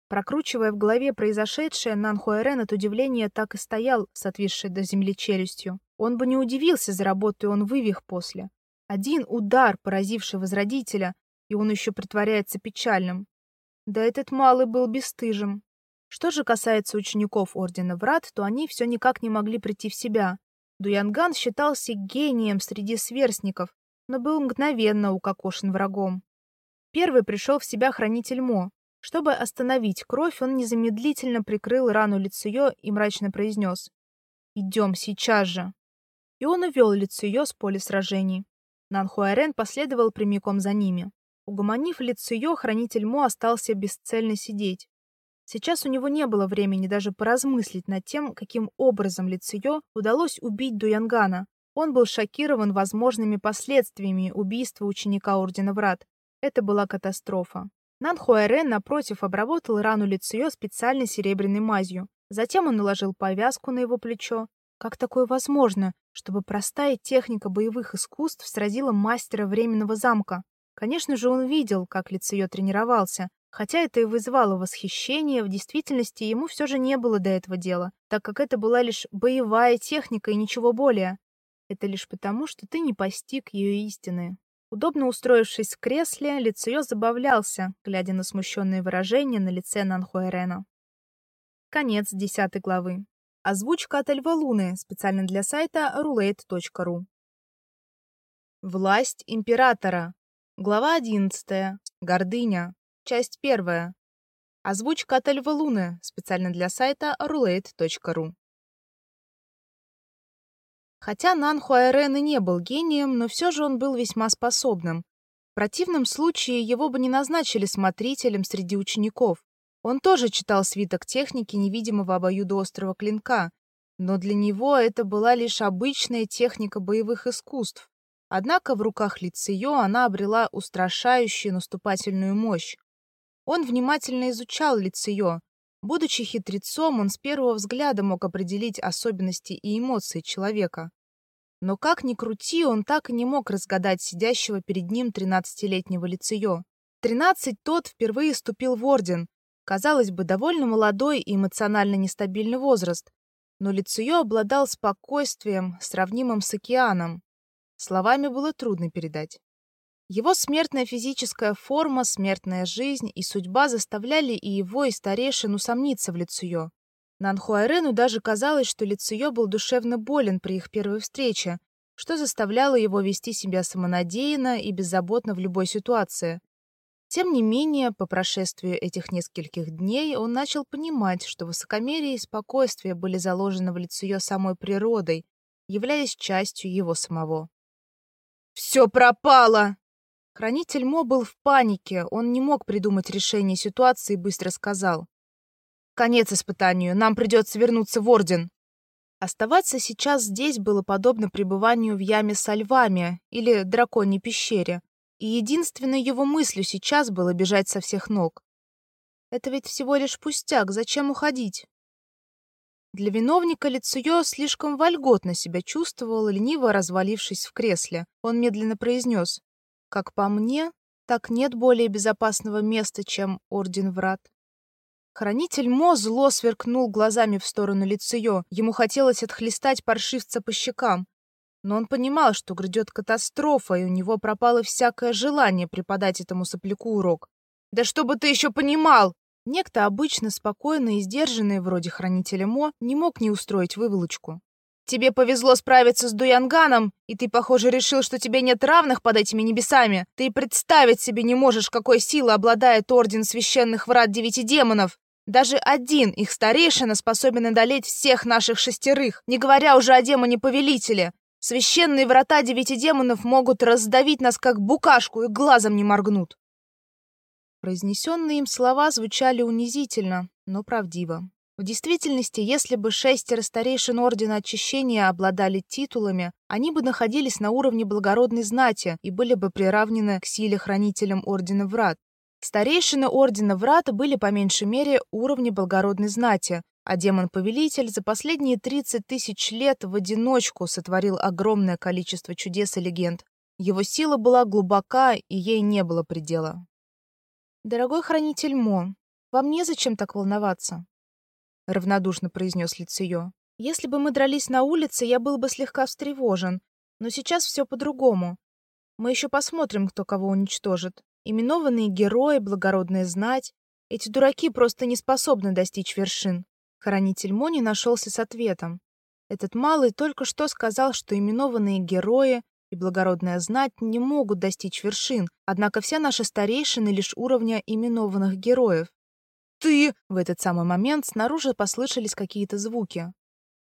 Прокручивая в голове произошедшее, Нанхуэрен от удивления так и стоял с отвисшей до земли челюстью. Он бы не удивился за работу, и он вывих после. Один удар, поразивший возродителя, и он еще притворяется печальным. Да этот малый был бесстыжим. Что же касается учеников Ордена Врат, то они все никак не могли прийти в себя. Дуянган считался гением среди сверстников, но был мгновенно укокошен врагом. Первый пришел в себя хранитель Мо. Чтобы остановить кровь, он незамедлительно прикрыл рану Лицуё и мрачно произнес «Идем сейчас же». И он увел Лицуё с поля сражений. Нанхуарен последовал прямиком за ними. Угомонив Лицуё, хранитель Мо остался бесцельно сидеть. Сейчас у него не было времени даже поразмыслить над тем, каким образом Лициё удалось убить Дуянгана. Он был шокирован возможными последствиями убийства ученика Ордена Врат. Это была катастрофа. Нанхуэрен, напротив, обработал рану Лициё специальной серебряной мазью. Затем он наложил повязку на его плечо. Как такое возможно, чтобы простая техника боевых искусств сразила мастера временного замка? Конечно же, он видел, как Лицеё тренировался, хотя это и вызывало восхищение, в действительности ему все же не было до этого дела, так как это была лишь боевая техника и ничего более. Это лишь потому, что ты не постиг ее истины. Удобно устроившись в кресле, Лицеё забавлялся, глядя на смущенные выражения на лице Нанхуэрена. Конец десятой главы. Озвучка от Эльва Луны, специально для сайта roulette.ru. Власть императора. Глава 11. Гордыня. Часть 1. Озвучка от Эльва Луны, специально для сайта roulette.ru. Хотя Нан Хуайрен и не был гением, но все же он был весьма способным. В противном случае его бы не назначили смотрителем среди учеников. Он тоже читал свиток техники невидимого обоюдоострого клинка, но для него это была лишь обычная техника боевых искусств. Однако в руках Лицеё она обрела устрашающую наступательную мощь. Он внимательно изучал Лицеё. Будучи хитрецом, он с первого взгляда мог определить особенности и эмоции человека. Но как ни крути, он так и не мог разгадать сидящего перед ним тринадцатилетнего Лицеё. Тринадцать тот впервые вступил в орден, Казалось бы, довольно молодой и эмоционально нестабильный возраст, но Лицуё обладал спокойствием, сравнимым с океаном. Словами было трудно передать. Его смертная физическая форма, смертная жизнь и судьба заставляли и его, и старейшину сомниться в Лицуё. Нанхуайрену даже казалось, что Лицуё был душевно болен при их первой встрече, что заставляло его вести себя самонадеянно и беззаботно в любой ситуации. Тем не менее, по прошествию этих нескольких дней он начал понимать, что высокомерие и спокойствие были заложены в лицо ее самой природой, являясь частью его самого. «Все пропало!» Хранитель Мо был в панике, он не мог придумать решение ситуации и быстро сказал. «Конец испытанию, нам придется вернуться в Орден». Оставаться сейчас здесь было подобно пребыванию в яме со львами или драконьей пещере, и единственной его мыслью сейчас было бежать со всех ног. Это ведь всего лишь пустяк, зачем уходить? Для виновника Лицуё слишком вольготно себя чувствовал, лениво развалившись в кресле. Он медленно произнес: "Как по мне, так нет более безопасного места, чем Орден Врат". Хранитель Мо зло сверкнул глазами в сторону Лицуё. Ему хотелось отхлестать паршивца по щекам, но он понимал, что грядет катастрофа, и у него пропало всякое желание преподать этому сопляку урок. «Да чтобы ты еще понимал!» Некто обычно спокойный и сдержанный, вроде хранителя Мо, не мог не устроить выволочку. «Тебе повезло справиться с Дуянганом, и ты, похоже, решил, что тебе нет равных под этими небесами. Ты представить себе не можешь, какой силой обладает Орден Священных Врат Девяти Демонов. Даже один их старейшина способен одолеть всех наших шестерых, не говоря уже о демоне-повелителе. Священные врата девяти демонов могут раздавить нас как букашку и глазом не моргнут. Произнесенные им слова звучали унизительно, но правдиво. В действительности, если бы шестеро старейшин Ордена Очищения обладали титулами, они бы находились на уровне благородной знати и были бы приравнены к силе хранителям Ордена Врат. Старейшины Ордена Врат были по меньшей мере уровня благородной знати, а демон-повелитель за последние 30 тысяч лет в одиночку сотворил огромное количество чудес и легенд. Его сила была глубока, и ей не было предела. «Дорогой хранитель Мо, вам незачем так волноваться», — равнодушно произнес Лицеё. «Если бы мы дрались на улице, я был бы слегка встревожен, но сейчас все по-другому. Мы еще посмотрим, кто кого уничтожит. Именованные герои, благородная знать. Эти дураки просто не способны достичь вершин. Хранитель Мони нашелся с ответом. Этот малый только что сказал, что именованные герои и благородная знать не могут достичь вершин, однако все наши старейшины лишь уровня именованных героев. «Ты!» В этот самый момент снаружи послышались какие-то звуки.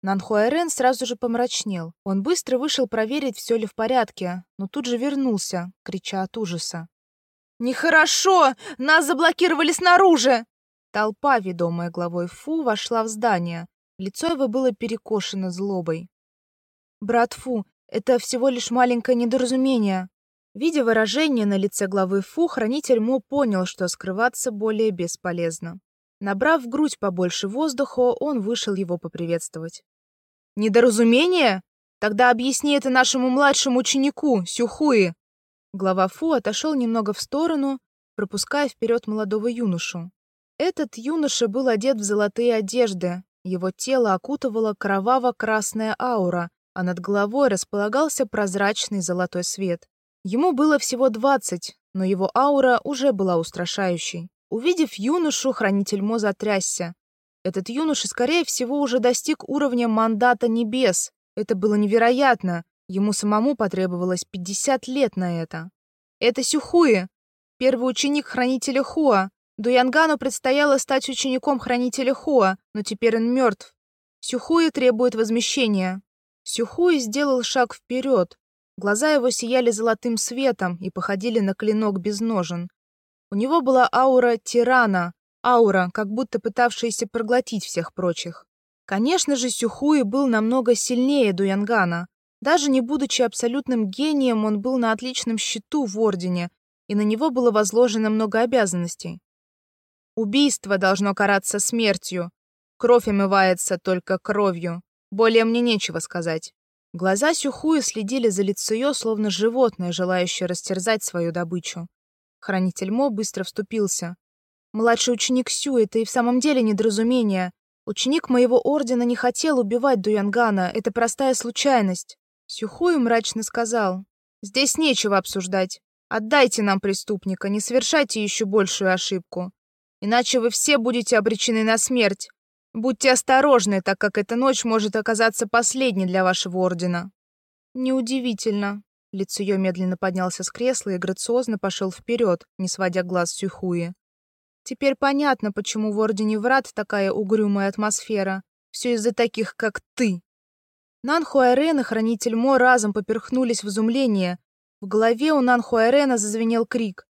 Нанхуайрен сразу же помрачнел. Он быстро вышел проверить, все ли в порядке, но тут же вернулся, крича от ужаса. «Нехорошо! Нас заблокировали снаружи!» Толпа, ведомая главой Фу, вошла в здание. Лицо его было перекошено злобой. «Брат Фу, это всего лишь маленькое недоразумение». Видя выражение на лице главы Фу, хранитель Мо понял, что скрываться более бесполезно. Набрав в грудь побольше воздуха, он вышел его поприветствовать. Недоразумение? Тогда объясни это нашему младшему ученику, Сюхуи. Глава Фу отошел немного в сторону, пропуская вперед молодого юношу. Этот юноша был одет в золотые одежды, его тело окутывала кроваво-красная аура, а над головой располагался прозрачный золотой свет. Ему было всего двадцать, но его аура уже была устрашающей. Увидев юношу, хранитель Мо затрясся. Этот юноша, скорее всего, уже достиг уровня мандата небес. Это было невероятно. Ему самому потребовалось 50 лет на это. Это Сюхуи, первый ученик хранителя Хуа. Дуянгану предстояло стать учеником хранителя Хуа, но теперь он мертв. Сюхуи требует возмещения. Сюхуи сделал шаг вперед. Глаза его сияли золотым светом и походили на клинок без ножен. У него была аура тирана, аура, как будто пытавшаяся проглотить всех прочих. Конечно же, Сюхуи был намного сильнее Дуянгана. Даже не будучи абсолютным гением, он был на отличном счету в ордене, и на него было возложено много обязанностей. Убийство должно караться смертью. Кровь омывается только кровью. Более мне нечего сказать. Глаза Сюхуи следили за Лицуё, словно животное, желающее растерзать свою добычу. Хранитель Мо быстро вступился. Младший ученик Сю это и в самом деле недоразумение. Ученик моего ордена не хотел убивать Дуянгана, это простая случайность. Сюхуй мрачно сказал: "Здесь нечего обсуждать. Отдайте нам преступника, не совершайте еще большую ошибку, иначе вы все будете обречены на смерть. Будьте осторожны, так как эта ночь может оказаться последней для вашего ордена". Неудивительно. Лицо ее медленно поднялся с кресла и грациозно пошел вперед, не сводя глаз с Сюхуи. Теперь понятно, почему в Ордене Врат такая угрюмая атмосфера. Все из-за таких, как ты. Нанхуайрен и Хранитель Мо разом поперхнулись в изумлении. В голове у Нанхуайрена зазвенел крик.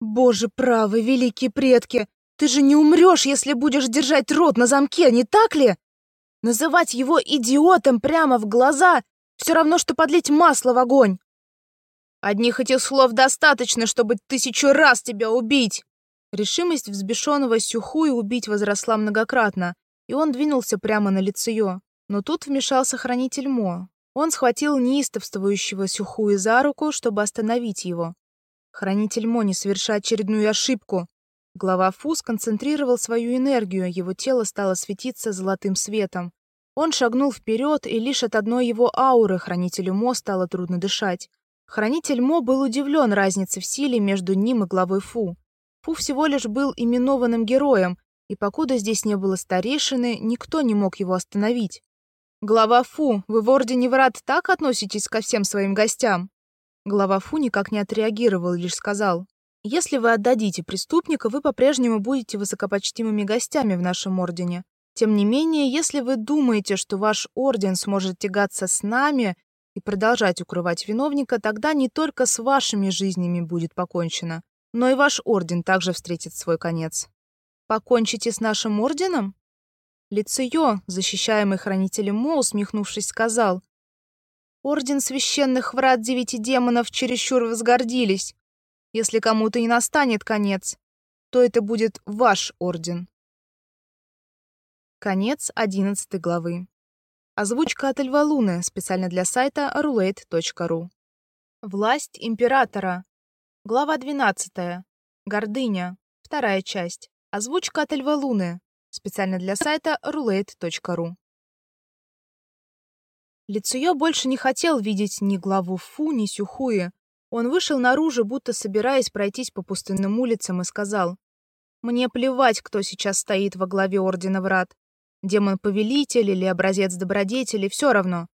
«Боже правый, великие предки! Ты же не умрешь, если будешь держать рот на замке, не так ли? Называть его идиотом прямо в глаза — все равно, что подлить масло в огонь. Одних этих слов достаточно, чтобы тысячу раз тебя убить!» Решимость взбешенного Сюхуи убить возросла многократно, и он двинулся прямо на Лицеё. Но тут вмешался хранитель Мо. Он схватил неистовствующего Сюхуи за руку, чтобы остановить его. Хранитель Мо, не соверша очередную ошибку. Глава Фу сконцентрировал свою энергию, его тело стало светиться золотым светом. Он шагнул вперед, и лишь от одной его ауры хранителю Мо стало трудно дышать. Хранитель Мо был удивлен разницей в силе между ним и главой Фу. Фу всего лишь был именованным героем, и покуда здесь не было старейшины, никто не мог его остановить. Глава Фу, вы в ордене врат так относитесь ко всем своим гостям? Глава Фу никак не отреагировал, лишь сказал: "Если вы отдадите преступника, вы по-прежнему будете высокопочтимыми гостями в нашем ордене. Тем не менее, если вы думаете, что ваш орден сможет тягаться с нами и продолжать укрывать виновника, тогда не только с вашими жизнями будет покончено, но и ваш орден также встретит свой конец. Покончите с нашим орденом? Лицеё, защищаемый хранителем Мо, усмехнувшись, сказал: Орден священных врат девяти демонов чересчур возгордились. Если кому-то и настанет конец, то это будет ваш орден. Конец одиннадцатой главы. Озвучка от Льва Луны специально для сайта roulette.ru. Власть императора. Глава 12. Гордыня. Вторая часть. Озвучка от Льва Луны. Специально для сайта roulette.ru. Лицуё больше не хотел видеть ни главу Фу, ни Сюхуи. Он вышел наружу, будто собираясь пройтись по пустынным улицам, и сказал: "Мне плевать, кто сейчас стоит во главе ордена Врат. Демон-повелитель или образец добродетели, все равно.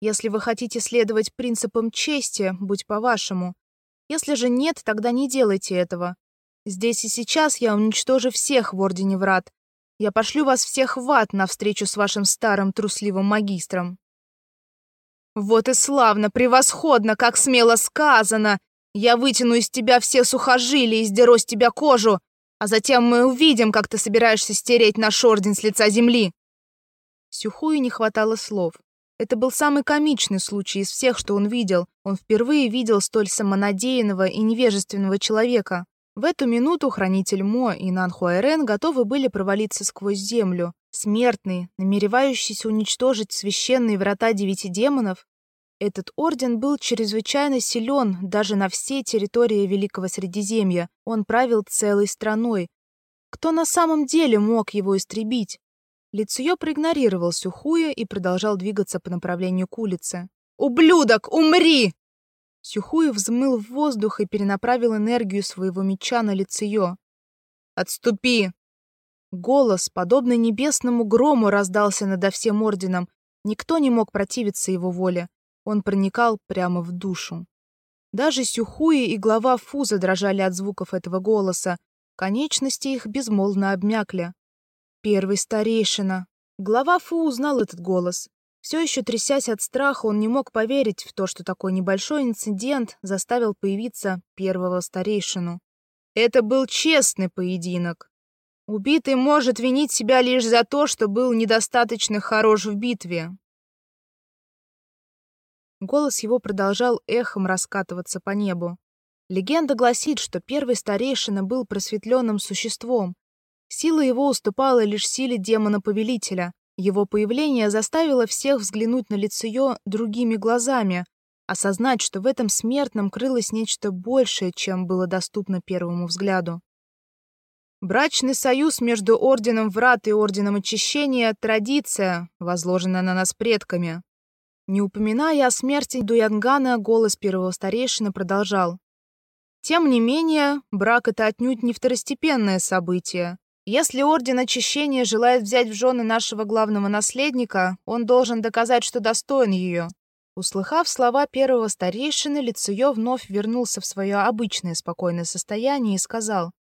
Если вы хотите следовать принципам чести, будь по-вашему. Если же нет, тогда не делайте этого. Здесь и сейчас я уничтожу всех в Ордене Врат. Я пошлю вас всех в ад на встречу с вашим старым трусливым магистром. Вот и славно, превосходно, как смело сказано. Я вытяну из тебя все сухожилия и сдеру с тебя кожу, а затем мы увидим, как ты собираешься стереть наш орден с лица земли. Сюхую не хватало слов. Это был самый комичный случай из всех, что он видел. Он впервые видел столь самонадеянного и невежественного человека. В эту минуту хранитель Мо и Нанхуайрен готовы были провалиться сквозь землю. Смертный, намеревающийся уничтожить священные врата девяти демонов, этот орден был чрезвычайно силен даже на всей территории Великого Средиземья. Он правил целой страной. Кто на самом деле мог его истребить? Лицуё проигнорировал Сюхуя и продолжал двигаться по направлению к улице. «Ублюдок, умри!» Сюхуй взмыл в воздух и перенаправил энергию своего меча на Лицеё. «Отступи!» Голос, подобный небесному грому, раздался над всем орденом. Никто не мог противиться его воле. Он проникал прямо в душу. Даже Сюхуи и глава Фу задрожали от звуков этого голоса. Конечности их безмолвно обмякли. Первый старейшина. Глава Фу узнал этот голос. Все еще трясясь от страха, он не мог поверить в то, что такой небольшой инцидент заставил появиться первого старейшину. Это был честный поединок. Убитый может винить себя лишь за то, что был недостаточно хорош в битве. Голос его продолжал эхом раскатываться по небу. Легенда гласит, что первый старейшина был просветленным существом. Сила его уступала лишь силе демона-повелителя. Его появление заставило всех взглянуть на лицо другими глазами, осознать, что в этом смертном крылось нечто большее, чем было доступно первому взгляду. Брачный союз между орденом Врат и орденом Очищения традиция, возложенная на нас предками. Не упоминая о смерти Дуянгана, голос первого старейшины продолжал: Тем не менее, брак это отнюдь не второстепенное событие. Если орден Очищения желает взять в жены нашего главного наследника, он должен доказать, что достоин ее. Услыхав слова первого старейшины, Лицуё вновь вернулся в свое обычное спокойное состояние и сказал: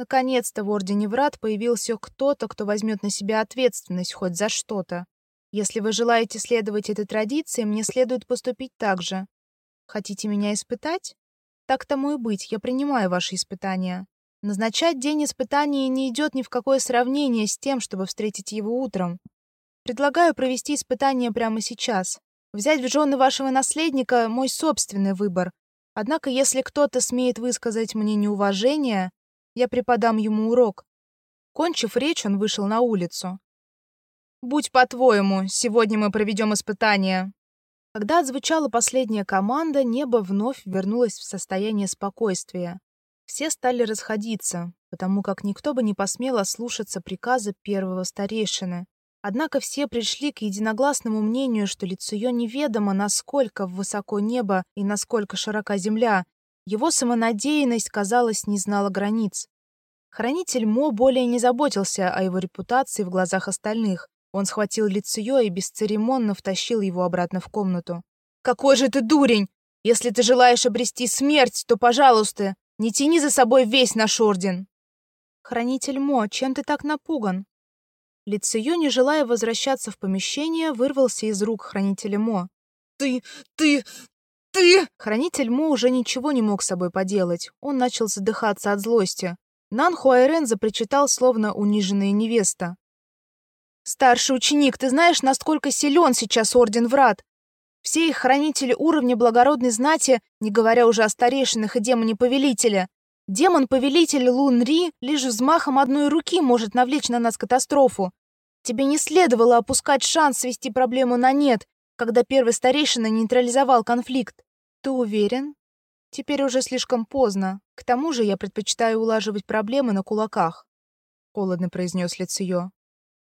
Наконец-то в Ордене Врат появился кто-то, кто возьмет на себя ответственность хоть за что-то. Если вы желаете следовать этой традиции, мне следует поступить так же. Хотите меня испытать? Так тому и быть, я принимаю ваши испытания. Назначать день испытания не идет ни в какое сравнение с тем, чтобы встретить его утром. Предлагаю провести испытание прямо сейчас. Взять в жены вашего наследника — мой собственный выбор. Однако, если кто-то смеет высказать мне неуважение, я преподам ему урок. Кончив речь, он вышел на улицу. Будь по-твоему, сегодня мы проведем испытание. Когда отзвучала последняя команда, небо вновь вернулось в состояние спокойствия. Все стали расходиться, потому как никто бы не посмел ослушаться приказа первого старейшины. Однако все пришли к единогласному мнению, что лицо ее неведомо, насколько высоко небо и насколько широка земля, его самонадеянность, казалось, не знала границ. Хранитель Мо более не заботился о его репутации в глазах остальных. Он схватил Лицуё и бесцеремонно втащил его обратно в комнату. «Какой же ты дурень! Если ты желаешь обрести смерть, то, пожалуйста, не тяни за собой весь наш орден!» «Хранитель Мо, чем ты так напуган?» Лицею, не желая возвращаться в помещение, вырвался из рук хранителя Мо. «Ты... ты... «Ты...» Хранитель Мо уже ничего не мог с собой поделать. Он начал задыхаться от злости. Нан Хуайрен запричитал, словно униженная невеста. «Старший ученик, ты знаешь, насколько силен сейчас Орден Врат? Все их хранители уровня благородной знати, не говоря уже о старейшинах и демоне-повелителя. Демон-повелитель Лун Ри лишь взмахом одной руки может навлечь на нас катастрофу. Тебе не следовало опускать шанс свести проблему на нет когда первый старейшина нейтрализовал конфликт. Ты уверен? Теперь уже слишком поздно. К тому же я предпочитаю улаживать проблемы на кулаках, холодно произнес Лициё.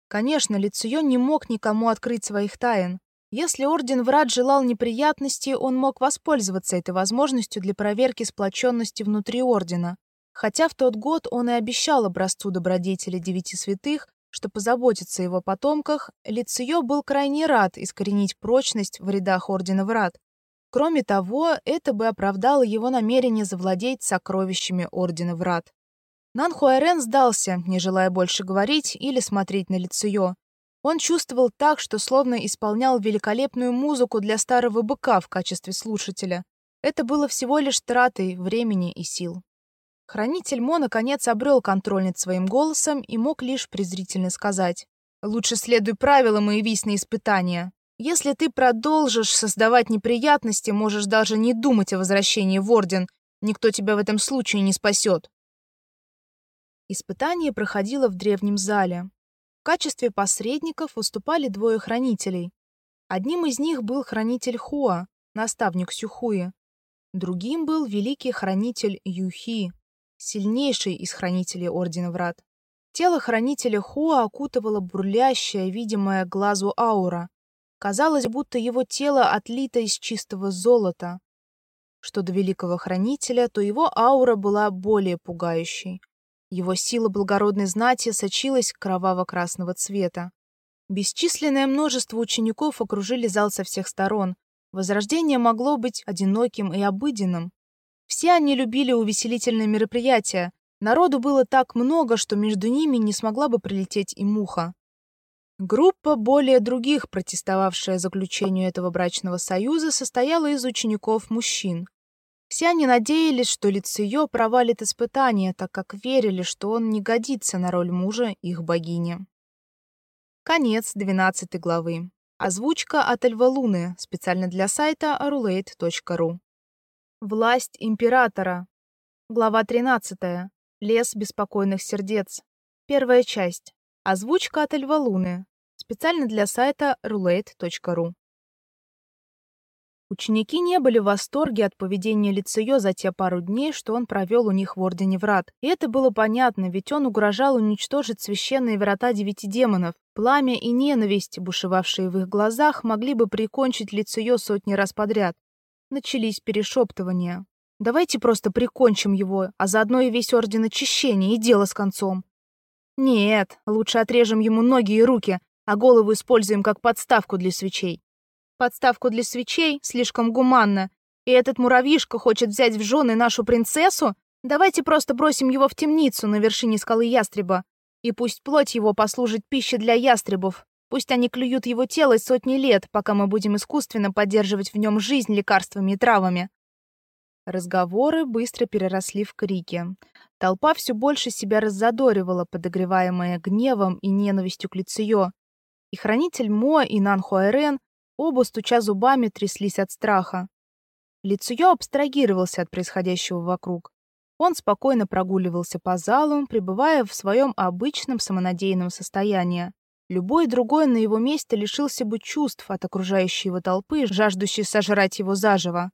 Конечно, Лициё не мог никому открыть своих тайн. Если орден Врат желал неприятностей, он мог воспользоваться этой возможностью для проверки сплоченности внутри ордена. Хотя в тот год он и обещал образцу добродетели девяти святых что позаботится о его потомках, Лициё был крайне рад искоренить прочность в рядах Ордена Врат. Кроме того, это бы оправдало его намерение завладеть сокровищами Ордена Врат. Нанхуайрен сдался, не желая больше говорить или смотреть на Лициё. Он чувствовал так, что словно исполнял великолепную музыку для старого быка в качестве слушателя. Это было всего лишь тратой времени и сил. Хранитель Мо наконец обрел контроль над своим голосом и мог лишь презрительно сказать: "Лучше следуй правилам и явись на испытания. Если ты продолжишь создавать неприятности, можешь даже не думать о возвращении в орден. Никто тебя в этом случае не спасет». Испытание проходило в древнем зале. качестве посредников выступали двое хранителей. Одним из них был хранитель Хуа, наставник Сюхуи. Другим был великий хранитель Юхи, сильнейший из хранителей Ордена Врат. Тело хранителя Хуа окутывала бурлящая, видимая глазу аура. Казалось, будто его тело отлито из чистого золота. Что до великого хранителя, то его аура была более пугающей. Его сила благородной знати сочилась кроваво-красного цвета. Бесчисленное множество учеников окружили зал со всех сторон. Возрождение могло быть одиноким и обыденным. Все они любили увеселительные мероприятия. Народу было так много, что между ними не смогла бы прилететь и муха. Группа, более других протестовавшая заключению этого брачного союза, состояла из учеников-мужчин. Все они надеялись, что Лицеё провалит испытание, так как верили, что он не годится на роль мужа их богини. Конец 12 главы. Озвучка от Луны, специально для сайта arulate.ru. Власть императора. Глава 13. Лес беспокойных сердец. Первая часть. Озвучка от Эльва Луны. Специально для сайта roulette.ru. Ученики не были в восторге от поведения Лицеё за те пару дней, что он провел у них в Ордене Врат. И это было понятно, ведь он угрожал уничтожить священные врата девяти демонов. Пламя и ненависть, бушевавшие в их глазах, могли бы прикончить Лицеё сотни раз подряд. Начались перешептывания. «Давайте просто прикончим его, а заодно и весь Орден Очищения, и дело с концом». «Нет, лучше отрежем ему ноги и руки, а голову используем как подставку для свечей». Подставку для свечей слишком гуманно. И этот муравьишка хочет взять в жены нашу принцессу? Давайте просто бросим его в темницу на вершине скалы Ястреба. И пусть плоть его послужит пищей для ястребов. Пусть они клюют его тело сотни лет, пока мы будем искусственно поддерживать в нем жизнь лекарствами и травами. Разговоры быстро переросли в крики. Толпа все больше себя раззадоривала, подогреваемая гневом и ненавистью к Лицеё. И хранитель Мо и Нанхуайрен Оба, стуча зубами, тряслись от страха. Лицуё абстрагировался от происходящего вокруг. Он спокойно прогуливался по залу, пребывая в своем обычном самонадеянном состоянии. Любой другой на его месте лишился бы чувств от окружающей его толпы, жаждущей сожрать его заживо.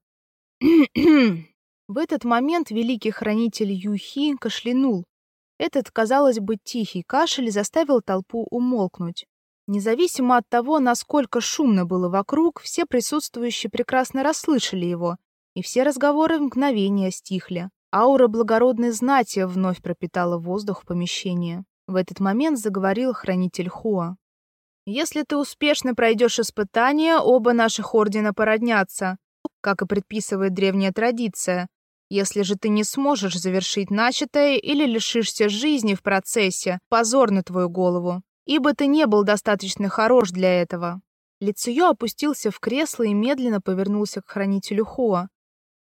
В этот момент великий хранитель Юхи кашлянул. Этот, казалось бы, тихий кашель заставил толпу умолкнуть. Независимо от того, насколько шумно было вокруг, все присутствующие прекрасно расслышали его, и все разговоры в мгновение стихли. Аура благородной знати вновь пропитала воздух в помещении. В этот момент заговорил хранитель Хуа. «Если ты успешно пройдешь испытание, оба наших ордена породнятся, как и предписывает древняя традиция. Если же ты не сможешь завершить начатое или лишишься жизни в процессе, позор на твою голову ибо ты не был достаточно хорош для этого. Лицеё опустился в кресло и медленно повернулся к хранителю Хуа.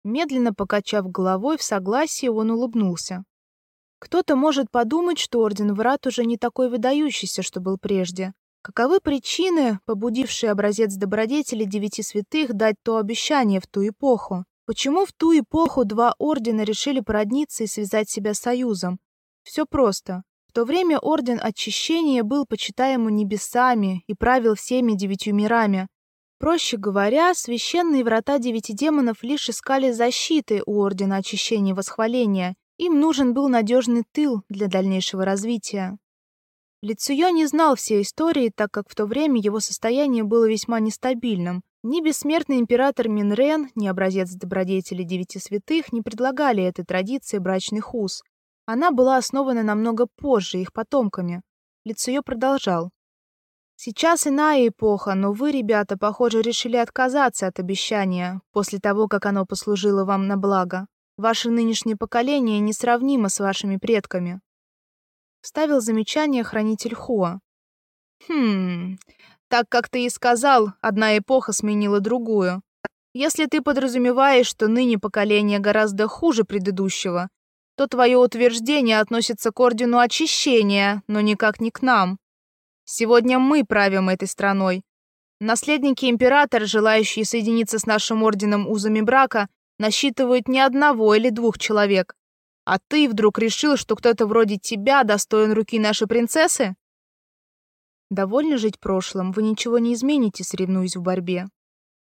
Медленно покачав головой в согласии, он улыбнулся. Кто-то может подумать, что орден Врат уже не такой выдающийся, что был прежде. Каковы причины, побудившие образец добродетели девяти святых дать то обещание в ту эпоху? Почему в ту эпоху два ордена решили породниться и связать себя союзом? Все просто то время орден очищения был почитаем небесами и правил всеми девятью мирами. Проще говоря, священные врата девяти демонов лишь искали защиты у ордена очищения и восхваления. Им нужен был надежный тыл для дальнейшего развития. Лицуё не знал всей истории, так как в то время его состояние было весьма нестабильным. Ни бессмертный император Минрен, ни образец добродетели девяти святых не предлагали этой традиции брачных уз. Она была основана намного позже их потомками. Лицеё продолжал. Сейчас иная эпоха, но вы, ребята, похоже, решили отказаться от обещания после того, как оно послужило вам на благо. Ваше нынешнее поколение несравнимо с вашими предками. Ставил замечание хранитель Хуа. Хм. Так как ты и сказал, одна эпоха сменила другую. Если ты подразумеваешь, что ныне поколение гораздо хуже предыдущего, то твое утверждение относится к ордену очищения, но никак не к нам. Сегодня мы правим этой страной. Наследники императора, желающие соединиться с нашим орденом узами брака, насчитывают не одного или двух человек. А ты вдруг решил, что кто-то вроде тебя достоин руки нашей принцессы? Довольно жить прошлым, вы ничего не измените, соревнуясь в борьбе,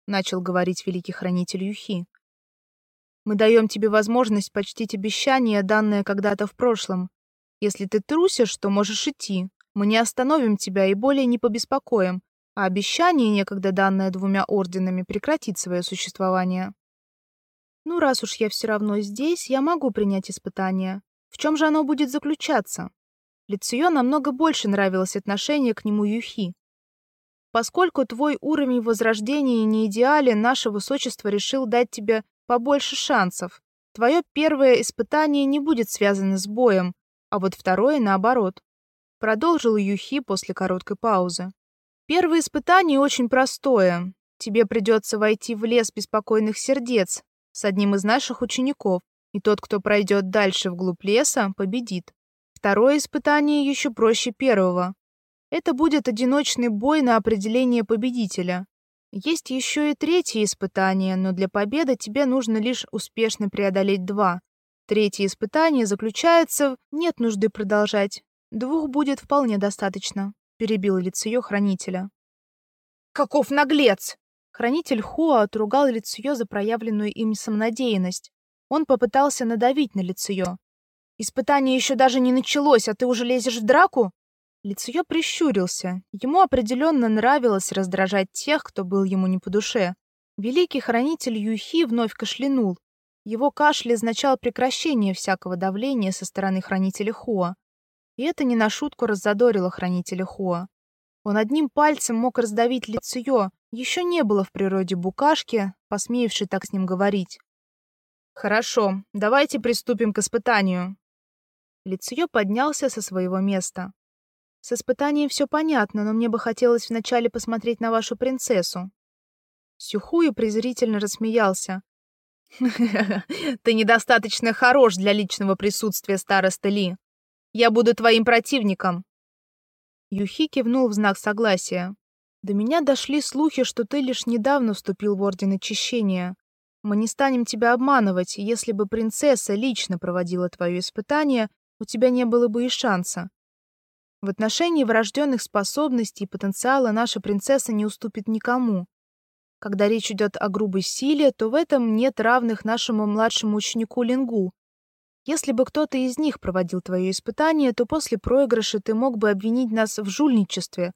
начал говорить великий хранитель Юхи. Мы даем тебе возможность почтить обещание, данное когда-то в прошлом. Если ты трусишь, то можешь идти. Мы не остановим тебя и более не побеспокоим, а обещание, некогда данное двумя орденами, прекратит свое существование. Ну, раз уж я все равно здесь, я могу принять испытание. В чем же оно будет заключаться? Лицею намного больше нравилось отношение к нему Юхи. Поскольку твой уровень возрождения не идеален, наше высочество решил дать тебе побольше шансов. Твое первое испытание не будет связано с боем, а вот второе наоборот. Продолжил Юхи после короткой паузы. Первое испытание очень простое. Тебе придется войти в лес беспокойных сердец с одним из наших учеников, и тот, кто пройдет дальше вглубь леса, победит. Второе испытание еще проще первого. Это будет одиночный бой на определение победителя. Есть еще и третье испытание, но для победы тебе нужно лишь успешно преодолеть два. Третье испытание заключается в «нет нужды продолжать». Двух будет вполне достаточно, перебил лицеё хранителя. Каков наглец! Хранитель Хуа отругал лицеё за проявленную им самонадеянность. Он попытался надавить на лицеё. Испытание еще даже не началось, а ты уже лезешь в драку? Лицеё прищурился. Ему определенно нравилось раздражать тех, кто был ему не по душе. Великий хранитель Юхи вновь кашлянул. Его кашель означал прекращение всякого давления со стороны хранителя Хуа. И это не на шутку раззадорило хранителя Хуа. Он одним пальцем мог раздавить Лицеё. Еще не было в природе букашки, посмеявшей так с ним говорить. Хорошо, давайте приступим к испытанию. Лицеё поднялся со своего места. С испытанием все понятно, но мне бы хотелось вначале посмотреть на вашу принцессу. Сюхуи презрительно рассмеялся. Ты недостаточно хорош для личного присутствия старосты Ли. Я буду твоим противником. Юхи кивнул в знак согласия. До меня дошли слухи, что ты лишь недавно вступил в орден очищения. Мы не станем тебя обманывать, если бы принцесса лично проводила твое испытание, у тебя не было бы и шанса. В отношении врожденных способностей и потенциала наша принцесса не уступит никому. Когда речь идет о грубой силе, то в этом нет равных нашему младшему ученику Лингу. Если бы кто-то из них проводил твое испытание, то после проигрыша ты мог бы обвинить нас в жульничестве.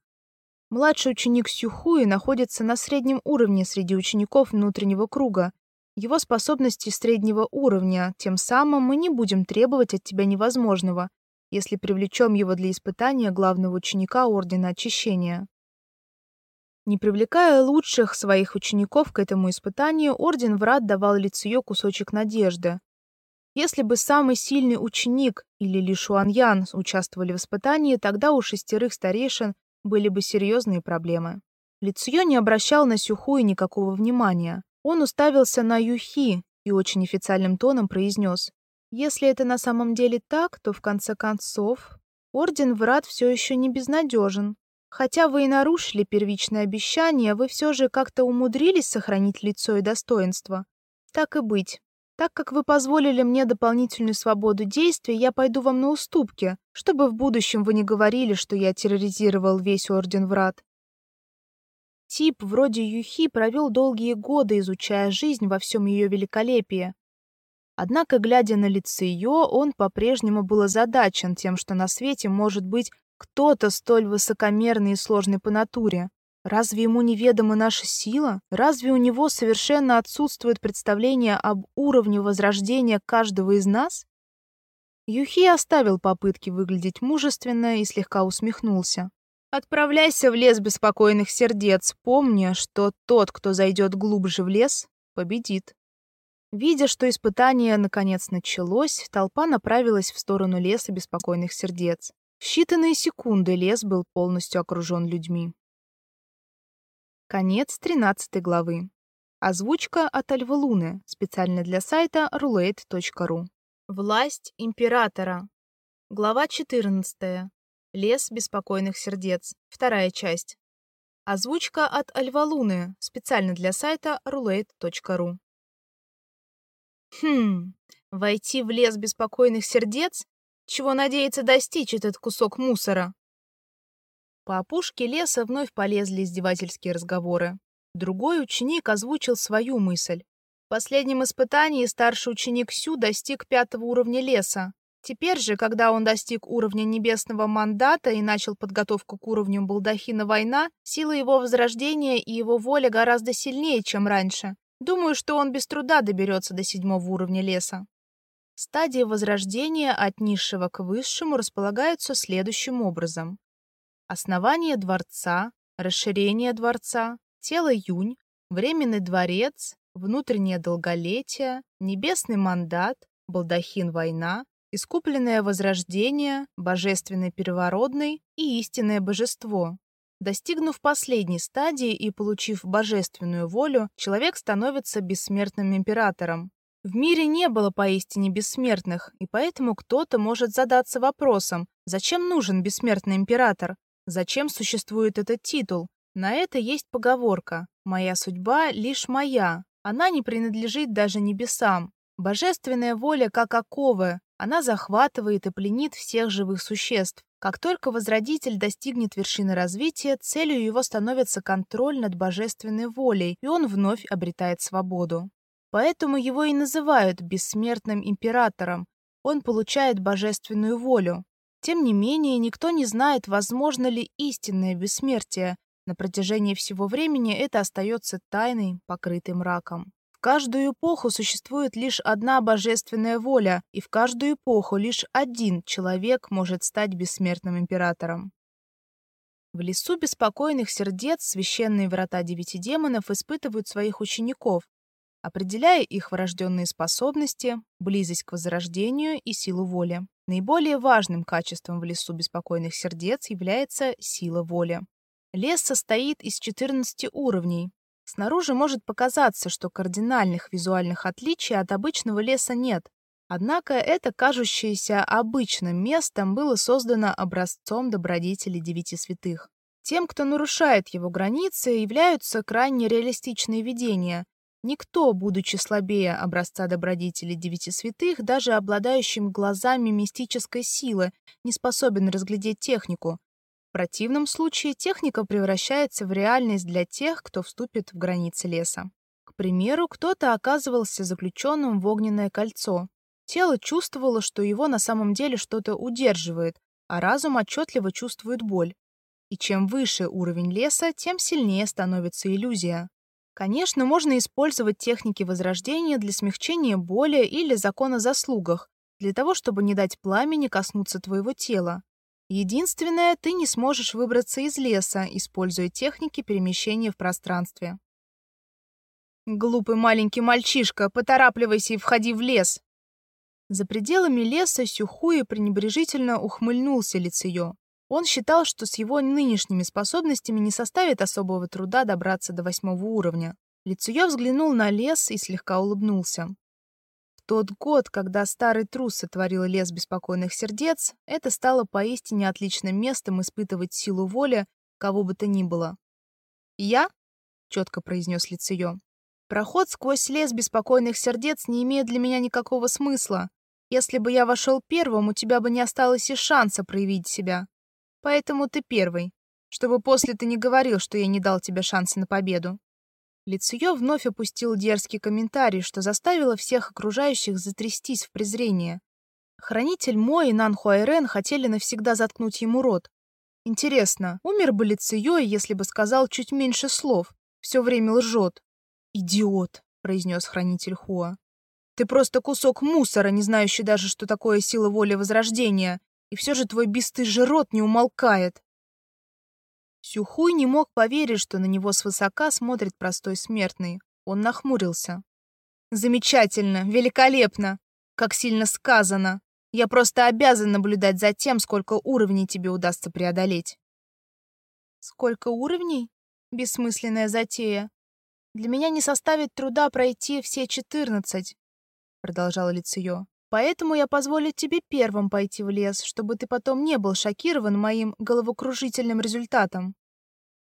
Младший ученик Сюхуи находится на среднем уровне среди учеников внутреннего круга. Его способности среднего уровня, тем самым мы не будем требовать от тебя невозможного если привлечем его для испытания главного ученика Ордена Очищения. Не привлекая лучших своих учеников к этому испытанию, Орден Врат давал Лицуё кусочек надежды. Если бы самый сильный ученик или Ли Шуаньян участвовали в испытании, тогда у шестерых старейшин были бы серьезные проблемы. Лицуё не обращал на Сюхуи никакого внимания. Он уставился на Юхи и очень официальным тоном произнес: если это на самом деле так, то в конце концов орден Врат все еще не безнадежен. Хотя вы и нарушили первичное обещание, вы все же как-то умудрились сохранить лицо и достоинство. Так и быть. Так как вы позволили мне дополнительную свободу действий, я пойду вам на уступки, чтобы в будущем вы не говорили, что я терроризировал весь орден Врат. Тип вроде Юхи провел долгие годы, изучая жизнь во всем ее великолепии. Однако, глядя на лицо ее, он по-прежнему был озадачен тем, что на свете может быть кто-то столь высокомерный и сложный по натуре. Разве ему неведома наша сила? Разве у него совершенно отсутствует представление об уровне возрождения каждого из нас? Юхи оставил попытки выглядеть мужественно и слегка усмехнулся. Отправляйся в лес беспокойных сердец, помня, что тот, кто зайдет глубже в лес, победит. Видя, что испытание наконец началось, толпа направилась в сторону леса беспокойных сердец. В считанные секунды лес был полностью окружен людьми. Конец 13 главы. Озвучка от Альвы Луны, специально для сайта roulette.ru. Власть императора. Глава 14. Лес беспокойных сердец. Вторая часть. Озвучка от Альва Луны, специально для сайта roulette.ru. Хм, войти в лес беспокойных сердец? Чего надеется достичь этот кусок мусора? По опушке леса вновь полезли издевательские разговоры. Другой ученик озвучил свою мысль. В последнем испытании старший ученик Сю достиг пятого уровня леса. Теперь же, когда он достиг уровня небесного мандата и начал подготовку к уровню балдахина война, сила его возрождения и его воля гораздо сильнее, чем раньше. Думаю, что он без труда доберется до седьмого уровня леса. Стадии возрождения от низшего к высшему располагаются следующим образом. Основание дворца, расширение дворца, тело Юнь, временный дворец, внутреннее долголетие, небесный мандат, балдахин война, искупленное возрождение, божественный первородный и истинное божество. Достигнув последней стадии и получив божественную волю, человек становится бессмертным императором. В мире не было поистине бессмертных, и поэтому кто-то может задаться вопросом, зачем нужен бессмертный император? Зачем существует этот титул? На это есть поговорка «Моя судьба лишь моя, она не принадлежит даже небесам». Божественная воля как оковы, она захватывает и пленит всех живых существ. Как только Возродитель достигнет вершины развития, целью его становится контроль над божественной волей, и он вновь обретает свободу. Поэтому его и называют бессмертным императором. Он получает божественную волю. Тем не менее, никто не знает, возможно ли истинное бессмертие. На протяжении всего времени это остается тайной, покрытой мраком. В каждую эпоху существует лишь одна божественная воля, и в каждую эпоху лишь один человек может стать бессмертным императором. В лесу беспокойных сердец священные врата девяти демонов испытывают своих учеников, определяя их врожденные способности, близость к возрождению и силу воли. Наиболее важным качеством в лесу беспокойных сердец является сила воли. Лес состоит из 14 уровней. Снаружи может показаться, что кардинальных визуальных отличий от обычного леса нет. Однако это кажущееся обычным местом было создано образцом добродетели девяти святых. Тем, кто нарушает его границы, являются крайне реалистичные видения, Никто, будучи слабее образца добродетели девяти святых, даже обладающим глазами мистической силы, не способен разглядеть технику. В противном случае техника превращается в реальность для тех, кто вступит в границы леса. К примеру, кто-то оказывался заключенным в огненное кольцо. Тело чувствовало, что его на самом деле что-то удерживает, а разум отчетливо чувствует боль. И чем выше уровень леса, тем сильнее становится иллюзия. Конечно, можно использовать техники возрождения для смягчения боли или закон о заслугах, для того, чтобы не дать пламени коснуться твоего тела. Единственное, ты не сможешь выбраться из леса, используя техники перемещения в пространстве. Глупый маленький мальчишка, поторапливайся и входи в лес. За пределами леса Сюхуи пренебрежительно ухмыльнулся Лицеё. Он считал, что с его нынешними способностями не составит особого труда добраться до восьмого уровня. Лицуё взглянул на лес и слегка улыбнулся. В тот год, когда старый трус сотворил лес беспокойных сердец, это стало поистине отличным местом испытывать силу воли кого бы то ни было. «Я?» — четко произнес Лицеё. «Проход сквозь лес беспокойных сердец не имеет для меня никакого смысла. Если бы я вошел первым, у тебя бы не осталось и шанса проявить себя. Поэтому ты первый, чтобы после ты не говорил, что я не дал тебе шанса на победу. Лицуё вновь опустил дерзкий комментарий, что заставило всех окружающих затрястись в презрении. Хранитель Мо и Нан Хуайрен хотели навсегда заткнуть ему рот. Интересно, умер бы Лицуё, если бы сказал чуть меньше слов? Все время лжет. «Идиот», — произнес хранитель Хуа. «Ты просто кусок мусора, не знающий даже, что такое сила воли Возрождения, и все же твой бесстыжий рот не умолкает. Сюхуй не мог поверить, что на него свысока смотрит простой смертный. Он нахмурился. Замечательно, великолепно, как сильно сказано. Я просто обязан наблюдать за тем, сколько уровней тебе удастся преодолеть. Сколько уровней? Бессмысленная затея. Для меня не составит труда пройти все четырнадцать, продолжала Лицеё. Поэтому я позволю тебе первым пойти в лес, чтобы ты потом не был шокирован моим головокружительным результатом.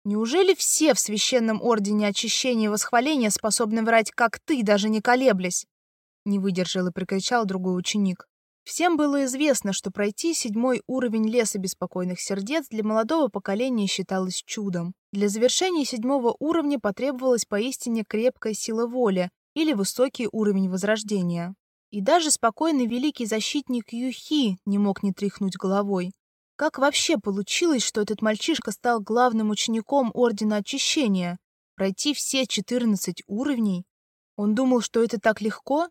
Неужели все в священном ордене очищения и восхваления способны врать, как ты, даже не колеблясь? Не выдержал и прикричал другой ученик. Всем было известно, что пройти седьмой уровень леса беспокойных сердец для молодого поколения считалось чудом. Для завершения седьмого уровня потребовалась поистине крепкая сила воли или высокий уровень возрождения. И даже спокойный великий защитник Юхи не мог не тряхнуть головой. Как вообще получилось, что этот мальчишка стал главным учеником Ордена Очищения? Пройти все 14 уровней? Он думал, что это так легко?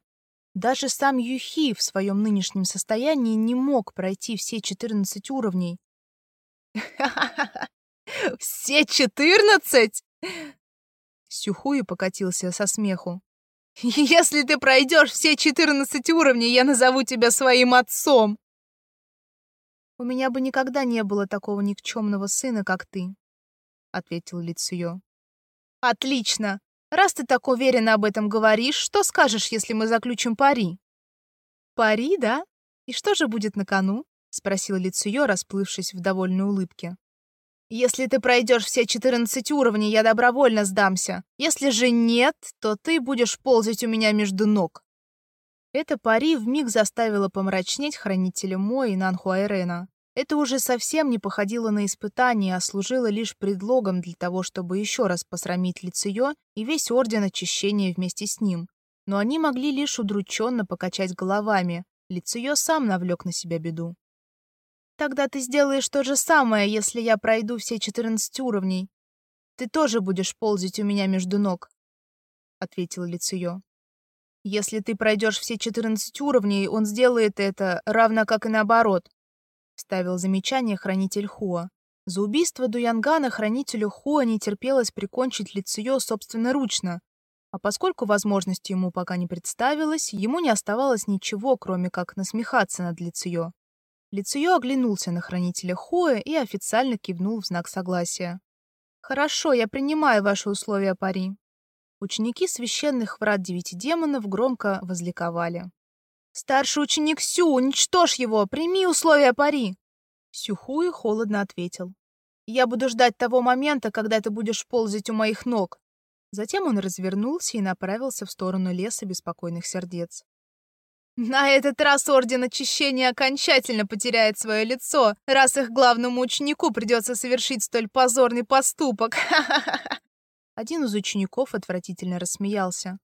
Даже сам Юхи в своем нынешнем состоянии не мог пройти все 14 уровней. Все 14? Сюхуи покатился со смеху. Если ты пройдешь все 14 уровней, я назову тебя своим отцом. У меня бы никогда не было такого никчемного сына, как ты, ответил Лицио. Отлично. Раз ты так уверенно об этом говоришь, что скажешь, если мы заключим пари? Пари, да? И что же будет на кону? спросил Лицио, расплывшись в довольной улыбке. Если ты пройдешь все 14 уровней, я добровольно сдамся. Если же нет, то ты будешь ползать у меня между ног. Это пари вмиг заставило помрачнеть хранителя Мо и Нанхуайрена. Это уже совсем не походило на испытание, а служило лишь предлогом для того, чтобы еще раз посрамить Лицеё и весь Орден Очищения вместе с ним. Но они могли лишь удрученно покачать головами. Лицеё сам навлек на себя беду. Тогда ты сделаешь то же самое, если я пройду все 14 уровней. Ты тоже будешь ползать у меня между ног, ответил Лицеё. Если ты пройдешь все 14 уровней, он сделает это равно как и наоборот, ставил замечание хранитель Хуа. За убийство Дуянгана хранителю Хуа не терпелось прикончить Лицеё собственноручно, а поскольку возможности ему пока не представилось, ему не оставалось ничего, кроме как насмехаться над Лицеё. Лицеё оглянулся на хранителя Хоя и официально кивнул в знак согласия. Хорошо, я принимаю ваши условия пари. Ученики священных врат девяти демонов громко возликовали. Старший ученик Сю, уничтожь его, прими условия пари. Сюхуи холодно ответил: Я буду ждать того момента, когда ты будешь ползать у моих ног. Затем он развернулся и направился в сторону леса беспокойных сердец. На этот раз Орден Очищения окончательно потеряет свое лицо, раз их главному ученику придется совершить столь позорный поступок. Один из учеников отвратительно рассмеялся.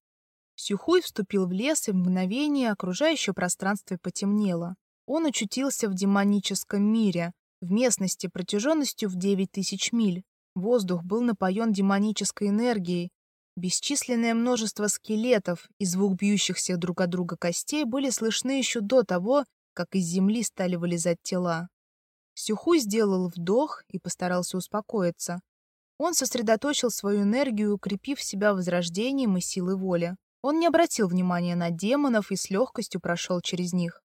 Сюхуй вступил в лес, и в мгновение окружающее пространство потемнело. Он очутился в демоническом мире, в местности протяженностью в девять тысяч миль. Воздух был напоен демонической энергией, Бесчисленное множество скелетов и звук бьющихся друг от друга костей были слышны еще до того, как из земли стали вылезать тела. Сюхуй сделал вдох и постарался успокоиться. Он сосредоточил свою энергию, укрепив себя возрождением и силой воли. Он не обратил внимания на демонов и с легкостью прошел через них.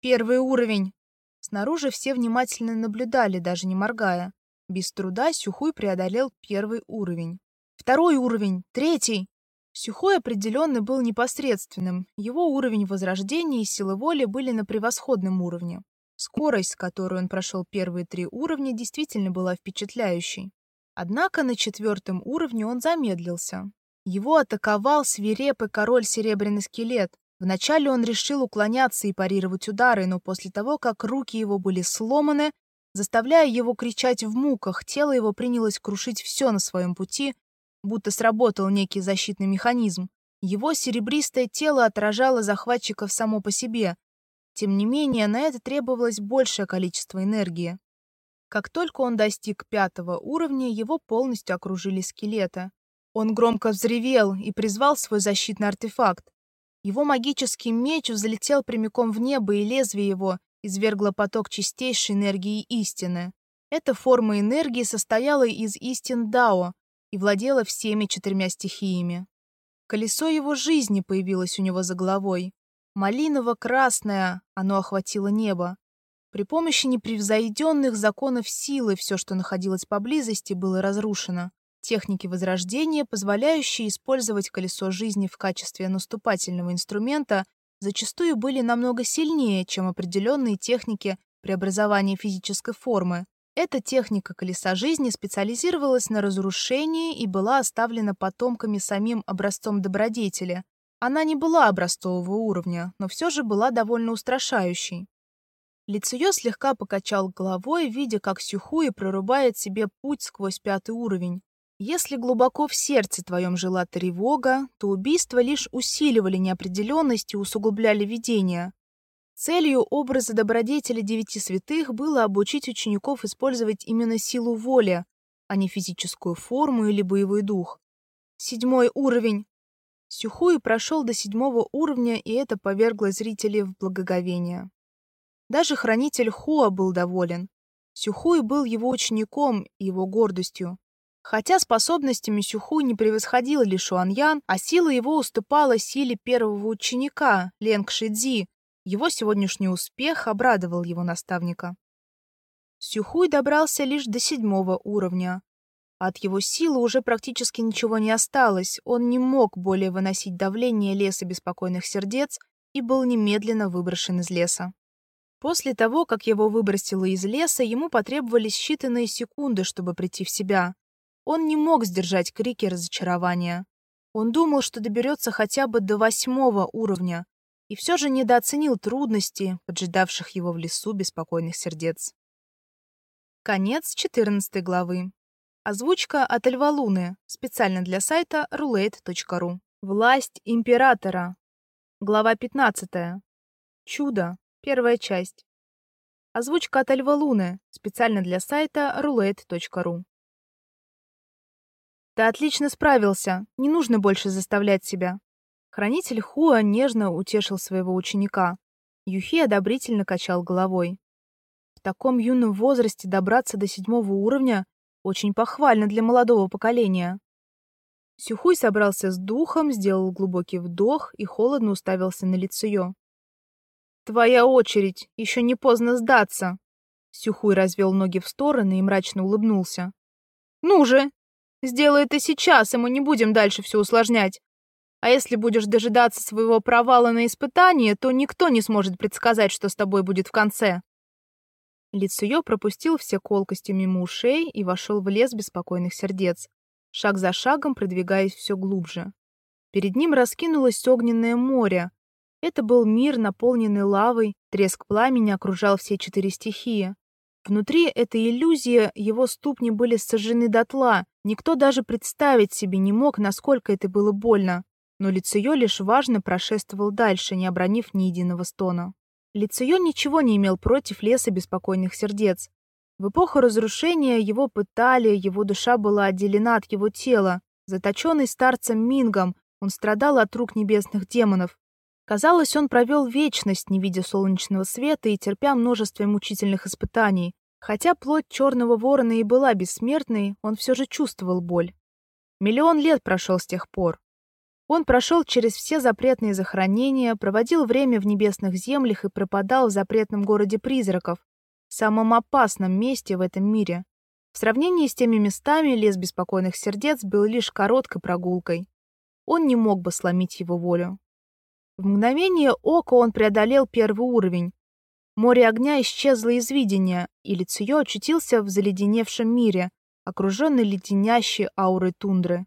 Первый уровень. Снаружи все внимательно наблюдали, даже не моргая. Без труда Сюхуй преодолел первый уровень. Второй уровень, третий. Сюхой определенно был непосредственным. Его уровень возрождения и силы воли были на превосходном уровне. Скорость, с которой он прошел первые три уровня, действительно была впечатляющей. Однако на четвертом уровне он замедлился. Его атаковал свирепый король Серебряный скелет. Вначале он решил уклоняться и парировать удары, но после того, как руки его были сломаны, заставляя его кричать в муках, тело его принялось крушить все на своем пути, будто сработал некий защитный механизм. Его серебристое тело отражало захватчиков само по себе. Тем не менее, на это требовалось большее количество энергии. Как только он достиг пятого уровня, его полностью окружили скелеты. Он громко взревел и призвал свой защитный артефакт. Его магический меч взлетел прямиком в небо, и лезвие его извергло поток чистейшей энергии истины. Эта форма энергии состояла из истин Дао, и владела всеми четырьмя стихиями. Колесо его жизни появилось у него за головой. Малиново-красное оно охватило небо. При помощи непревзойденных законов силы все, что находилось поблизости, было разрушено. Техники возрождения, позволяющие использовать колесо жизни в качестве наступательного инструмента, зачастую были намного сильнее, чем определенные техники преобразования физической формы. Эта техника колеса жизни специализировалась на разрушении и была оставлена потомками самим образцом добродетели. Она не была образцового уровня, но все же была довольно устрашающей. Лицеё слегка покачал головой, видя, как Сюхуи прорубает себе путь сквозь пятый уровень. Если глубоко в сердце твоем жила тревога, то убийства лишь усиливали неопределенность и усугубляли видение. Целью образа добродетели девяти святых было обучить учеников использовать именно силу воли, а не физическую форму или боевой дух. Седьмой уровень. Сюхуи прошел до седьмого уровня, и это повергло зрителей в благоговение. Даже хранитель Хуа был доволен. Сюхуй был его учеником и его гордостью. Хотя способностями Сюхуй не превосходил Ли Шуаньян, а сила его уступала силе первого ученика, Ленг Шидзи, его сегодняшний успех обрадовал его наставника. Сюхуй добрался лишь до седьмого уровня. От его силы уже практически ничего не осталось, он не мог более выносить давление леса беспокойных сердец и был немедленно выброшен из леса. После того, как его выбросило из леса, ему потребовались считанные секунды, чтобы прийти в себя. Он не мог сдержать крики разочарования. Он думал, что доберется хотя бы до восьмого уровня, и все же недооценил трудности, поджидавших его в лесу беспокойных сердец. Конец 14 главы. Озвучка от Льва Луны, специально для сайта roulette.ru. Власть императора. Глава 15. Чудо. Первая часть. Озвучка от Альва Луны, специально для сайта roulette.ru. Ты отлично справился, не нужно больше заставлять себя. Хранитель Хуа нежно утешил своего ученика. Юхи одобрительно качал головой. В таком юном возрасте добраться до седьмого уровня очень похвально для молодого поколения. Сюхуй собрался с духом, сделал глубокий вдох и холодно уставился на лицо. Твоя очередь, еще не поздно сдаться. Сюхуй развел ноги в стороны и мрачно улыбнулся. Ну же, сделай это сейчас, и мы не будем дальше все усложнять. А если будешь дожидаться своего провала на испытании, то никто не сможет предсказать, что с тобой будет в конце. Лицуё пропустил все колкости мимо ушей и вошел в лес беспокойных сердец, шаг за шагом продвигаясь все глубже. Перед ним раскинулось огненное море, это был мир, наполненный лавой, треск пламени окружал все четыре стихии. Внутри этой иллюзии его ступни были сожжены дотла. Никто даже представить себе не мог, насколько это было больно. Но Лицеё лишь важно прошествовал дальше, не обронив ни единого стона. Лицеё ничего не имел против леса беспокойных сердец. В эпоху разрушения его пытали, его душа была отделена от его тела. Заточенный старцем Мингом, он страдал от рук небесных демонов. Казалось, он провел вечность, не видя солнечного света и терпя множество мучительных испытаний. Хотя плоть черного ворона и была бессмертной, он все же чувствовал боль. Миллион лет прошел с тех пор. Он прошел через все запретные захоронения, проводил время в небесных землях и пропадал в запретном городе призраков, самом опасном месте в этом мире. В сравнении с теми местами лес беспокойных сердец был лишь короткой прогулкой. Он не мог бы сломить его волю. В мгновение ока он преодолел первый уровень. Море огня исчезло из видения, и Лицеё очутился в заледеневшем мире, окруженный леденящей аурой тундры.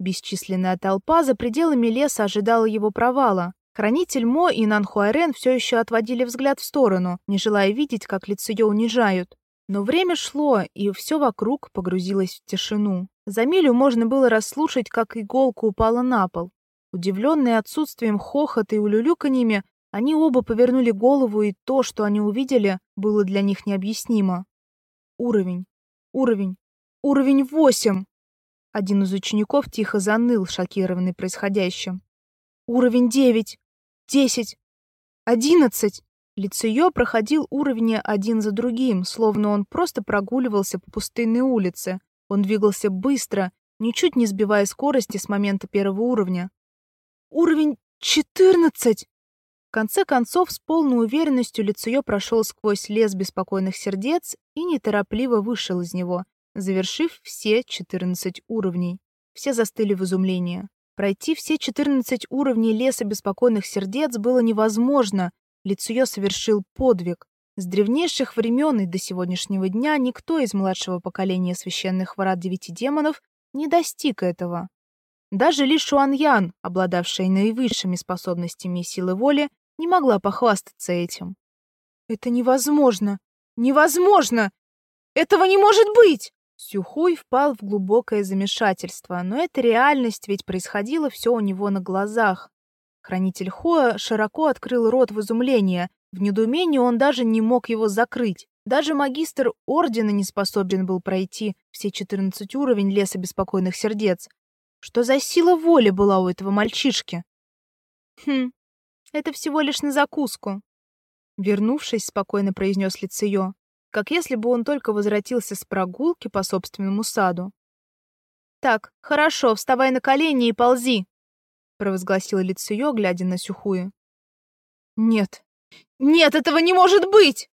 Бесчисленная толпа за пределами леса ожидала его провала. Хранитель Мо и Нанхуайрен все еще отводили взгляд в сторону, не желая видеть, как Лицеё унижают. Но время шло, и все вокруг погрузилось в тишину. За милю можно было расслушать, как иголка упала на пол. Удивленные отсутствием хохота и улюлюканьями, они оба повернули голову, и то, что они увидели, было для них необъяснимо. Уровень. Уровень. Уровень восемь. Один из учеников тихо заныл, шокированный происходящим. Уровень девять. Десять. Одиннадцать. Лицеё проходил уровни один за другим, словно он просто прогуливался по пустынной улице. Он двигался быстро, ничуть не сбивая скорости с момента первого уровня. Уровень четырнадцать. В конце концов, с полной уверенностью Лицуё прошел сквозь лес беспокойных сердец и неторопливо вышел из него, завершив все четырнадцать уровней. Все застыли в изумлении. Пройти все четырнадцать уровней леса беспокойных сердец было невозможно. Лицуё совершил подвиг. С древнейших времен и до сегодняшнего дня никто из младшего поколения священных врат девяти демонов не достиг этого. Даже Ли Шуаньян, обладавшая наивысшими способностями и силой воли, не могла похвастаться этим. «Это невозможно! Невозможно! Этого не может быть!» Сюхуй впал в глубокое замешательство, но эта реальность ведь происходила все у него на глазах. Хранитель Хоа широко открыл рот в изумлении. В недоумении он даже не мог его закрыть. Даже магистр ордена не способен был пройти все 14 уровень леса беспокойных сердец. Что за сила воли была у этого мальчишки? Хм, это всего лишь на закуску. Вернувшись, спокойно произнес Лицеё как если бы он только возвратился с прогулки по собственному саду. «Так, хорошо, вставай на колени и ползи!» — провозгласила Лицеё, глядя на Сюхуя. «Нет! Нет, этого не может быть!»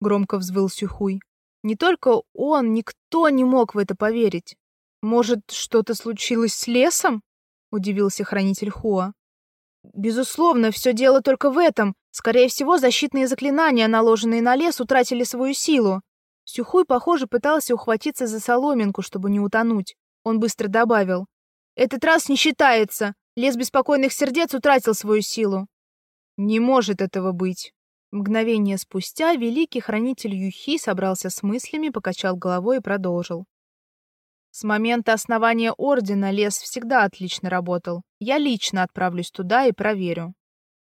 Громко взвыл Сюхуй. Не только он, никто не мог в это поверить. «Может, что-то случилось с лесом?» — удивился хранитель Хуа. Безусловно, все дело только в этом. Скорее всего, защитные заклинания, наложенные на лес, утратили свою силу. Сюхуй, похоже, пытался ухватиться за соломинку, чтобы не утонуть. Он быстро добавил: "Этот раз не считается. Лес беспокойных сердец утратил свою силу". Не может этого быть. Мгновение спустя великий хранитель Юхи собрался с мыслями, покачал головой и продолжил: с момента основания ордена лес всегда отлично работал. Я лично отправлюсь туда и проверю.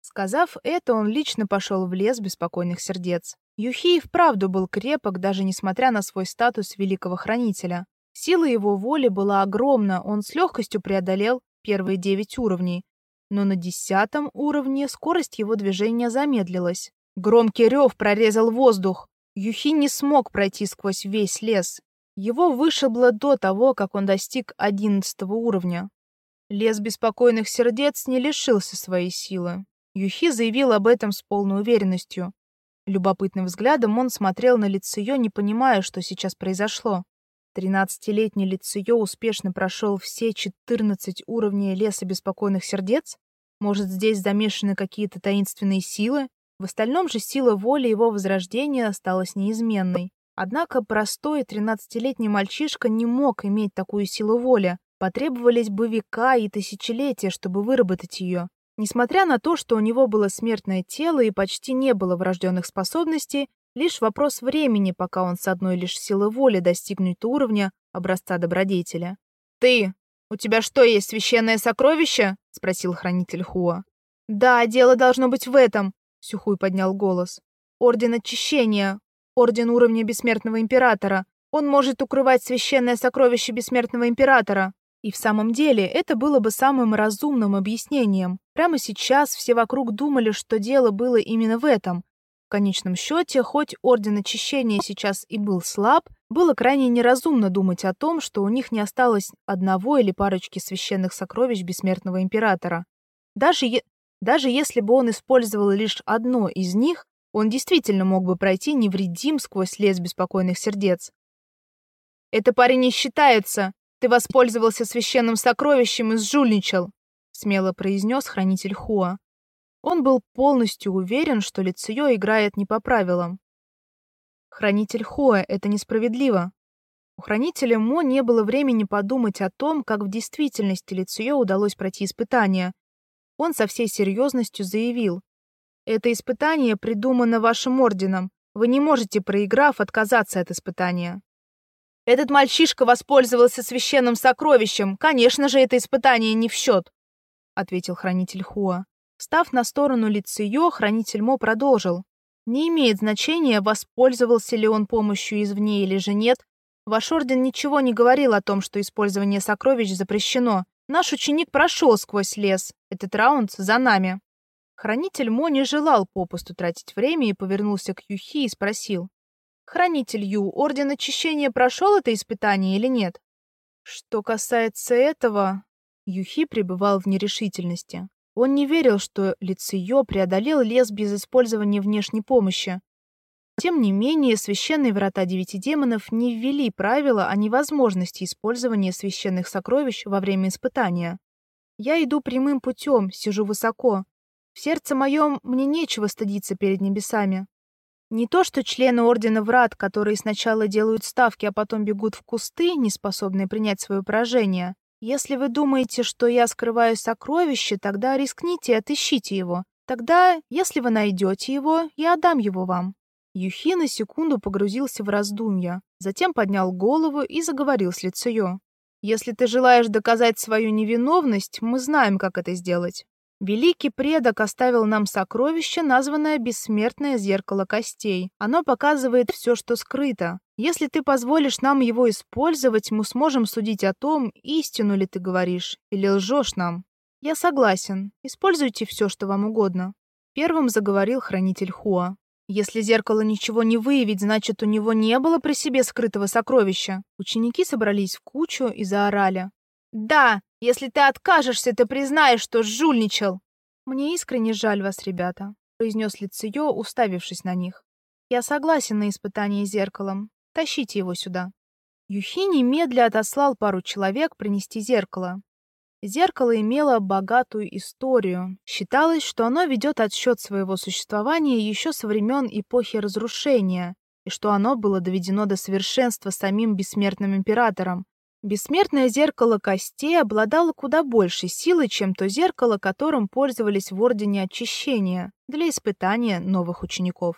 Сказав это, он лично пошел в лес беспокойных сердец. Юхи вправду был крепок, даже несмотря на свой статус великого хранителя. Сила его воли была огромна, он с легкостью преодолел первые девять уровней. Но на десятом уровне скорость его движения замедлилась. Громкий рев прорезал воздух. Юхи не смог пройти сквозь весь лес, его вышибло до того, как он достиг одиннадцатого уровня. Лес беспокойных сердец не лишился своей силы. Юхи заявил об этом с полной уверенностью. Любопытным взглядом он смотрел на Лицеё, не понимая, что сейчас произошло. Тринадцатилетний Лицеё успешно прошел все четырнадцать уровней леса беспокойных сердец? Может, здесь замешаны какие-то таинственные силы? В остальном же сила воли его возрождения осталась неизменной. Однако простой тринадцатилетний мальчишка не мог иметь такую силу воли. Потребовались бы века и тысячелетия, чтобы выработать ее. Несмотря на то, что у него было смертное тело и почти не было врожденных способностей, лишь вопрос времени, пока он с одной лишь силой воли достигнет уровня образца добродетеля. «Ты! У тебя что, есть священное сокровище?» — спросил хранитель Хуа. «Да, дело должно быть в этом», — Сюхуй поднял голос. «Орден очищения, Орден уровня Бессмертного Императора. Он может укрывать священное сокровище Бессмертного Императора. И в самом деле это было бы самым разумным объяснением. Прямо сейчас все вокруг думали, что дело было именно в этом. В конечном счете, хоть Орден Очищения сейчас и был слаб, было крайне неразумно думать о том, что у них не осталось одного или парочки священных сокровищ Бессмертного Императора. Даже, е даже если бы он использовал лишь одно из них, он действительно мог бы пройти невредим сквозь лес беспокойных сердец. «Это парень не считается. Ты воспользовался священным сокровищем и сжульничал», смело произнес хранитель Хуа. Он был полностью уверен, что Лицеё играет не по правилам. Хранитель Хуа, это несправедливо. У хранителя Мо не было времени подумать о том, как в действительности Лицеё удалось пройти испытание. Он со всей серьезностью заявил: это испытание придумано вашим орденом. Вы не можете, проиграв, отказаться от испытания. Этот мальчишка воспользовался священным сокровищем. Конечно же, это испытание не в счет, ответил хранитель Хуа. Став на сторону Лицеё, хранитель Мо продолжил: Не имеет значения, воспользовался ли он помощью извне или же нет. Ваш орден ничего не говорил о том, что использование сокровищ запрещено. Наш ученик прошел сквозь лес. Этот раунд за нами. Хранитель Мо не желал попусту тратить время и повернулся к Юхи и спросил. «Хранитель Ю, Орден Очищения прошел это испытание или нет?» Что касается этого, Юхи пребывал в нерешительности. Он не верил, что Лициё преодолел лес без использования внешней помощи. Тем не менее, священные врата девяти демонов не ввели правила о невозможности использования священных сокровищ во время испытания. Я иду прямым путем, сижу высоко, в сердце моем мне нечего стыдиться перед небесами. Не то, что члены Ордена Врат, которые сначала делают ставки, а потом бегут в кусты, не способные принять свое поражение. Если вы думаете, что я скрываю сокровище, тогда рискните и отыщите его. Тогда, если вы найдете его, я отдам его вам». Юхи на секунду погрузился в раздумья, затем поднял голову и заговорил с Лицеё. «Если ты желаешь доказать свою невиновность, мы знаем, как это сделать. Великий предок оставил нам сокровище, названное «Бессмертное зеркало костей». Оно показывает все, что скрыто. Если ты позволишь нам его использовать, мы сможем судить о том, истину ли ты говоришь или лжешь нам. Я согласен. Используйте все, что вам угодно. Первым заговорил хранитель Хуа. Если зеркало ничего не выявит, значит, у него не было при себе скрытого сокровища. Ученики собрались в кучу и заорали. «Да, если ты откажешься, ты признаешь, что жульничал!» «Мне искренне жаль вас, ребята», — произнес Лицеё, уставившись на них. «Я согласен на испытание зеркалом. Тащите его сюда». Юхи немедля отослал пару человек принести зеркало. Зеркало имело богатую историю. Считалось, что оно ведет отсчет своего существования еще со времен эпохи разрушения, и что оно было доведено до совершенства самим бессмертным императором. Бессмертное зеркало костей обладало куда большей силой, чем то зеркало, которым пользовались в Ордене Очищения для испытания новых учеников.